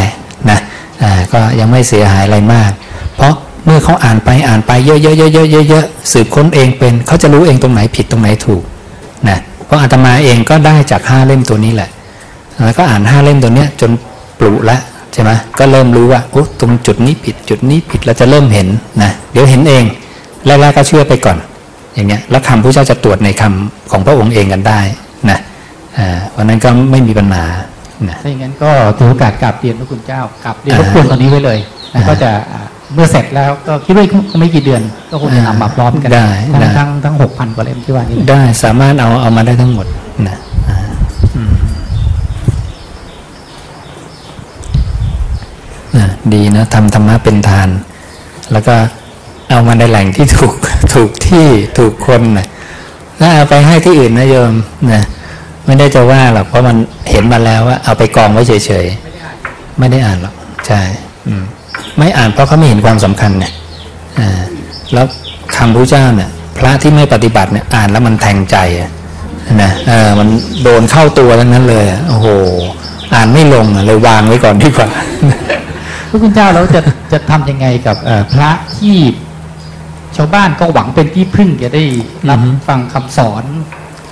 นะอ่าก็ยังไม่เสียหายอะไรมาก เพราะเมื่อเขาอ่านไปอ่านไปเยอะๆๆๆๆๆสืบค้นเองเป็นเขาจะรู้เองตรงไหนผิดตรงไหนถูกนะเพราะอาตมาเองก็ได้จากห้าเล่มตัวนี้แหละแล้วก็อ่านห้าเล่มตัวเนี้ยจนปลุละ ใช่ไหมก็เริ่มรู้ว่าโอ้ตรงจุดนี้ผิดจุดนี้ผิดเราจะเริ่มเห็นนะเดี๋ยวเห็นเองแรกๆก็เชื่อไปก่อน อย่างเงี้ยแล้วคำพระเจ้าจะตรวจในคำของพระองค์เองกันได้นะอ่าเพราะนั้นก็ไม่มีปัญหานะถ้าอย่างนั้นก็ถือโอกาสกราบเรียนพระคุณเจ้ากราบเรียนรบกวนตอนนี้ไว้เลยนะก็จะอ่าเมื่อเสร็จแล้วก็คิดว่าคงไม่กี่เดือนก็คงจะนำมาพร้อมกันได้ทั้งได้ทั้งทั้งหกพันกว่าเล่มที่ว่านี้ได้สามารถเอาเอามาได้ทั้งหมดนะอ่าอืม นะดีนะทำธรรมะเป็นทาน แล้วก็เอามาในแหล่งที่ถูกถูกที่ถูกคนนะถ้าเอาไปให้ที่อื่นนะโยมนะไม่ได้จะว่าหรอกเพราะมันเห็นมาแล้วว่า เอาไปกองไว้เฉยๆไม่ได้อ่านหรอกใช่ไม่อ่านเพราะเขาไม่เห็นความสำคัญเนี่ยแล้วคำพระเจ้าเนี่ย พระที่ไม่ปฏิบัติเนี่ยอ่านแล้วมันแทงใจอะนะเออมันโดนเข้าตัวทั้งนั้นเลยโอ้โห อ่านไม่ลงเลย วางไว้ก่อนดีกว่า พระคุณเจ้าเราจะจะทำยังไงกับเอ่อพระที่ชาวบ้านก็หวังเป็นที่พึ่งจะได้รับฟังคำสอน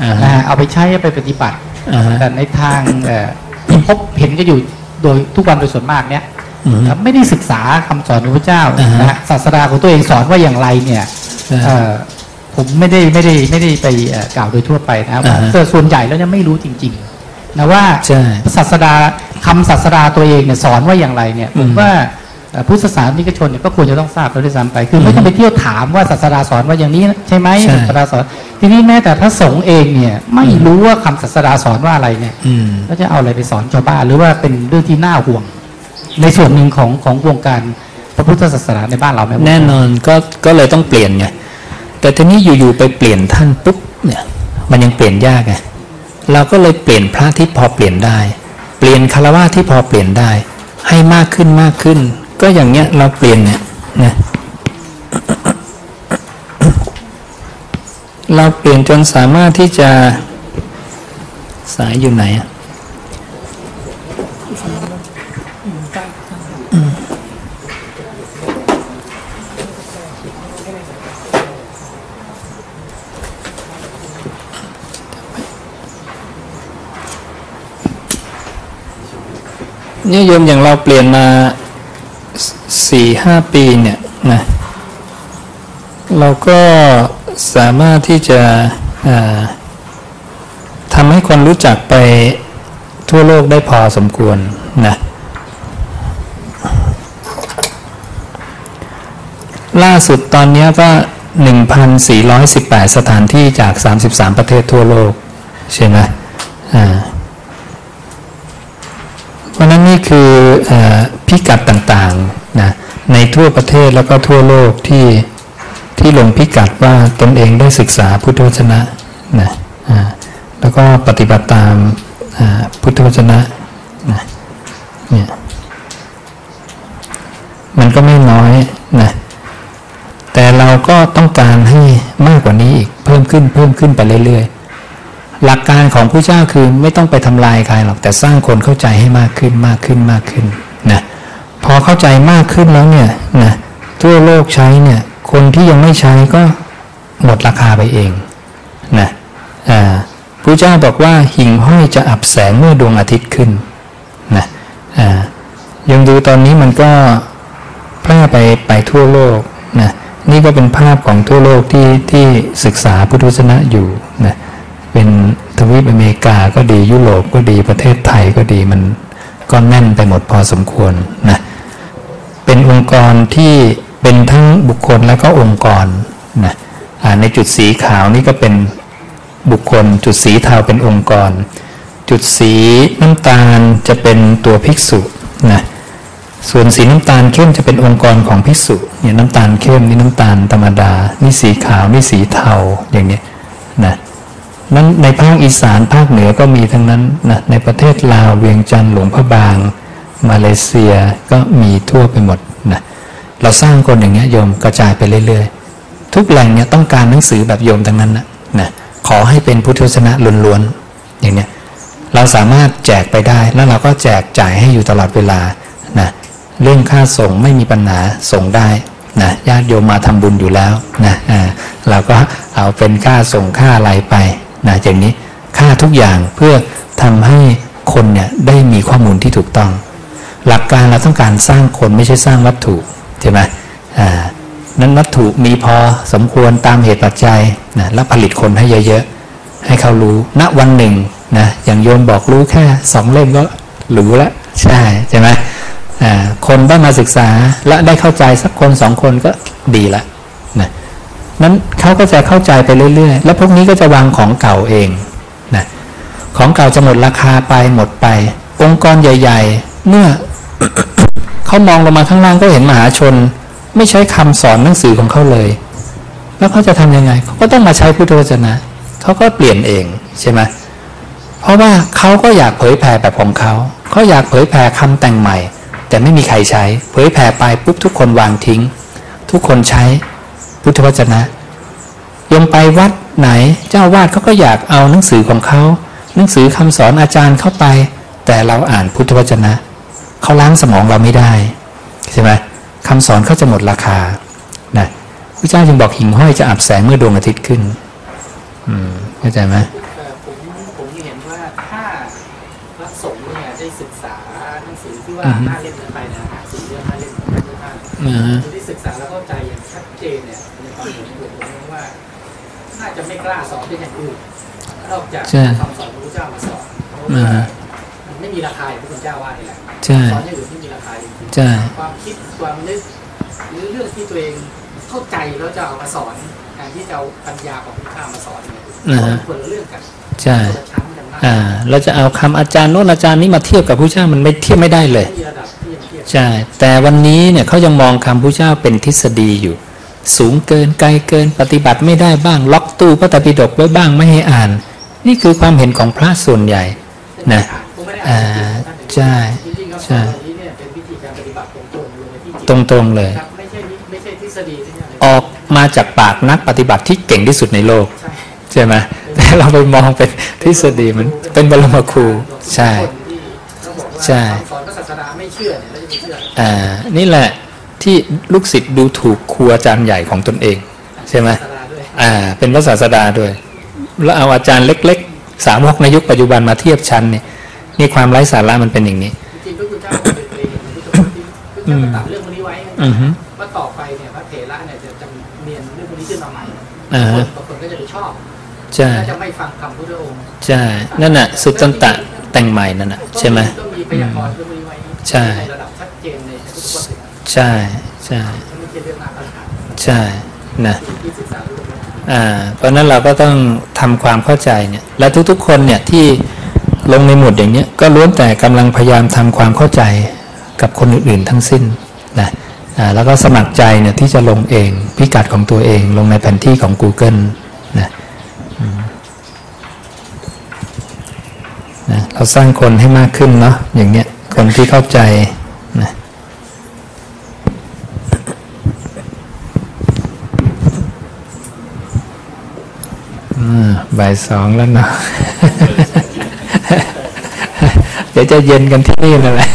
อ่าฮะนะฮะเอาไปใช้เอาไปปฏิบัติอ่าฮะแต่ในทางเอ่อที่พบเห็นก็อยู่โดยทุกวันโดยส่วนมากเนี้ยอืมไม่ได้ศึกษาคำสอนของพระเจ้าอ่าฮะนะฮะศาสดาของตัวเองสอนว่าอย่างไรเนี่ยอ่าเอ่อผมไม่ได้ไม่ได้ไม่ได้ไปเอ่อกล่าวโดยทั่วไปนะครับอ่าฮะแต่ส่วนใหญ่แล้วเนี่ยไม่รู้จริงๆ นะว่าใช่ศาสดาคำศาสดาตัวเองเนี่ยสอนว่าอย่างไรเนี่ยผมว่าเอ่อพุทธศาสนิกชนเนี่ยก็ควรจะต้องทราบแล้วด้วยซ้ำไปคือไม่ต้องไปเที่ยวถามว่าศาสดาสอนว่าอย่างนี้ใช่ไหมใช่ศาสดาสอน ทีนี้แม้แต่พระสงฆ์เองเนี่ยไม่รู้ว่าคำศาสดาสอนว่าอะไรเนี่ยอืมแล้วจะเอาอะไรไปสอนชาวบ้านหรือว่าเป็นเรื่องที่น่าห่วง ในส่วนหนึ่งของของวงการพระพุทธศาสนาในบ้านเราไหมแน่นอนก็ก็เลยต้องเปลี่ยนไงแต่ทีนี้อยู่ๆไปเปลี่ยนท่านปุ๊บเนี่ย มันยังเปลี่ยนยากไง เราก็เลยเปลี่ยนพระที่พอเปลี่ยนได้ เปลี่ยนคารวะที่พอเปลี่ยนได้ ให้มากขึ้นมากขึ้น ก็อย่างเนี้ยเราเปลี่ยนเนี่ยนะเราเปลี่ยนจนสามารถที่จะสายอยู่ไหนอะ นี่ยโยมอย่างเราเปลี่ยนมาสี่ห้าปีเนี่ยนะเราก็สามารถที่จะทำให้คนรู้จักไปทั่วโลกได้พอสมควรนะล่าสุดตอนนี้ยก็ 1,418 สถานที่จาก 33 ประเทศทั่วโลก ใช่ไหมอ่า ราะนั้นนี่คืออพิกัดต่างๆนะในทั่วประเทศแล้วก็ทั่วโลกที่ที่ลงพิกัดว่าตนเองได้ศึกษาพุทธวจนะนะแล้วก็ปฏิบัติตามพุทธวจนะนะเนี่ยมันก็ไม่น้อยนะแต่เราก็ต้องการให้มากกว่านี้อีกเพิ่มขึ้นเพิ่มขึ้นไปเรื่อยๆ หลักการของผู้เจ้าคือไม่ต้องไปทำลายใครหรอกแต่สร้างคนเข้าใจให้มากขึ้นมากขึ้นมากขึ้นนะพอเข้าใจมากขึ้นแล้วเนี่ยนะทั่วโลกใช้เนี่ยคนที่ยังไม่ใช้ก็หมดราคาไปเองนะผู้เจ้าบอกว่าหิ่งห้อยจะอับแสงเมื่อดวงอาทิตย์ขึ้นนะยังดูตอนนี้มันก็แพร่ไปไปทั่วโลกนะนี่ก็เป็นภาพของทั่วโลกที่ที่ศึกษาพุทธวจนะอยู่ เป็นทวีปอเมริกาก็ดียุโรปก็ดีประเทศไทยก็ดีมันก็แน่นไปหมดพอสมควรนะเป็นองค์กรที่เป็นทั้งบุคคลและก็องค์กรนะในจุดสีขาวนี่ก็เป็นบุคคล จุดสีเทาเป็นองค์กร จุดสีน้ำตาลจะเป็นตัวภิกษุนะส่วนสีน้ำตาลเข้มจะเป็นองค์กรของภิกษุเนี่ยน้ำตาลเข้มนี่น้ำตาลธรรมดา นี่สีขาวนี่สีเทาอย่างเนี้ยนะ นั้นในภาคอีสานภาคเหนือก็มีทั้งนั้นนะในประเทศลาวเวียงจันทร์หลวงพระบาง มาเลเซียก็มีทั่วไปหมดนะเราสร้างคนอย่างเงี้ยโยมกระจายไปเรื่อยๆ ทุกแหล่งเนี่ยต้องการหนังสือแบบโยมทั้งนั้นนะนะขอให้เป็นพุทธวจนะล้วนๆอย่างเนี้ยเราสามารถแจกไปได้แล้วเราก็แจกจ่ายให้อยู่ตลอดเวลานะเรื่องค่าส่งไม่มีปัญหาส่งได้นะญาติโยมมาทำบุญอยู่แล้วนะอ่าเราก็เอาเป็นค่าส่งค่าอะไรไป นะอย่างนี้ค่าทุกอย่างเพื่อทำให้คนเนี่ยได้มีข้อมูลที่ถูกต้อง หลักการเราต้องการสร้างคนไม่ใช่สร้างวัตถุใช่ไหมอ่านั้นวัตถุมีพอสมควรตามเหตุปัจจัยนะแล้วผลิตคนให้เยอะๆ ให้เขารู้ณวันหนึ่งนะอย่างโยมบอกรู้แค่สองเล่มก็รู้แล้วใช่ใช่ไหมอ่าคนได้มาศึกษาและได้เข้าใจสักคนสองคนก็ดีละนะ นั้นเขาก็จะเข้าใจไปเรื่อย ๆ แล้วพวกนี้ก็จะวางของเก่าเองนะของเก่าจะหมดราคาไปหมดไป องค์กรใหญ่ ๆ เมื่อเขามองลงมาข้างล่างก็เห็นมหาชน ไม่ใช้คำสอนหนังสือของเขาเลย แล้วเขาจะทำยังไงเขาก็ต้องมาใช้พุทธวจนะเขาก็เปลี่ยนเองใช่ไหมเพราะว่าเขาก็อยากเผยแผ่แบบของเขาเขาอยากเผยแผ่คำแต่งใหม่ แต่ไม่มีใครใช้ เผยแผ่ไปปุ๊บทุกคนวางทิ้ง ทุกคนใช้ พุทธวจนะโยมไปวัดไหนเจ้าวาดเขาก็อยากเอาหนังสือของเขาหนังสือคำสอนอาจารย์เข้าไป แต่เราอ่านพุทธวจนะเขาล้างสมองเราไม่ได้ใช่ไหมคำสอนเขาจะหมดราคานะพระเจ้าจึงบอกหิ่งห้อยจะอับแสงเมื่อดวงอาทิตย์ขึ้น อืมเข้าใจไหมผมผมเห็นว่าถ้าพระสงฆ์เนี่ยได้ศึกษาหนังสือที่ว่าอือฮึห้าเล่มนั้นไปนะฮะสี่เรื่องห้าเล่มนั้นไปห้าอือฮึได้ศึกษาแล้วเข้า ใช่คำสอนของพระเจ้ามาสอนเพราะอ่าว่าฮะมันไม่มีราคาอย่างที่พระเจ้าว่านี่แหละใช่สอนอย่างอื่นไม่มีราคาจริงๆใช่ความคิดความนึกหรือเรื่องที่ตัวเองเข้าใจแล้วจะเอามาสอนแทนที่จะเอาปัญญาของพระเจ้ามาสอนเนี่ยอ่าฮะคนละเรื่องกันใช่คนละชั้นกันมากอ่าเราจะเอาคำอาจารย์โน้นอาจารย์นี้มาเทียบกับผู้เจ้ามันไม่เทียบไม่ได้เลยมีระดับที่ยังเทียบใช่แต่วันนี้เนี่ยเขายังมองคำพุทธเจ้าเป็นทฤษฎีอยู่ สูงเกินไกลเกินปฏิบัติไม่ได้บ้าง ล็อกตู้พระไตรปิฎกไว้บ้างไม่ให้อ่าน นี่คือความเห็นของพระส่วนใหญ่นะอ่าใช่ใช่ตรงๆลงไปที่จิตรงเลย ออกมาจากปากนักปฏิบัติที่เก่งที่สุดในโลก ใช่ไหมแต่เราไปมองเป็นทฤษฎีมันเป็นบรมครูใช่ใช่นี่แล้วจะไม่เชื่ออ่านี่แหละที่ลูกศิษย์ดูถูกครูอาจารย์ใหญ่ของตนเอง ใช่ไหมอ่า เป็นพระศาสดาด้วย แล้วเอาอาจารย์เล็กๆสามวกในยุคปัจจุบันมาเทียบชั้นเนี่ยนี่ความไร้สาระมันเป็นอย่างนี้จริงๆพระคุณเจ้าเคยเคยเห็นพระพุทธเจ้าที่พระเจ้าก็ตัดเรื่องพวกนี้ไว้อือฮึว่าต่อไปเนี่ยพระเถระเนี่ยจะจะเรียนเรื่องพวกนี้ขึ้นมาใหม่อ่าฮะบางคนก็จะไปชอบใช่ก็จะไม่ฟังคำพุทธองค์ใช่นั่นน่ะสุตตันตะแต่งใหม่นั่นน่ะใช่ไหมก็มีพยากรณ์เรื่องพวกนี้ไว้ใช่ในระดับชัดเจนในพุทธพจน์เลยนะใช่ใช่ไม่ใช่เรื่องหน้าปัญหาใช่นะอ่า เพราะนั้นเราก็ต้องทำความเข้าใจเนี่ยและทุกๆคนเนี่ยที่ลงในหมวดอย่างเนี้ยก็ล้วนแต่กำลังพยายามทำความเข้าใจกับคนอื่นๆทั้งสิ้นนะแล้วก็สมัครใจเนี่ยที่จะลงเองพิกัดของตัวเองลงในแผนที่ของ Google นะนะเราสร้างคนให้มากขึ้นเนาะอย่างเนี้ยคนที่เข้าใจนะ อ่า บ่ายสองแล้วเนาะเดี๋ยวจะเย็นกันที่นี่นั่นแหละ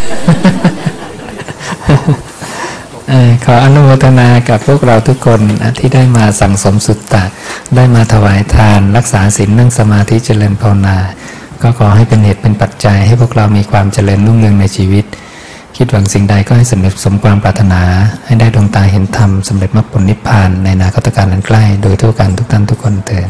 ขออนุโมทนากับพวกเราทุกคนที่ได้มาสั่งสมสุตตะ ได้มาถวายทาน รักษาศีลนั่งสมาธิเจริญภาวนา ก็ขอให้เป็นเหตุเป็นปัจจัย ให้พวกเรามีความเจริญรุ่งเรืองในชีวิต คิดหวังสิ่งใดก็ให้สำเร็จสมความปรารถนา ให้ได้ดวงตาเห็นธรรมสำเร็จมรรคผลนิพพานในนาคตการนั้นใกล้ โดยทั่วกันทุกท่านทุกคนเถิด